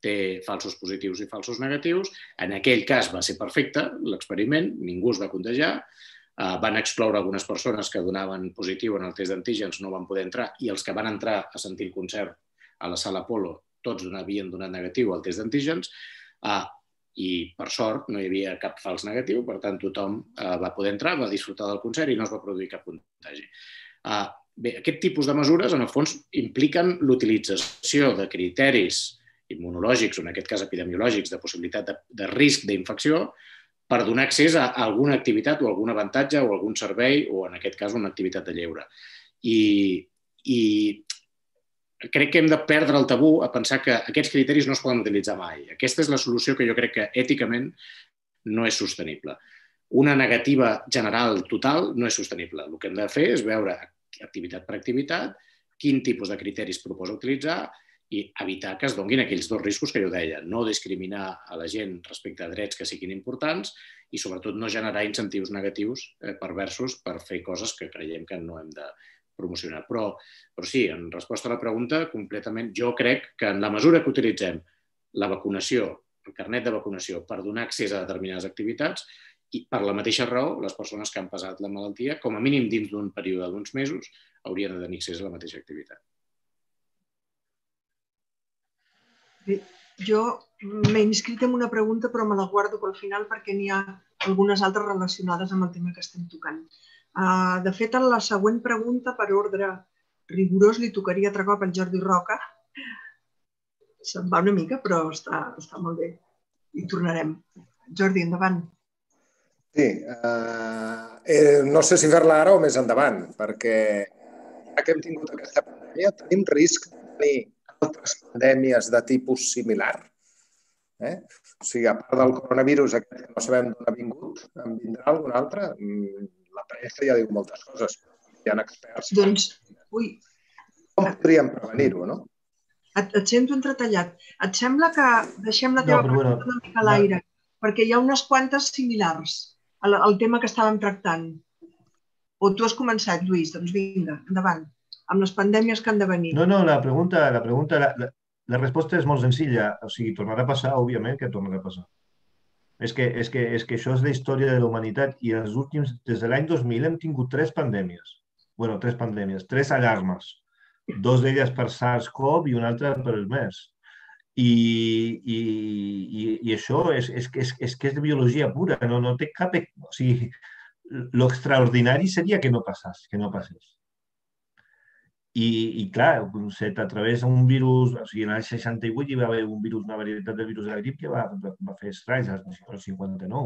té falsos positius i falsos negatius. En aquell cas va ser perfecte l'experiment, ningú es va contagiar, uh, van excloure algunes persones que donaven positiu en el test d'antígens, no van poder entrar, i els que van entrar a sentir el concert a la sala Apolo, tots havien donat negatiu al test d'antígens, uh, i per sort no hi havia cap fals negatiu, per tant tothom uh, va poder entrar, va disfrutar del concert i no es va produir cap contagi. Uh, bé, aquest tipus de mesures, en el fons, impliquen l'utilització de criteris immunològics o en aquest cas epidemiològics de possibilitat de, de risc d'infecció per donar accés a alguna activitat o algun avantatge o algun servei o en aquest cas una activitat de lleure. I, i crec que hem de perdre el tabú a pensar que aquests criteris no es poden utilitzar mai. Aquesta és la solució que jo crec que èticament no és sostenible. Una negativa general total no és sostenible. El que hem de fer és veure activitat per activitat, quin tipus de criteris proposa utilitzar i evitar que es donguin aquells dos riscos que jo deia, no discriminar a la gent respecte a drets que siguin importants i sobretot no generar incentius negatius eh, perversos per fer coses que creiem que no hem de promocionar. Però, però sí, en resposta a la pregunta, completament, jo crec que en la mesura que utilitzem la vacunació, el carnet de vacunació per donar accés a determinades activitats, i per la mateixa raó, les persones que han passat la malaltia, com a mínim dins d'un període d'uns mesos, haurien de tenir accés a la mateixa activitat.
Bé, jo m'he inscrit en una pregunta, però me la guardo pel final perquè n'hi ha algunes altres relacionades amb el tema que estem tocant. Uh, de fet, en la següent pregunta, per ordre rigorós, li tocaria altre cop al Jordi Roca. Se'n va una mica, però està, està molt bé. I tornarem. Jordi, endavant.
Sí, uh, eh, no sé si fer-la ara o més endavant, perquè ja que hem tingut aquesta pandèmia, tenim risc de tenir altres pandèmies de tipus similar. Eh? O sigui, a part del coronavirus aquest que no sabem d'on ha vingut, en vindrà algun altre? Mm, la premsa ja diu moltes coses. Hi ha experts.
Doncs, ui.
Com podríem prevenir-ho, no?
Et, et sento entretallat. Et sembla que deixem la teva no, pregunta bueno, una mica a l'aire, no. perquè hi ha unes quantes similars al, al tema que estàvem tractant. O tu has començat, Lluís? Doncs vinga, endavant amb les pandèmies que han de venir?
No, no, la pregunta, la, pregunta la, la, la resposta és molt senzilla. O sigui, tornarà a passar, òbviament que tornarà a passar. És que, és que, és que això és la història de la humanitat i els últims, des de l'any 2000 hem tingut tres pandèmies. bueno, tres pandèmies, tres alarmes. Dos d'elles per SARS-CoV i una altra per el MERS. I, i, i, i això és, és, és, és que és de biologia pura, no, no té cap... O sigui, l'extraordinari seria que no passés, que no passés. I, i clar, set a través d'un virus, o sigui, l'any 68 hi va haver un virus, una varietat de virus de la grip que va, va fer estralls, al 59,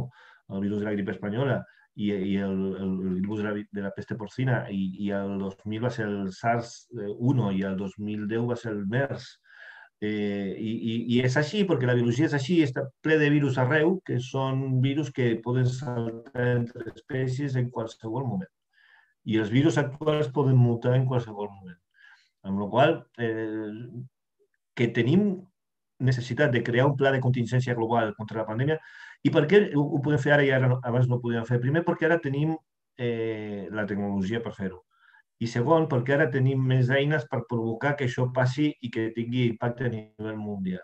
el virus de la grip espanyola, i, i el, el, el virus de la, de la peste porcina, i, i el 2000 va ser el SARS-1 i el 2010 va ser el MERS. Eh, i, i, I és així, perquè la biologia és així, està ple de virus arreu, que són virus que poden saltar entre espècies en qualsevol moment. I els virus actuals poden mutar en qualsevol moment. Amb la qual eh, que tenim necessitat de crear un pla de contingència global contra la pandèmia. I per què ho, ho podem fer ara i ara abans no ho podíem fer? Primer, perquè ara tenim eh, la tecnologia per fer-ho. I segon, perquè ara tenim més eines per provocar que això passi i que tingui impacte a nivell mundial.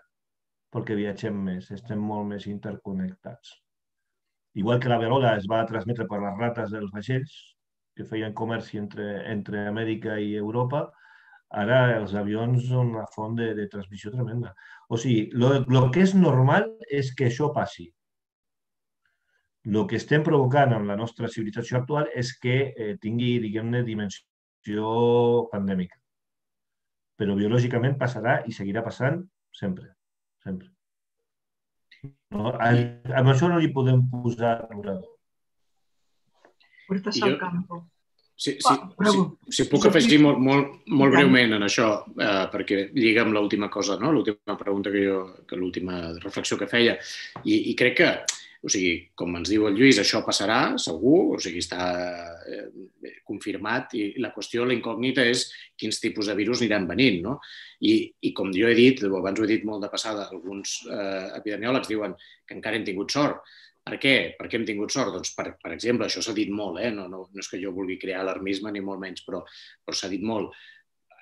Perquè viatgem més, estem molt més interconnectats. Igual que la verola es va transmetre per les rates dels vaixells, que feien comerç entre, entre Amèrica i Europa, Ara els avions són una font de, de transmissió tremenda. O sigui, el que és normal és que això passi. El que estem provocant amb la nostra civilització actual és que eh, tingui, diguem-ne, dimensió pandèmica. Però biològicament passarà i seguirà passant sempre. Sempre. No? A, amb això no li podem posar aturador.
Puertas al campo.
Sí, sí, sí, si puc afegir molt, molt, molt breument en això, eh, perquè lliga amb l'última cosa, no? l'última pregunta que jo, que l'última reflexió que feia, i, i crec que, o sigui, com ens diu el Lluís, això passarà, segur, o sigui, està eh, confirmat, i la qüestió, la incògnita és quins tipus de virus aniran venint, no? I, i com jo he dit, abans ho he dit molt de passada, alguns eh, epidemiòlegs diuen que encara hem tingut sort, per què? Per què hem tingut sort? Doncs, per, per exemple, això s'ha dit molt, eh? no, no, no és que jo vulgui crear alarmisme ni molt menys, però, però s'ha dit molt.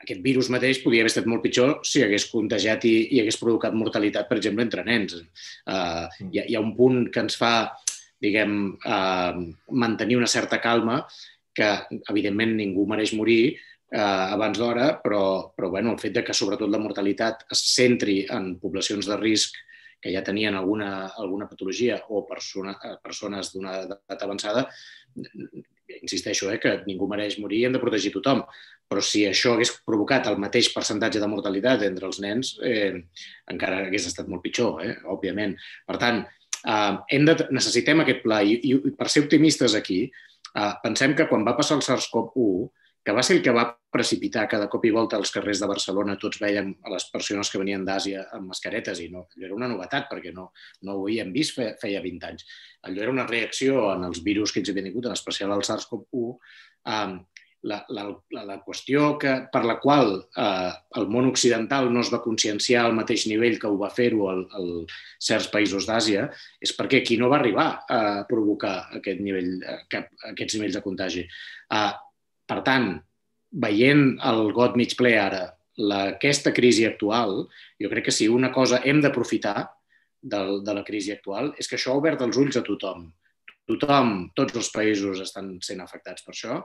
Aquest virus mateix podia haver estat molt pitjor si hagués contagiat i, i hagués provocat mortalitat, per exemple, entre nens. Uh, hi, ha, hi ha un punt que ens fa, diguem, uh, mantenir una certa calma que, evidentment, ningú mereix morir, eh, abans d'hora, però, però bueno, el fet de que sobretot la mortalitat es centri en poblacions de risc que ja tenien alguna, alguna patologia o persona, eh, persones d'una edat avançada, insisteixo, eh, que ningú mereix morir i hem de protegir tothom. Però si això hagués provocat el mateix percentatge de mortalitat entre els nens, eh, encara hagués estat molt pitjor, eh, òbviament. Per tant, eh, hem de, necessitem aquest pla i, i per ser optimistes aquí, eh, pensem que quan va passar el SARS-CoV-1, que va ser el que va precipitar cada cop i volta als carrers de Barcelona. Tots veiem a les persones que venien d'Àsia amb mascaretes i no, allò era una novetat perquè no, no ho havíem vist fe, feia 20 anys. Allò era una reacció en els virus que ens havien vingut, en especial el SARS-CoV-1. Um, la, la, la, la qüestió que, per la qual eh, el món occidental no es va conscienciar al mateix nivell que ho va fer-ho al, al certs països d'Àsia és perquè aquí no va arribar a provocar aquest nivell, cap, aquests nivells de contagi. Eh, per tant, veient el got mig ple ara, la, aquesta crisi actual, jo crec que si una cosa hem d'aprofitar de, de la crisi actual és que això ha obert els ulls a tothom tothom, tots els països estan sent afectats per això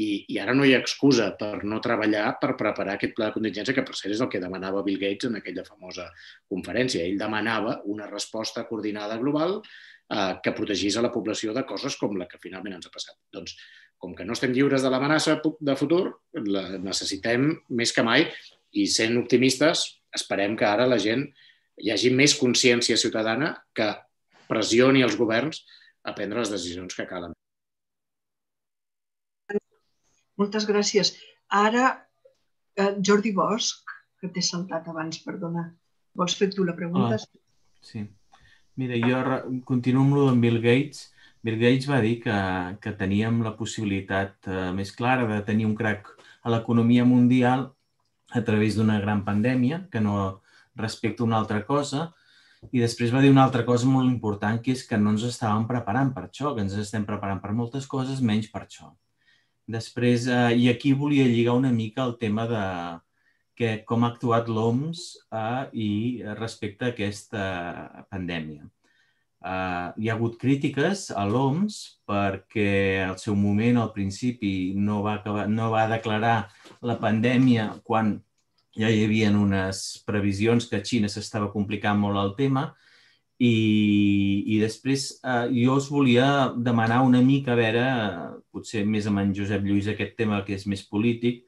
i, i ara no hi ha excusa per no treballar per preparar aquest pla de contingència que per cert és el que demanava Bill Gates en aquella famosa conferència. Ell demanava una resposta coordinada global eh, que protegís a la població de coses com la que finalment ens ha passat. Doncs, com que no estem lliures de l'amenaça de futur, la necessitem més que mai i sent optimistes, esperem que ara la gent hi hagi més consciència ciutadana que pressioni els governs a prendre les decisions que calen.
Moltes gràcies. Ara, eh, Jordi Bosch, que t'he saltat abans, perdona. Vols fer tu la pregunta?
Ah, sí. Mira, jo continuo amb el Bill Gates. Bill Gates va dir que, que teníem la possibilitat eh, més clara de tenir un crac a l'economia mundial a través d'una gran pandèmia, que no respecta una altra cosa, i després va dir una altra cosa molt important, que és que no ens estàvem preparant per això, que ens estem preparant per moltes coses, menys per això. Després, eh, i aquí volia lligar una mica el tema de que, com ha actuat l'OMS eh, i respecte a aquesta pandèmia. Uh, hi ha hagut crítiques a l'OMS perquè al seu moment, al principi, no va, acabar, no va declarar la pandèmia quan ja hi havia unes previsions que a Xina s'estava complicant molt el tema. I, i després eh, jo us volia demanar una mica, a veure, potser més amb en Josep Lluís aquest tema que és més polític,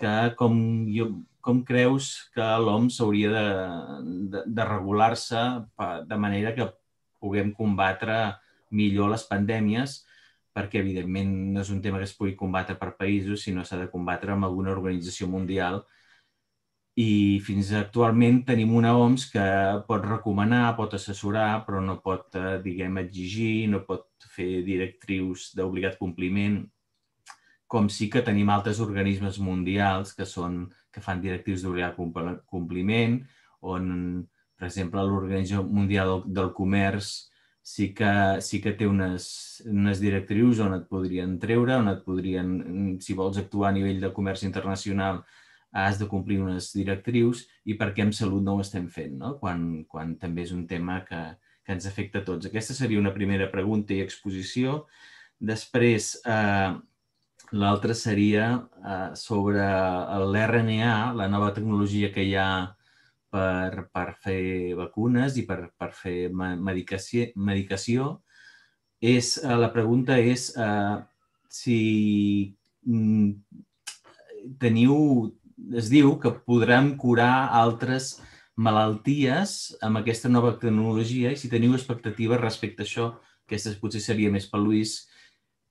que com, jo, com creus que l'OMS hauria de, de, de regular-se de manera que puguem combatre millor les pandèmies, perquè evidentment no és un tema que es pugui combatre per països, sinó s'ha de combatre amb alguna organització mundial. I fins actualment tenim una OMS que pot recomanar, pot assessorar, però no pot, eh, diguem, exigir, no pot fer directrius d'obligat compliment, com sí que tenim altres organismes mundials que, són, que fan directrius d'obligat compliment, on, per exemple, l'Organització Mundial del Comerç sí que, sí que té unes, unes directrius on et podrien treure, on et podrien, si vols actuar a nivell de comerç internacional, has de complir unes directrius i per què en salut no ho estem fent, no? quan, quan també és un tema que, que ens afecta a tots. Aquesta seria una primera pregunta i exposició. Després, eh, l'altra seria eh, sobre l'RNA, la nova tecnologia que hi ha per, per fer vacunes i per, per fer medicació. medicació. És, eh, la pregunta és eh, si mm, teniu es diu que podrem curar altres malalties amb aquesta nova tecnologia i si teniu expectatives respecte a això, aquesta potser seria més per Lluís,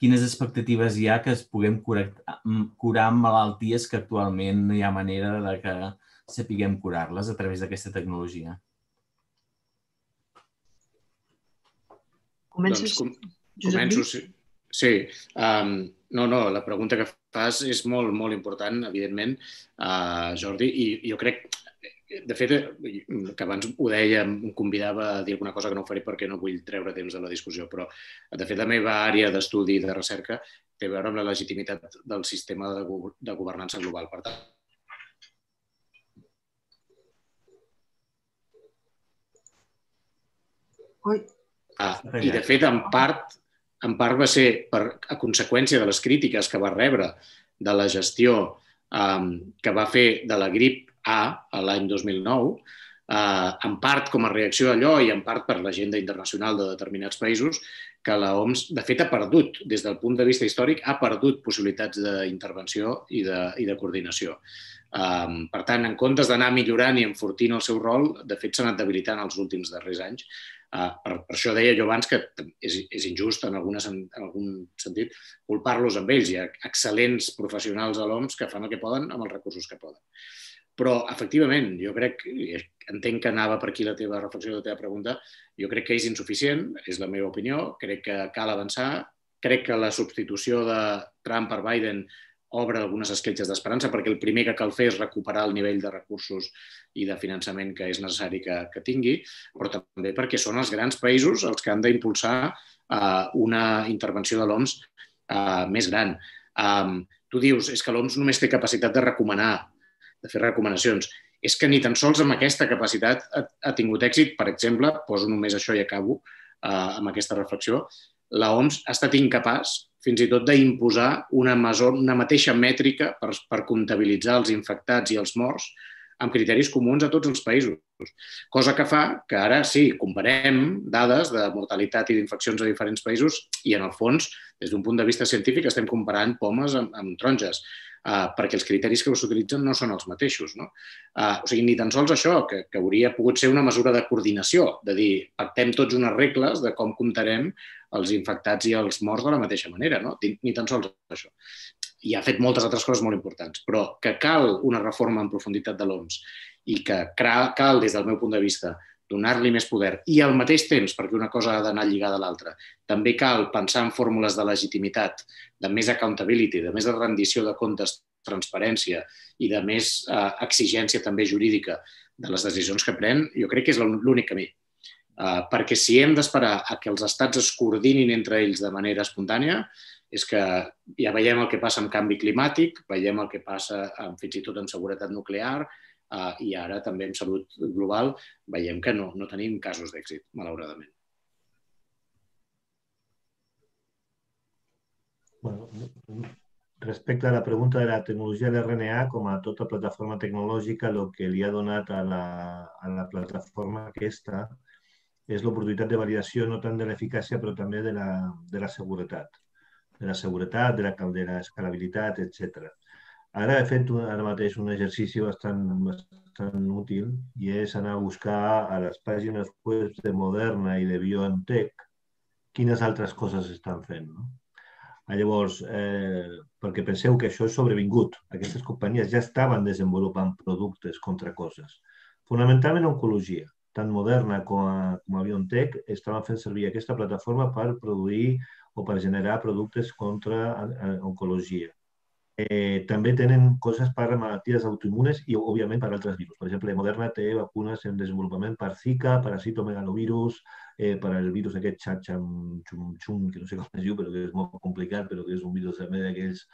quines expectatives hi ha que es puguem curar, curar malalties que actualment no hi ha manera de que sapiguem curar-les a través d'aquesta tecnologia?
Comences, doncs, com, començo, sí. sí. Um, no, no, la pregunta que fas és molt, molt important, evidentment, uh, Jordi, i jo crec, de fet, que abans ho deia, em convidava a dir alguna cosa que no ho faré perquè no vull treure temps de la discussió, però de fet la meva àrea d'estudi i de recerca té a veure amb la legitimitat del sistema de, de governança global. Per tant, Ah, I, de fet, en part, en part va ser per, a conseqüència de les crítiques que va rebre de la gestió um, que va fer de la grip A a l'any 2009, uh, en part com a reacció a allò i en part per l'agenda internacional de determinats països, que la OMS, de fet, ha perdut, des del punt de vista històric, ha perdut possibilitats d'intervenció i, de, i de coordinació. Um, per tant, en comptes d'anar millorant i enfortint el seu rol, de fet s'ha anat debilitant els últims darrers anys Uh, per, per això deia jo abans que és, és injust en, algunes, en, en algun sentit culpar-los amb ells. Hi ha excel·lents professionals a l'OMS que fan el que poden amb els recursos que poden. Però, efectivament, jo crec, entenc que anava per aquí la teva reflexió, la teva pregunta, jo crec que és insuficient, és la meva opinió, crec que cal avançar, crec que la substitució de Trump per Biden obre algunes escletxes d'esperança perquè el primer que cal fer és recuperar el nivell de recursos i de finançament que és necessari que, que tingui, però també perquè són els grans països els que han d'impulsar uh, una intervenció de l'OMS uh, més gran. Um, tu dius, és que l'OMS només té capacitat de recomanar, de fer recomanacions. És que ni tan sols amb aquesta capacitat ha, ha tingut èxit, per exemple, poso només això i acabo uh, amb aquesta reflexió, la OMS ha estat incapaç fins i tot d'imposar una, una mateixa mètrica per, per comptabilitzar els infectats i els morts amb criteris comuns a tots els països. Cosa que fa que ara sí, comparem dades de mortalitat i d'infeccions a diferents països i, en el fons, des d'un punt de vista científic, estem comparant pomes amb, amb taronges uh, perquè els criteris que s'utilitzen no són els mateixos. No? Uh, o sigui, ni tan sols això, que, que hauria pogut ser una mesura de coordinació, de dir, pactem tots unes regles de com comptarem els infectats i els morts de la mateixa manera, no? ni tan sols això. I ha fet moltes altres coses molt importants, però que cal una reforma en profunditat de l'OMS i que cal, des del meu punt de vista, donar-li més poder i al mateix temps, perquè una cosa ha d'anar lligada a l'altra, també cal pensar en fórmules de legitimitat, de més accountability, de més de rendició de comptes, transparència i de més eh, exigència també jurídica de les decisions que pren, jo crec que és l'únic camí. Uh, perquè si hem d'esperar a que els estats es coordinin entre ells de manera espontània, és que ja veiem el que passa amb canvi climàtic, veiem el que passa amb, fins i tot en seguretat nuclear, uh, i ara també en salut global veiem que no, no tenim casos d'èxit, malauradament.
Bueno, respecte a la pregunta de la tecnologia de l'RNA, com a tota plataforma tecnològica, el que li ha donat a la, a la plataforma aquesta és l'oportunitat de validació no tant de l'eficàcia, però també de la, de la seguretat. De la seguretat, de la, de l'escalabilitat, etc. Ara he fet un, ara mateix un exercici bastant, bastant útil i és anar a buscar a les pàgines web de Moderna i de BioNTech quines altres coses estan fent. No? Llavors, eh, perquè penseu que això és sobrevingut. Aquestes companyies ja estaven desenvolupant productes contra coses. Fonamentalment oncologia tant Moderna com a, com a BioNTech estaven fent servir aquesta plataforma per produir o per generar productes contra eh, oncologia. Eh, també tenen coses per a malalties autoimmunes i, òbviament, per altres virus. Per exemple, Moderna té vacunes en desenvolupament per Zika, parasitomegalovirus, eh, per al virus aquest xatxam xum, xum, que no sé com es diu, però que és molt complicat, però que és un virus també d'aquells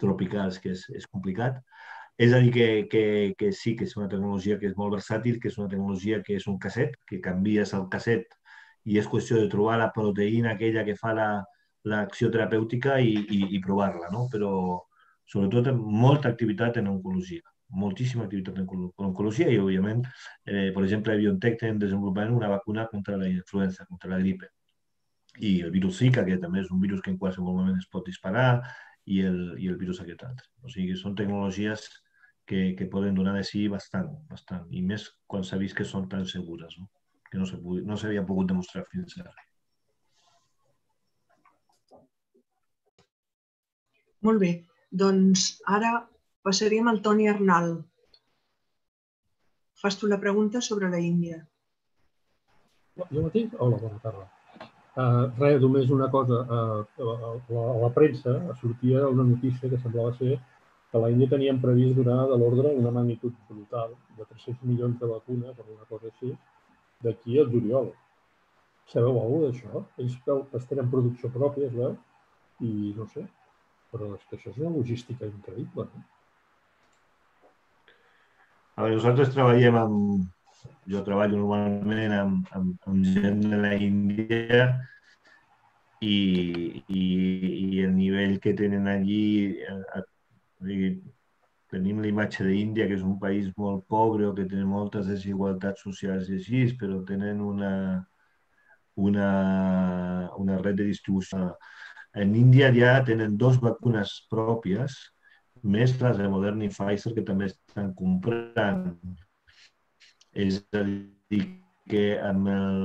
tropicals que és, és complicat. És a dir, que, que, que sí, que és una tecnologia que és molt versàtil, que és una tecnologia que és un casset, que canvies el casset i és qüestió de trobar la proteïna aquella que fa l'acció la, terapèutica i, i, i provar-la, no? Però sobretot molta activitat en oncologia, moltíssima activitat en oncologia i, òbviament, eh, per exemple, BioNTech té desenvolupant una vacuna contra la influenza, contra la gripe. I el virus Zika, que també és un virus que en qualsevol moment es pot disparar, i el, i el virus aquest altre. O sigui, són tecnologies que, que poden donar de sí bastant, bastant, i més quan s'ha vist que són tan segures, no? que no s'havia no pogut demostrar fins ara.
Molt bé, doncs ara passaríem al Toni Arnal. Fas tu la pregunta sobre la Índia.
Jo mateix? Hola, bona tarda. Uh, res, només una cosa. Uh, a, la, a la premsa sortia una notícia que semblava ser que la Índia tenien previst donar de l'ordre una magnitud brutal de 300 milions de vacunes o una cosa així d'aquí al juliol. Sabeu alguna d'això? Ells es tenen producció pròpia, es veu, i no sé, però és que això és una logística increïble. No?
A veure, nosaltres treballem amb... Jo treballo normalment amb, amb, amb gent de la Índia i, i, i el nivell que tenen allí a, dir, tenim la imatge d'Índia, que és un país molt pobre o que té moltes desigualtats socials i així, però tenen una, una, una red de distribució. En Índia ja tenen dos vacunes pròpies, més les de Moderna i Pfizer, que també estan comprant. És a dir, que amb el,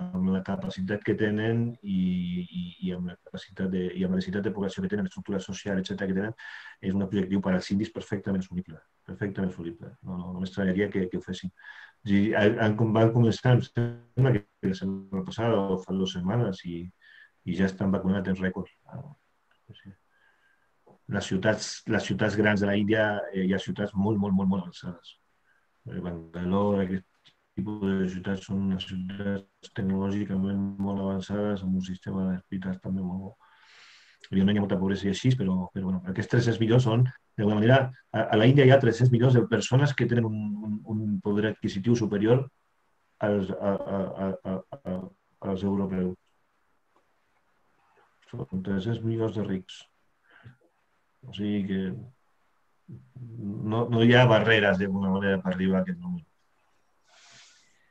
amb la capacitat que tenen i, i, i amb la capacitat de, i amb la necessitat de població que tenen, estructura social, etc que tenen, és un objectiu per als indis perfectament assolible. Perfectament assolible. No, no, no m'estranaria que, que ho fessin. Han, van començar, em sembla que la setmana passada o fa dues setmanes i, i ja estan vacunats en rècords. Sí. les ciutats, les ciutats grans de la Índia eh, hi ha ciutats molt, molt, molt, molt avançades. Eh, Bangalore, aquest tipus de ciutats són unes ciutats tecnològicament molt avançades, amb un sistema d'hospitals també molt bo. Evidentment hi ha molta pobresa i així, però, però bueno, aquests 300 milions són, d'alguna manera, a, a la Índia hi ha 300 milions de persones que tenen un, un, un poder adquisitiu superior als, a, a, a, a, als europeus. Són 300 milions de rics. O sigui que no, no hi ha barreres d'alguna manera per arribar a aquest número.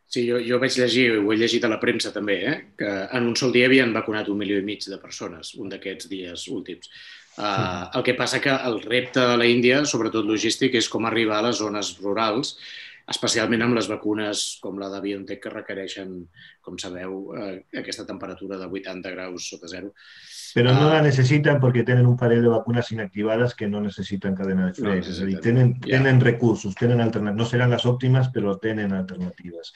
Sí, jo, jo vaig llegir, ho he llegit a la premsa també, eh? que en un sol dia havien vacunat un milió i mig de persones, un d'aquests dies últims. Uh, el que passa que el repte de la Índia, sobretot logístic, és com arribar a les zones rurals, especialment amb les vacunes com la de BioNTech que requereixen, com sabeu, uh, aquesta temperatura de 80 graus sota zero.
Però no la necessiten perquè tenen un parell de vacunes inactivades que no necessiten cadena de fre. No és a dir, tenen, tenen recursos, tenen alternatives. No seran les òptimes, però tenen alternatives.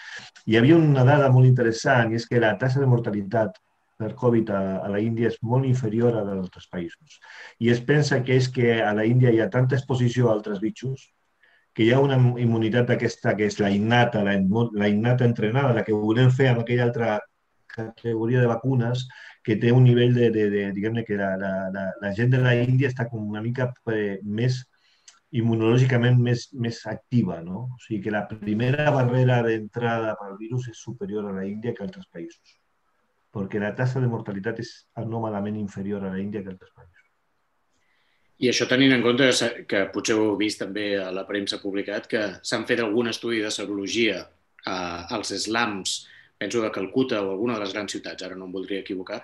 Hi havia una dada molt interessant i és que la tassa de mortalitat per Covid a, a la Índia és molt inferior a d'altres països. I es pensa que és que a la Índia hi ha tanta exposició a altres bitxos que hi ha una immunitat d'aquesta que és la innata, la, la innata entrenada, la que volem fer amb aquella altra categoria de vacunes, que té un nivell de, de, de diguem-ne, que la, la, la, la gent de la Índia està com una mica eh, més immunològicament més, més activa, no? O sigui que la primera barrera d'entrada pel virus és superior a la Índia que a altres països, perquè la tassa de mortalitat és anòmalament inferior a la Índia que a altres països.
I això tenint en compte que potser heu vist també a la premsa publicat, que s'han fet algun estudi de serologia eh, als slams penso de Calcuta o alguna de les grans ciutats, ara no em voldria equivocar,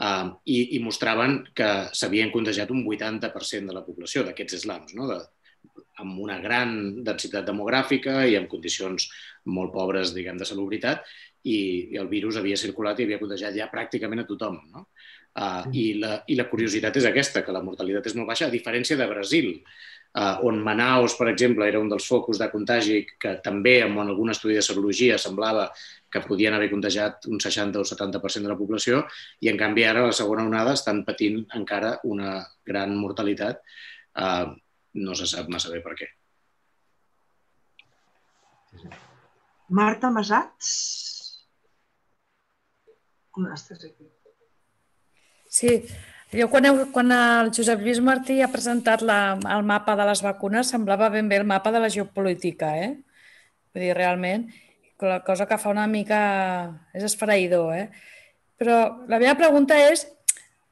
uh, i, i mostraven que s'havien contagiat un 80% de la població d'aquests islams, no? de, amb una gran densitat demogràfica i amb condicions molt pobres, diguem, de salubritat, i, i el virus havia circulat i havia contagiat ja pràcticament a tothom. No? Uh, i, la, I la curiositat és aquesta, que la mortalitat és molt baixa, a diferència de Brasil, uh, on Manaus, per exemple, era un dels focus de contagi que també en algun estudi de serologia semblava que podien haver contagiat un 60 o 70% de la població i, en canvi, ara, la segona onada, estan patint encara una gran mortalitat. Uh, no se sap massa bé per què.
Marta Masats? Estàs aquí.
Sí, jo quan, heu, quan el Josep Lluís Martí ha presentat la, el mapa de les vacunes semblava ben bé el mapa de la geopolítica, eh? Vull dir, realment, la cosa que fa una mica... és esfereïdor, eh? Però la meva pregunta és,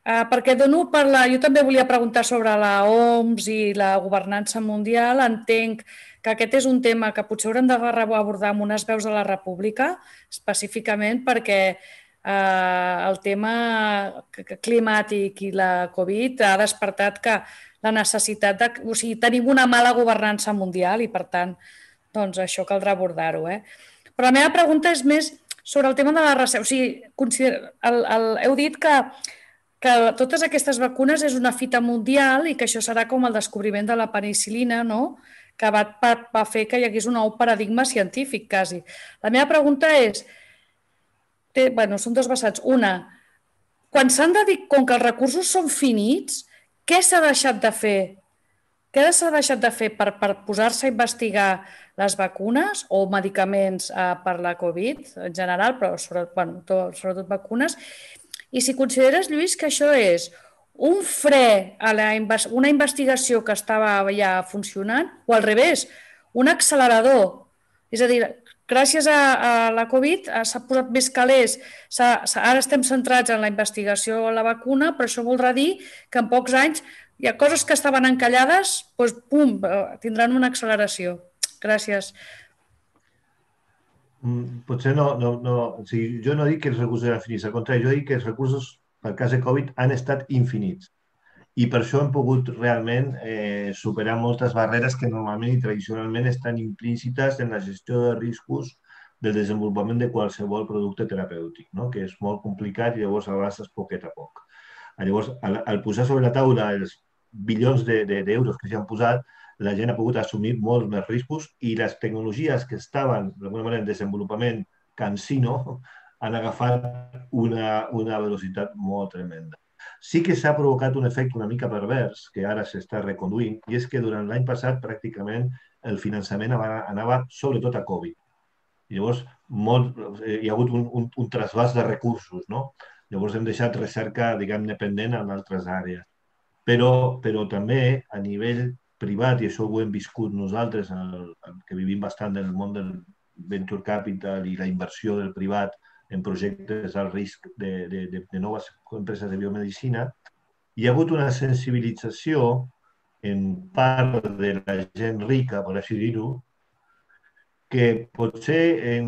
eh, perquè dono per la... Jo també volia preguntar sobre la OMS i la governança mundial. Entenc que aquest és un tema que potser haurem d'abordar amb unes veus de la República, específicament perquè eh, el tema climàtic i la Covid ha despertat que la necessitat de... O sigui, tenim una mala governança mundial i, per tant, doncs això caldrà abordar-ho. Eh? Però la meva pregunta és més sobre el tema de la recerca. O sigui, consider... el, el... heu dit que, que totes aquestes vacunes és una fita mundial i que això serà com el descobriment de la penicilina, no? que va, va fer que hi hagués un nou paradigma científic, quasi. La meva pregunta és, té, bueno, són dos vessants. Una, quan s'han de dir, com que els recursos són finits, què s'ha deixat de fer? Què s'ha deixat de fer per, per posar-se a investigar les vacunes o medicaments eh, per la Covid en general, però sobretot, bueno, tot, sobretot vacunes. I si consideres, Lluís, que això és un fre a la, una investigació que estava ja funcionant o al revés, un accelerador. És a dir, gràcies a, a la Covid eh, s'ha posat més calés, s ha, s ha, ara estem centrats en la investigació de la vacuna, però això voldrà dir que en pocs anys hi ha coses que estaven encallades, doncs, pum, eh, tindran una acceleració. Gràcies.
Mm, potser no, no, no o sigui, jo no dic que els recursos eren finits, al contrari, jo dic que els recursos per cas de Covid han estat infinits i per això hem pogut realment eh, superar moltes barreres que normalment i tradicionalment estan implícites en la gestió de riscos del desenvolupament de qualsevol producte terapèutic, no? que és molt complicat i llavors avances poquet a poc. Llavors, al, al posar sobre la taula els bilions d'euros de, de, que s'hi han posat, la gent ha pogut assumir molts més riscos i les tecnologies que estaven, d'alguna manera, en desenvolupament cansino han agafat una, una velocitat molt tremenda. Sí que s'ha provocat un efecte una mica pervers, que ara s'està reconduint, i és que durant l'any passat pràcticament el finançament anava, sobretot a Covid. Llavors molt, eh, hi ha hagut un, un, un trasbàs de recursos, no? Llavors hem deixat recerca, diguem, dependent en altres àrees. Però, però també a nivell privat, i això ho hem viscut nosaltres, el, el que vivim bastant en el món del venture capital i la inversió del privat en projectes al risc de, de, de, de noves empreses de biomedicina, hi ha hagut una sensibilització en part de la gent rica, per així dir-ho, que potser en,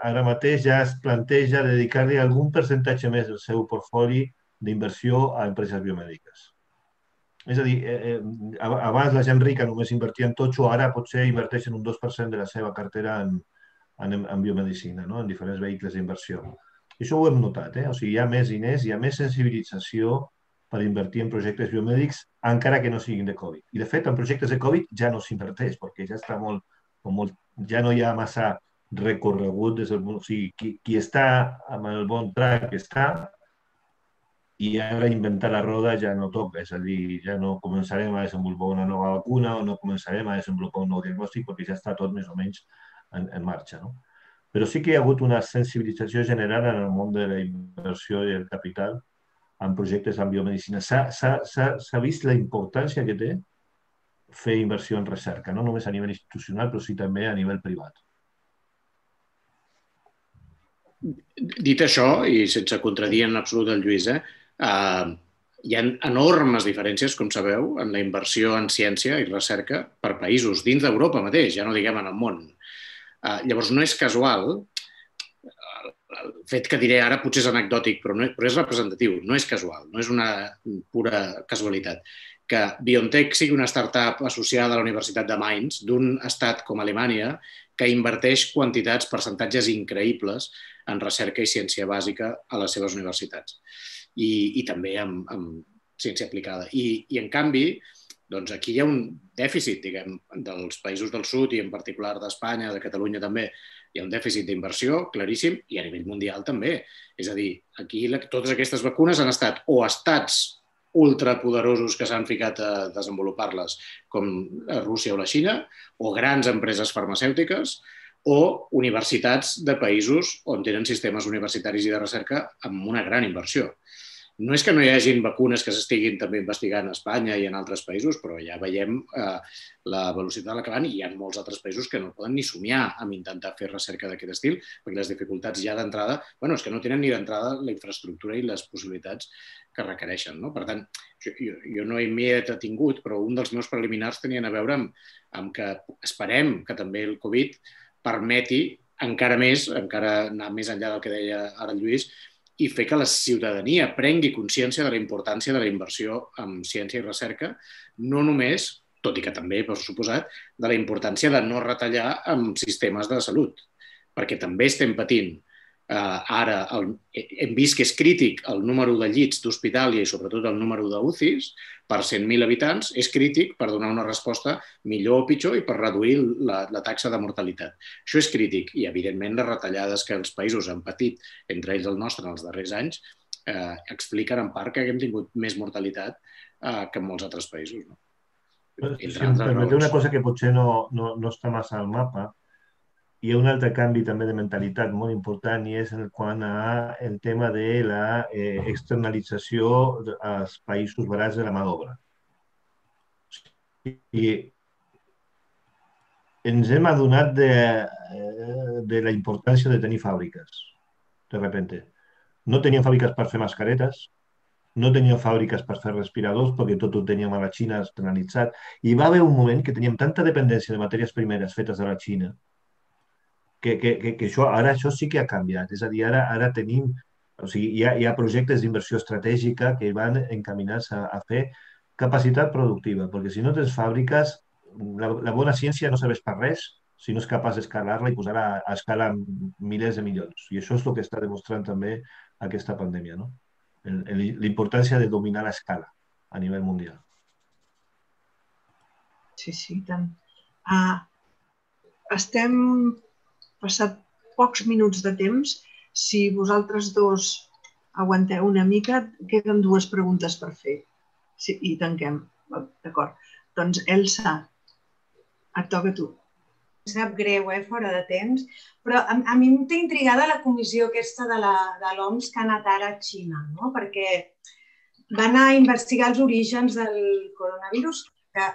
ara mateix ja es planteja dedicar-li algun percentatge més del seu portfoli d'inversió a empreses biomèdiques. És a dir, eh, eh, abans la gent rica només invertia en totxo, ara potser inverteixen un 2% de la seva cartera en, en, en biomedicina, no? en diferents vehicles d'inversió. Això ho hem notat, eh? o sigui, hi ha més diners, hi ha més sensibilització per invertir en projectes biomèdics, encara que no siguin de Covid. I, de fet, en projectes de Covid ja no s'inverteix, perquè ja està molt, molt, ja no hi ha massa recorregut des del, o sigui, qui, qui està amb el bon track està, i ara inventar la roda ja no toca, és a dir, ja no començarem a desenvolupar una nova vacuna o no començarem a desenvolupar un nou diagnòstic perquè ja està tot més o menys en, en marxa. No? Però sí que hi ha hagut una sensibilització general en el món de la inversió i el capital en projectes en biomedicina. S'ha vist la importància que té fer inversió en recerca, no només a nivell institucional, però sí també a nivell privat.
Dit això, i sense contradir en absolut el Lluís, eh, Uh, hi ha enormes diferències, com sabeu, en la inversió en ciència i recerca per països, dins d'Europa mateix, ja no diguem en el món. Uh, llavors, no és casual, el fet que diré ara potser és anecdòtic, però, no, però és representatiu, no és casual, no és una pura casualitat, que BioNTech sigui una startup associada a la Universitat de Mainz, d'un estat com Alemanya, que inverteix quantitats, percentatges increïbles en recerca i ciència bàsica a les seves universitats i, i també amb, amb ciència aplicada. I, I, en canvi, doncs aquí hi ha un dèficit, diguem, dels països del sud i en particular d'Espanya, de Catalunya també, hi ha un dèficit d'inversió claríssim i a nivell mundial també. És a dir, aquí la, totes aquestes vacunes han estat o estats ultrapoderosos que s'han ficat a desenvolupar-les, com Rússia o la Xina, o grans empreses farmacèutiques, o universitats de països on tenen sistemes universitaris i de recerca amb una gran inversió no és que no hi hagin vacunes que s'estiguin també investigant a Espanya i en altres països, però ja veiem eh, la velocitat a la que van i hi ha molts altres països que no poden ni somiar amb intentar fer recerca d'aquest estil, perquè les dificultats ja d'entrada, bueno, és que no tenen ni d'entrada la infraestructura i les possibilitats que requereixen. No? Per tant, jo, jo, jo no m'hi he detingut, però un dels meus preliminars tenien a veure amb, amb que esperem que també el Covid permeti encara més, encara anar més enllà del que deia ara el Lluís, i fer que la ciutadania prengui consciència de la importància de la inversió en ciència i recerca, no només, tot i que també, per suposat, de la importància de no retallar amb sistemes de salut, perquè també estem patint eh, ara el, hem vist que és crític el número de llits d'hospital i sobretot el número d'UCIs per 100.000 habitants, és crític per donar una resposta millor o pitjor i per reduir la, la taxa de mortalitat. Això és crític i, evidentment, les retallades que els països han patit, entre ells el nostre, en els darrers anys, eh, expliquen en part que haguem tingut més mortalitat eh, que en molts altres països. No?
si em permeteu una cosa que potser no, no, no està massa al mapa, hi ha un altre canvi també de mentalitat molt important i és el quant a el tema de la eh, externalització als països barats de la mà d'obra. I ens hem adonat de, eh, de la importància de tenir fàbriques, de repente. No teníem fàbriques per fer mascaretes, no teníem fàbriques per fer respiradors perquè tot ho teníem a la Xina externalitzat. I va haver un moment que teníem tanta dependència de matèries primeres fetes a la Xina que, que, que, que això, ara això sí que ha canviat. És a dir, ara, ara tenim, o sigui, hi ha, hi ha projectes d'inversió estratègica que van encaminats a, a fer capacitat productiva, perquè si no tens fàbriques, la, la bona ciència no serveix per res si no és capaç d'escalar-la i posar a, a escala milers de milions. I això és el que està demostrant també aquesta pandèmia, no? L'importància de dominar l'escala a nivell mundial.
Sí, sí, tant. Ah, estem passat pocs minuts de temps, si vosaltres dos aguanteu una mica, queden dues preguntes per fer. Sí, I tanquem. D'acord. Doncs, Elsa, et toca tu.
Sap greu, eh, fora de temps, però a, a mi em té intrigada la comissió aquesta de l'OMS que ha anat ara a Xina, no? perquè va anar a investigar els orígens del coronavirus, que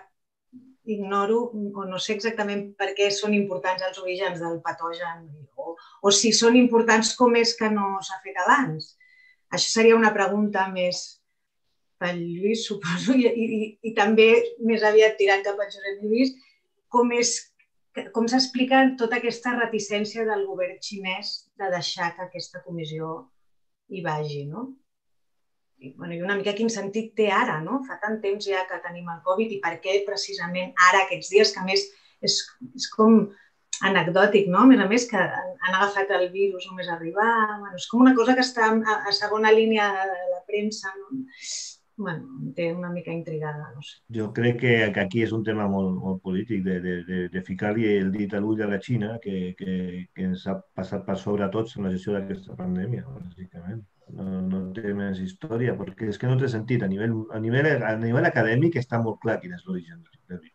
ignoro o no sé exactament per què són importants els orígens del patogen o, o si són importants com és que no s'ha fet abans. Això seria una pregunta més pel Lluís, suposo, i, i, i també més aviat tirant cap a Josep Lluís, com és com s'explica tota aquesta reticència del govern xinès de deixar que aquesta comissió hi vagi, no? Bueno, i una mica quin sentit té ara, no? Fa tant temps ja que tenim el Covid i per què precisament ara, aquests dies, que més és, és com anecdòtic, no? A més a més, que han agafat el virus només arribar, bueno, és com una cosa que està a, a segona línia de la premsa, no? bueno, em té una mica intrigada, no sé.
Jo crec que, que aquí és un tema molt, molt polític, de, de, de, de ficar-li el dit a l'ull a la Xina, que, que, que ens ha passat per sobre a tots en la gestió d'aquesta pandèmia, bàsicament no, no té més història, perquè és que no té sentit. A nivell, a nivell, a nivell acadèmic està molt clar quin és l'origen del virus.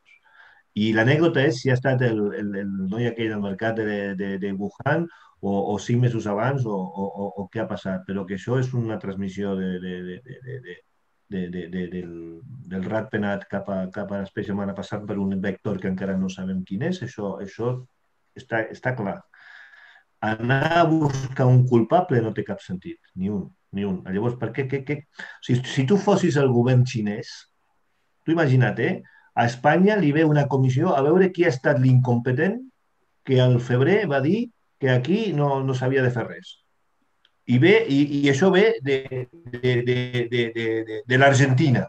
I l'anècdota és si ha estat el, el, el noi aquell del mercat de, de, de Wuhan o, o cinc mesos abans o, o, o què ha passat, però que això és una transmissió de, de, de, de, de de, de, de, del, del rat penat cap a, cap a l'espècie humana passant per un vector que encara no sabem quin és, això, això està, està clar anar a buscar un culpable no té cap sentit, ni un, ni un. Llavors, per què, què, què? Si, si tu fossis el govern xinès, tu imagina't, eh? a Espanya li ve una comissió a veure qui ha estat l'incompetent que al febrer va dir que aquí no, no s'havia de fer res. I, ve, i, i això ve de, de, de, de, de, de, de l'Argentina.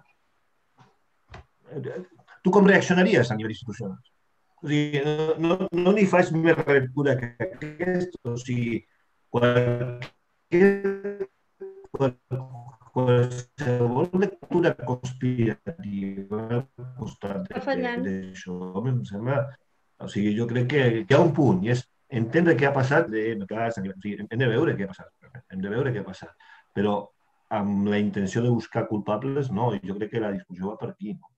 Tu com reaccionaries a nivell institucional? O sigui, no, no, no n'hi faig més lectura que aquest. O sigui, qualsevol, qualsevol lectura conspirativa al costat d'això, em sembla... O sigui, jo crec que hi ha un punt, i és entendre què ha passat, de, clar, o sigui, hem de veure què ha passat, hem de veure què ha passat, però amb la intenció de buscar culpables, no, jo crec que la discussió va per aquí, no?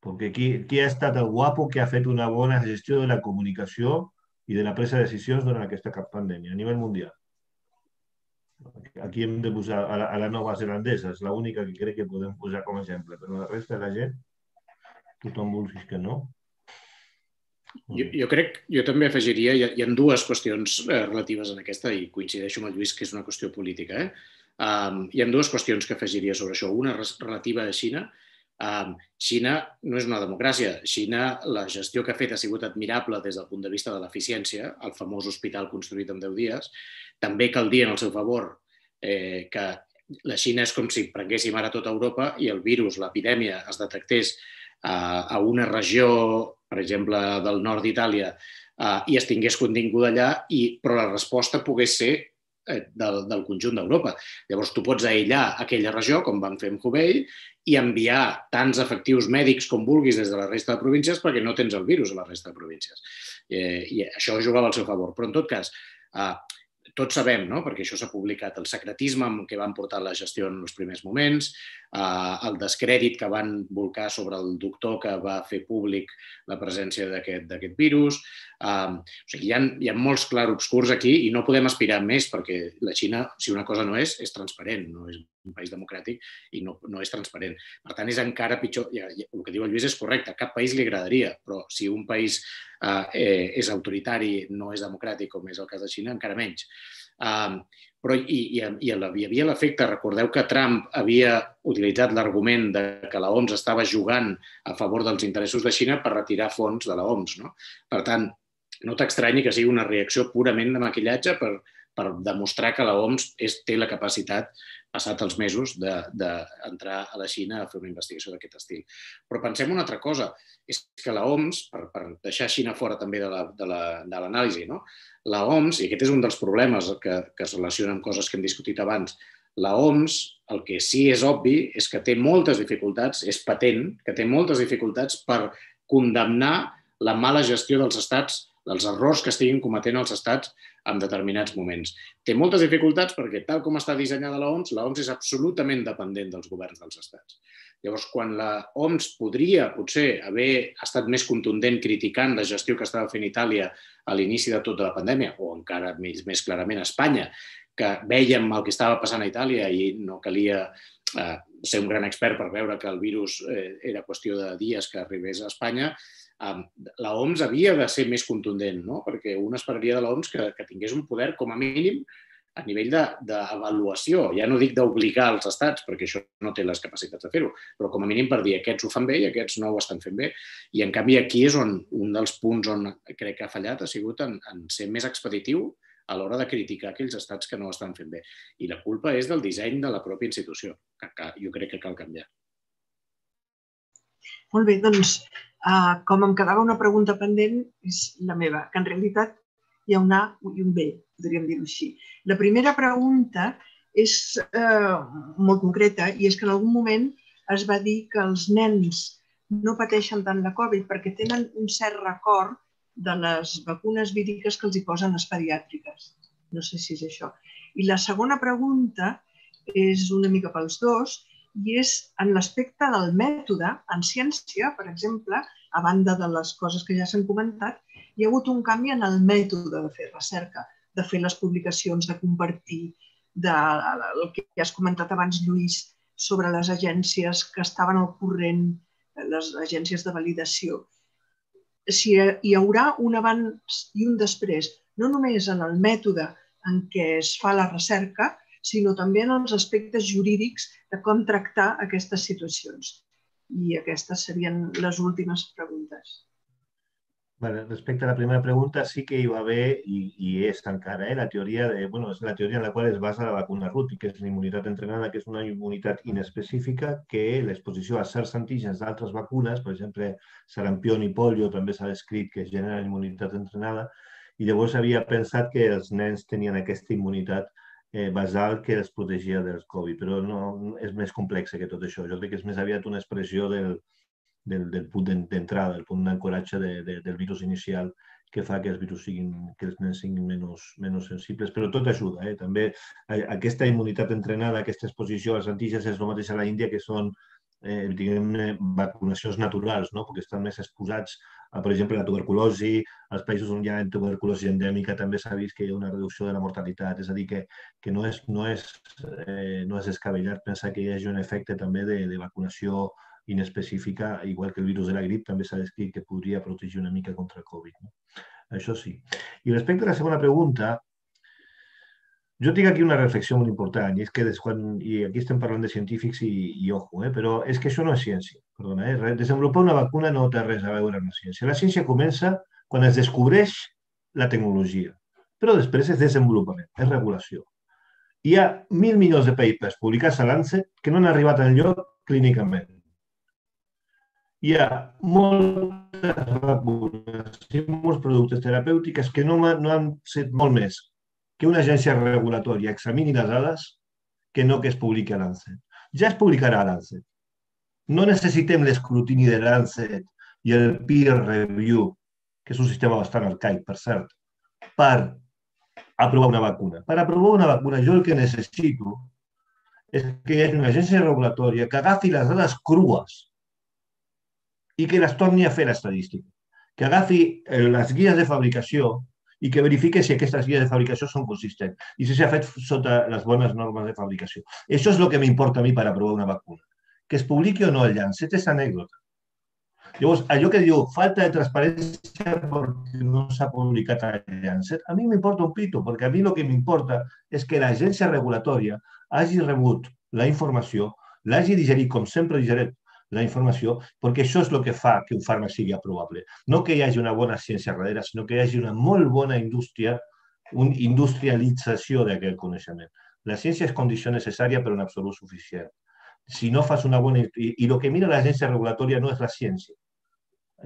Perquè qui, qui ha estat el guapo que ha fet una bona gestió de la comunicació i de la presa de decisions durant aquesta pandèmia a nivell mundial? Aquí hem de posar a la, a la nova zelandesa, és l'única que crec que podem posar com a exemple, però la resta de la gent, tothom vulguis que no.
Jo, jo crec, jo també afegiria, hi ha, hi ha dues qüestions eh, relatives en aquesta, i coincideixo amb el Lluís que és una qüestió política. Eh? Um, hi ha dues qüestions que afegiria sobre això. Una relativa a Xina, Xina no és una democràcia. Xina, la gestió que ha fet ha sigut admirable des del punt de vista de l'eficiència, el famós hospital construït en 10 dies. També cal dir en el seu favor eh, que la Xina és com si prenguéssim ara tota Europa i el virus, l'epidèmia, es detectés a, a una regió, per exemple, del nord d'Itàlia, i es tingués contingut allà, i, però la resposta pogués ser eh, del, del conjunt d'Europa. Llavors, tu pots aïllar aquella regió, com van fer amb Hubei, i enviar tants efectius mèdics com vulguis des de la resta de províncies perquè no tens el virus a la resta de províncies. Eh, I això jugava al seu favor. Però, en tot cas, eh, tots sabem, no? perquè això s'ha publicat, el secretisme amb què van portar la gestió en els primers moments, eh, el descrèdit que van volcar sobre el doctor que va fer públic la presència d'aquest virus. Eh, o sigui, hi ha, hi ha molts clarobscurs aquí i no podem aspirar més perquè la Xina, si una cosa no és, és transparent, no és un país democràtic i no, no és transparent. Per tant, és encara pitjor. Ja, ja, el que diu el Lluís és correcte, cap país li agradaria, però si un país eh, és autoritari, no és democràtic, com és el cas de Xina, encara menys. Um, però i, i, i hi havia l'efecte, recordeu que Trump havia utilitzat l'argument de que la OMS estava jugant a favor dels interessos de Xina per retirar fons de la OMS. No? Per tant, no t'estranyi que sigui una reacció purament de maquillatge per, per demostrar que la OMS és, té la capacitat passat els mesos d'entrar de, a la Xina a fer una investigació d'aquest estil. Però pensem una altra cosa, és que la OMS, per, per deixar Xina fora també de l'anàlisi, la, no? la OMS, i aquest és un dels problemes que, que es relaciona amb coses que hem discutit abans, la OMS, el que sí és obvi és que té moltes dificultats, és patent, que té moltes dificultats per condemnar la mala gestió dels estats, dels errors que estiguin cometent els estats en determinats moments. Té moltes dificultats perquè, tal com està dissenyada l'OMS, l'OMS és absolutament dependent dels governs dels estats. Llavors, quan la OMS podria, potser, haver estat més contundent criticant la gestió que estava fent Itàlia a l'inici de tota la pandèmia, o encara més, més clarament a Espanya, que vèiem el que estava passant a Itàlia i no calia eh, ser un gran expert per veure que el virus eh, era qüestió de dies que arribés a Espanya, la OMS havia de ser més contundent, no? perquè un esperaria de l'OMS que, que tingués un poder com a mínim a nivell d'avaluació. Ja no dic d'obligar els estats, perquè això no té les capacitats de fer-ho, però com a mínim per dir aquests ho fan bé i aquests no ho estan fent bé. I en canvi aquí és on un dels punts on crec que ha fallat ha sigut en, en ser més expeditiu a l'hora de criticar aquells estats que no ho estan fent bé. I la culpa és del disseny de la pròpia institució, que, que jo crec que cal canviar.
Molt bé, doncs, uh, com em quedava una pregunta pendent, és la meva, que en realitat hi ha un A i un B, podríem dir-ho així. La primera pregunta és eh, molt concreta i és que en algun moment es va dir que els nens no pateixen tant la Covid perquè tenen un cert record de les vacunes víriques que els hi posen les pediàtriques. No sé si és això. I la segona pregunta és una mica pels dos i és en l'aspecte del mètode. En ciència, per exemple, a banda de les coses que ja s'han comentat, hi ha hagut un canvi en el mètode de fer recerca, de fer les publicacions, de compartir, de, el que has comentat abans, Lluís, sobre les agències que estaven al corrent, les agències de validació si hi haurà un abans i un després, no només en el mètode en què es fa la recerca, sinó també en els aspectes jurídics de com tractar aquestes situacions. I aquestes serien les últimes preguntes.
Vale, respecte a la primera pregunta, sí que hi va haver, i, i és encara, eh, la teoria de, bueno, és la teoria en la qual es basa la vacuna RUT, que és la immunitat entrenada, que és una immunitat inespecífica que l'exposició a certs antígens d'altres vacunes, per exemple, sarampió i polio, també s'ha descrit que generen immunitat entrenada, i llavors havia pensat que els nens tenien aquesta immunitat eh, basal que els protegia del Covid, però no, és més complex que tot això. Jo crec que és més aviat una expressió del, del, del punt d'entrada, del punt d'ancoratge de, de, del virus inicial que fa que els virus siguin, que els nens siguin menys, menys sensibles, però tot ajuda. Eh? També eh, aquesta immunitat entrenada, aquesta exposició als antígens és el mateix a la Índia, que són eh, diguem vacunacions naturals, no? perquè estan més exposats per exemple, la tuberculosi, als països on hi ha tuberculosi endèmica també s'ha vist que hi ha una reducció de la mortalitat, és a dir, que, que no, és, no, és, eh, no és escabellat pensar que hi hagi un efecte també de, de vacunació inespecífica, igual que el virus de la grip, també s'ha descrit que podria protegir una mica contra el Covid. No? Això sí. I respecte a la segona pregunta, jo tinc aquí una reflexió molt important, i és que des quan, i aquí estem parlant de científics i, i ojo, eh, però és que això no és ciència. Perdona, eh? desenvolupar una vacuna no té res a veure amb la ciència. La ciència comença quan es descobreix la tecnologia, però després és desenvolupament, és regulació. Hi ha mil milions de papers publicats a Lancet que no han arribat en lloc clínicament hi ha moltes vacunes i molts productes terapèutics que no, no han set molt més que una agència regulatòria examini les dades que no que es publiqui a l'ANCET. Ja es publicarà a l'ANCET. No necessitem l'escrutini de l'ANCET i el peer review, que és un sistema bastant arcaic, per cert, per aprovar una vacuna. Per aprovar una vacuna, jo el que necessito és que hi hagi una agència regulatòria que agafi les dades crues i que les torni a fer l'estadística. Que agafi eh, les guies de fabricació i que verifique si aquestes guies de fabricació són consistents i si s'ha fet sota les bones normes de fabricació. Això és el que m'importa a mi per aprovar una vacuna. Que es publiqui o no el llancet és anècdota. Llavors, allò que diu falta de transparència perquè no s'ha publicat el llancet, a mi m'importa un pito, perquè a mi el que m'importa és que l'agència regulatòria hagi rebut la informació, l'hagi digerit com sempre digerit la informació, perquè això és el que fa que un fàrmac sigui aprovable. No que hi hagi una bona ciència darrere, sinó que hi hagi una molt bona indústria, una industrialització d'aquest coneixement. La ciència és condició necessària, però en absolut suficient. Si no fas una bona... I, i el que mira l'agència regulatòria no és la ciència.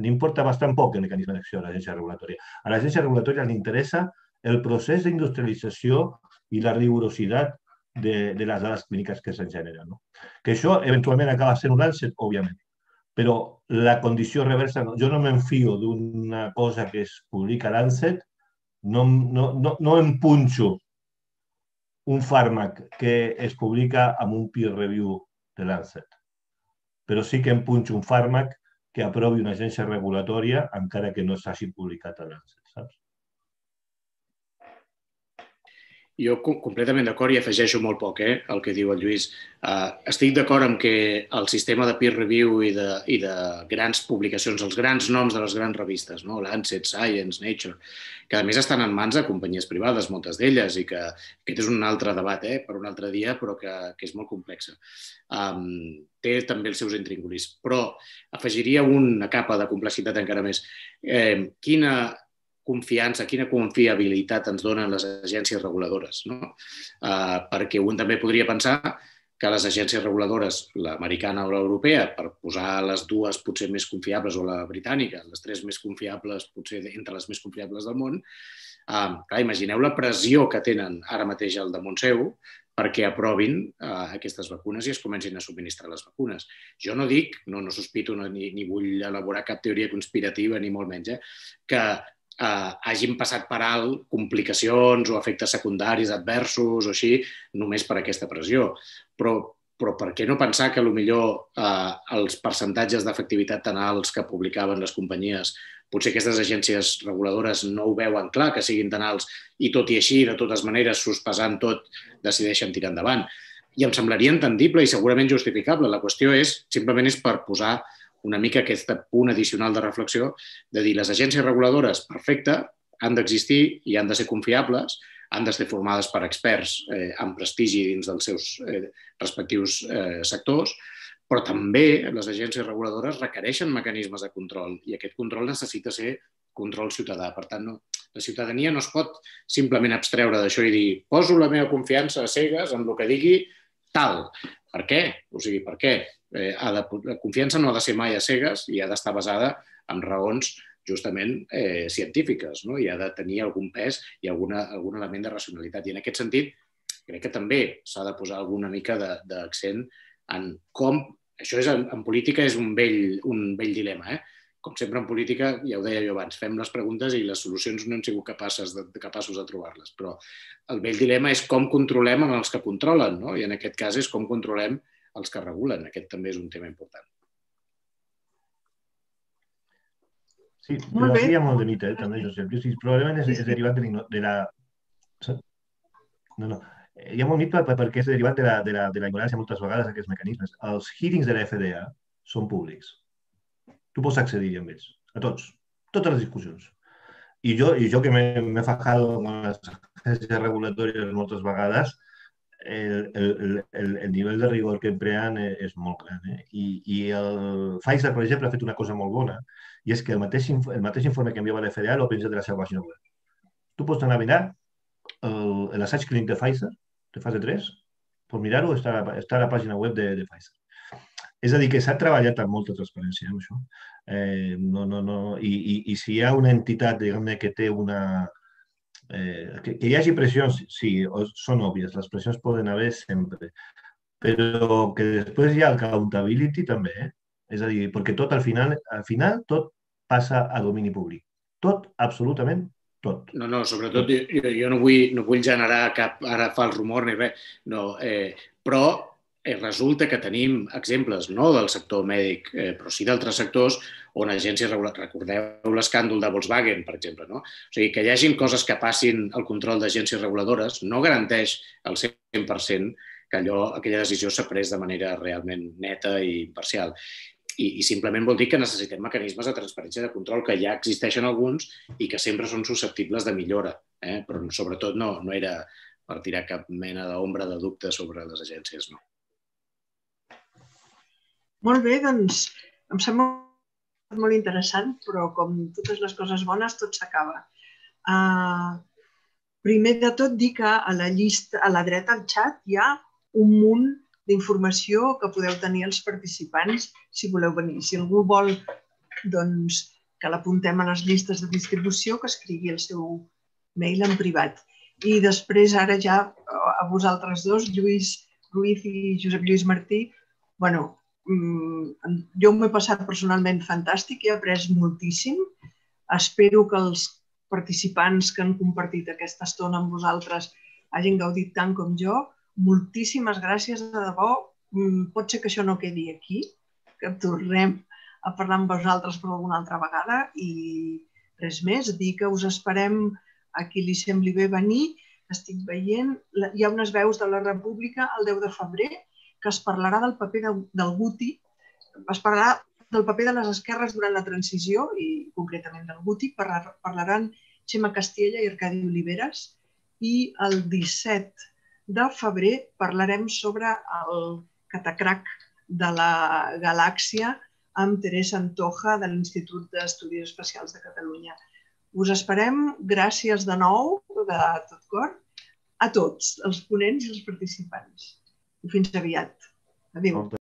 Li importa bastant poc el mecanisme d'acció de l'agència regulatòria. A l'agència regulatòria li interessa el procés d'industrialització i la rigorositat de, de les dades clíniques que se'n generen. No? Que això eventualment acaba sent un Lancet, òbviament, però la condició reversa, jo no m'enfio d'una cosa que es publica a Lancet no, no, no, no em punxo un fàrmac que es publica amb un peer review de Lancet, però sí que em punxo un fàrmac que aprovi una agència regulatòria encara que no s'hagi publicat a Lancet, saps?
Jo completament d'acord i afegeixo molt poc eh, el que diu el Lluís. Uh, estic d'acord amb que el sistema de peer review i de, i de grans publicacions, els grans noms de les grans revistes, no? Lancet, Science, Nature, que a més estan en mans de companyies privades, moltes d'elles, i que aquest és un altre debat eh, per un altre dia, però que, que és molt complexa. Um, té també els seus intríngulis, però afegiria una capa de complexitat encara més. Eh, quina confiança, quina confiabilitat ens donen les agències reguladores. No? Uh, perquè un també podria pensar que les agències reguladores, l'americana o l'europea, per posar les dues potser més confiables, o la britànica, les tres més confiables, potser entre les més confiables del món, uh, clar, imagineu la pressió que tenen ara mateix al damunt seu perquè aprovin uh, aquestes vacunes i es comencin a subministrar les vacunes. Jo no dic, no, no sospito no, ni, ni vull elaborar cap teoria conspirativa, ni molt menys, eh, que eh, hagin passat per alt complicacions o efectes secundaris adversos o així, només per aquesta pressió. Però, però per què no pensar que millor eh, els percentatges d'efectivitat tan alts que publicaven les companyies potser aquestes agències reguladores no ho veuen clar, que siguin tan alts, i tot i així, de totes maneres, sospesant tot, decideixen tirar endavant. I em semblaria entendible i segurament justificable. La qüestió és, simplement és per posar una mica aquest punt addicional de reflexió de dir les agències reguladores, perfecte, han d'existir i han de ser confiables, han de ser formades per experts eh, amb prestigi dins dels seus eh, respectius eh, sectors, però també les agències reguladores requereixen mecanismes de control i aquest control necessita ser control ciutadà. Per tant, no, la ciutadania no es pot simplement abstreure d'això i dir poso la meva confiança a cegues en el que digui tal. Per què? O sigui, per què? Eh, ha de, la confiança no ha de ser mai a cegues i ha d'estar basada en raons justament eh, científiques no? i ha de tenir algun pes i alguna, algun element de racionalitat. I en aquest sentit, crec que també s'ha de posar alguna mica d'accent en com... Això és, en, en política és un vell, un vell dilema, eh? com sempre en política, ja ho deia jo abans, fem les preguntes i les solucions no hem sigut capaces de, capaços de trobar-les. Però el vell dilema és com controlem amb els que controlen, no? i en aquest cas és com controlem els que regulen. Aquest també és un tema important.
Sí, però aquí hi ha molt de mite, eh, també, Josep. Sí, probablement és, és derivat de, de la... No, no. Hi ha molt mite perquè és derivat de la, de la, de la ignorància moltes vegades d'aquests mecanismes. Els hearings de la FDA són públics. Tu pots accedir amb ells, a tots, totes les discussions. I jo, i jo que m'he fajado amb les agències regulatòries moltes vegades, el, el, el, el nivell de rigor que empleen és molt gran. Eh? I, I el Pfizer, per exemple, ha fet una cosa molt bona, i és que el mateix, el mateix informe que enviava la FDA el penja de la seva pàgina web. Tu pots anar a mirar l'assaig clínic de Pfizer, de fase 3, pots mirar-ho, està, està a la pàgina web de, de Pfizer. És a dir, que s'ha treballat amb molta transparència amb això. Eh, no, no, no. I, i, I si hi ha una entitat diguem que té una, Eh, que, que hi hagi pressions, sí, són òbvies, les pressions poden haver sempre, però que després hi ha accountability també, eh? és a dir, perquè tot al final, al final tot passa a domini públic. Tot, absolutament tot.
No, no, sobretot jo, jo no, vull, no vull generar cap ara fals rumor ni res, no, eh, però eh, resulta que tenim exemples no del sector mèdic, eh, però sí d'altres sectors on agències regulars... Recordeu l'escàndol de Volkswagen, per exemple. No? O sigui, que hi hagin coses que passin al control d'agències reguladores no garanteix al 100% que allò, aquella decisió s'ha pres de manera realment neta i imparcial. I, I simplement vol dir que necessitem mecanismes de transparència de control que ja existeixen alguns i que sempre són susceptibles de millora. Eh? Però sobretot no, no era per tirar cap mena d'ombra de dubte sobre les agències. No.
Molt bé, doncs em sembla molt interessant, però com totes les coses bones, tot s'acaba. Uh, primer de tot, dir que a la llista, a la dreta al xat hi ha un munt d'informació que podeu tenir els participants si voleu venir. Si algú vol doncs, que l'apuntem a les llistes de distribució, que escrigui el seu mail en privat. I després, ara ja a vosaltres dos, Lluís Ruiz i Josep Lluís Martí, bueno, jo m'he passat personalment fantàstic, he après moltíssim. Espero que els participants que han compartit aquesta estona amb vosaltres hagin gaudit tant com jo. Moltíssimes gràcies, de debò. Mm, pot ser que això no quedi aquí, que tornem a parlar amb vosaltres per alguna altra vegada i res més, dir que us esperem a qui li sembli bé venir. Estic veient, hi ha unes veus de la República el 10 de febrer que es parlarà del paper de, del Guti, es parlarà del paper de les esquerres durant la transició i concretament del Guti, parlaran Xema Castiella i Arcadi Oliveres i el 17 de febrer parlarem sobre el catacrac de la galàxia amb Teresa Antoja de l'Institut d'Estudis Especials de Catalunya. Us esperem, gràcies de nou, de tot cor, a tots, els ponents i els participants. Fins aviat. Adéu.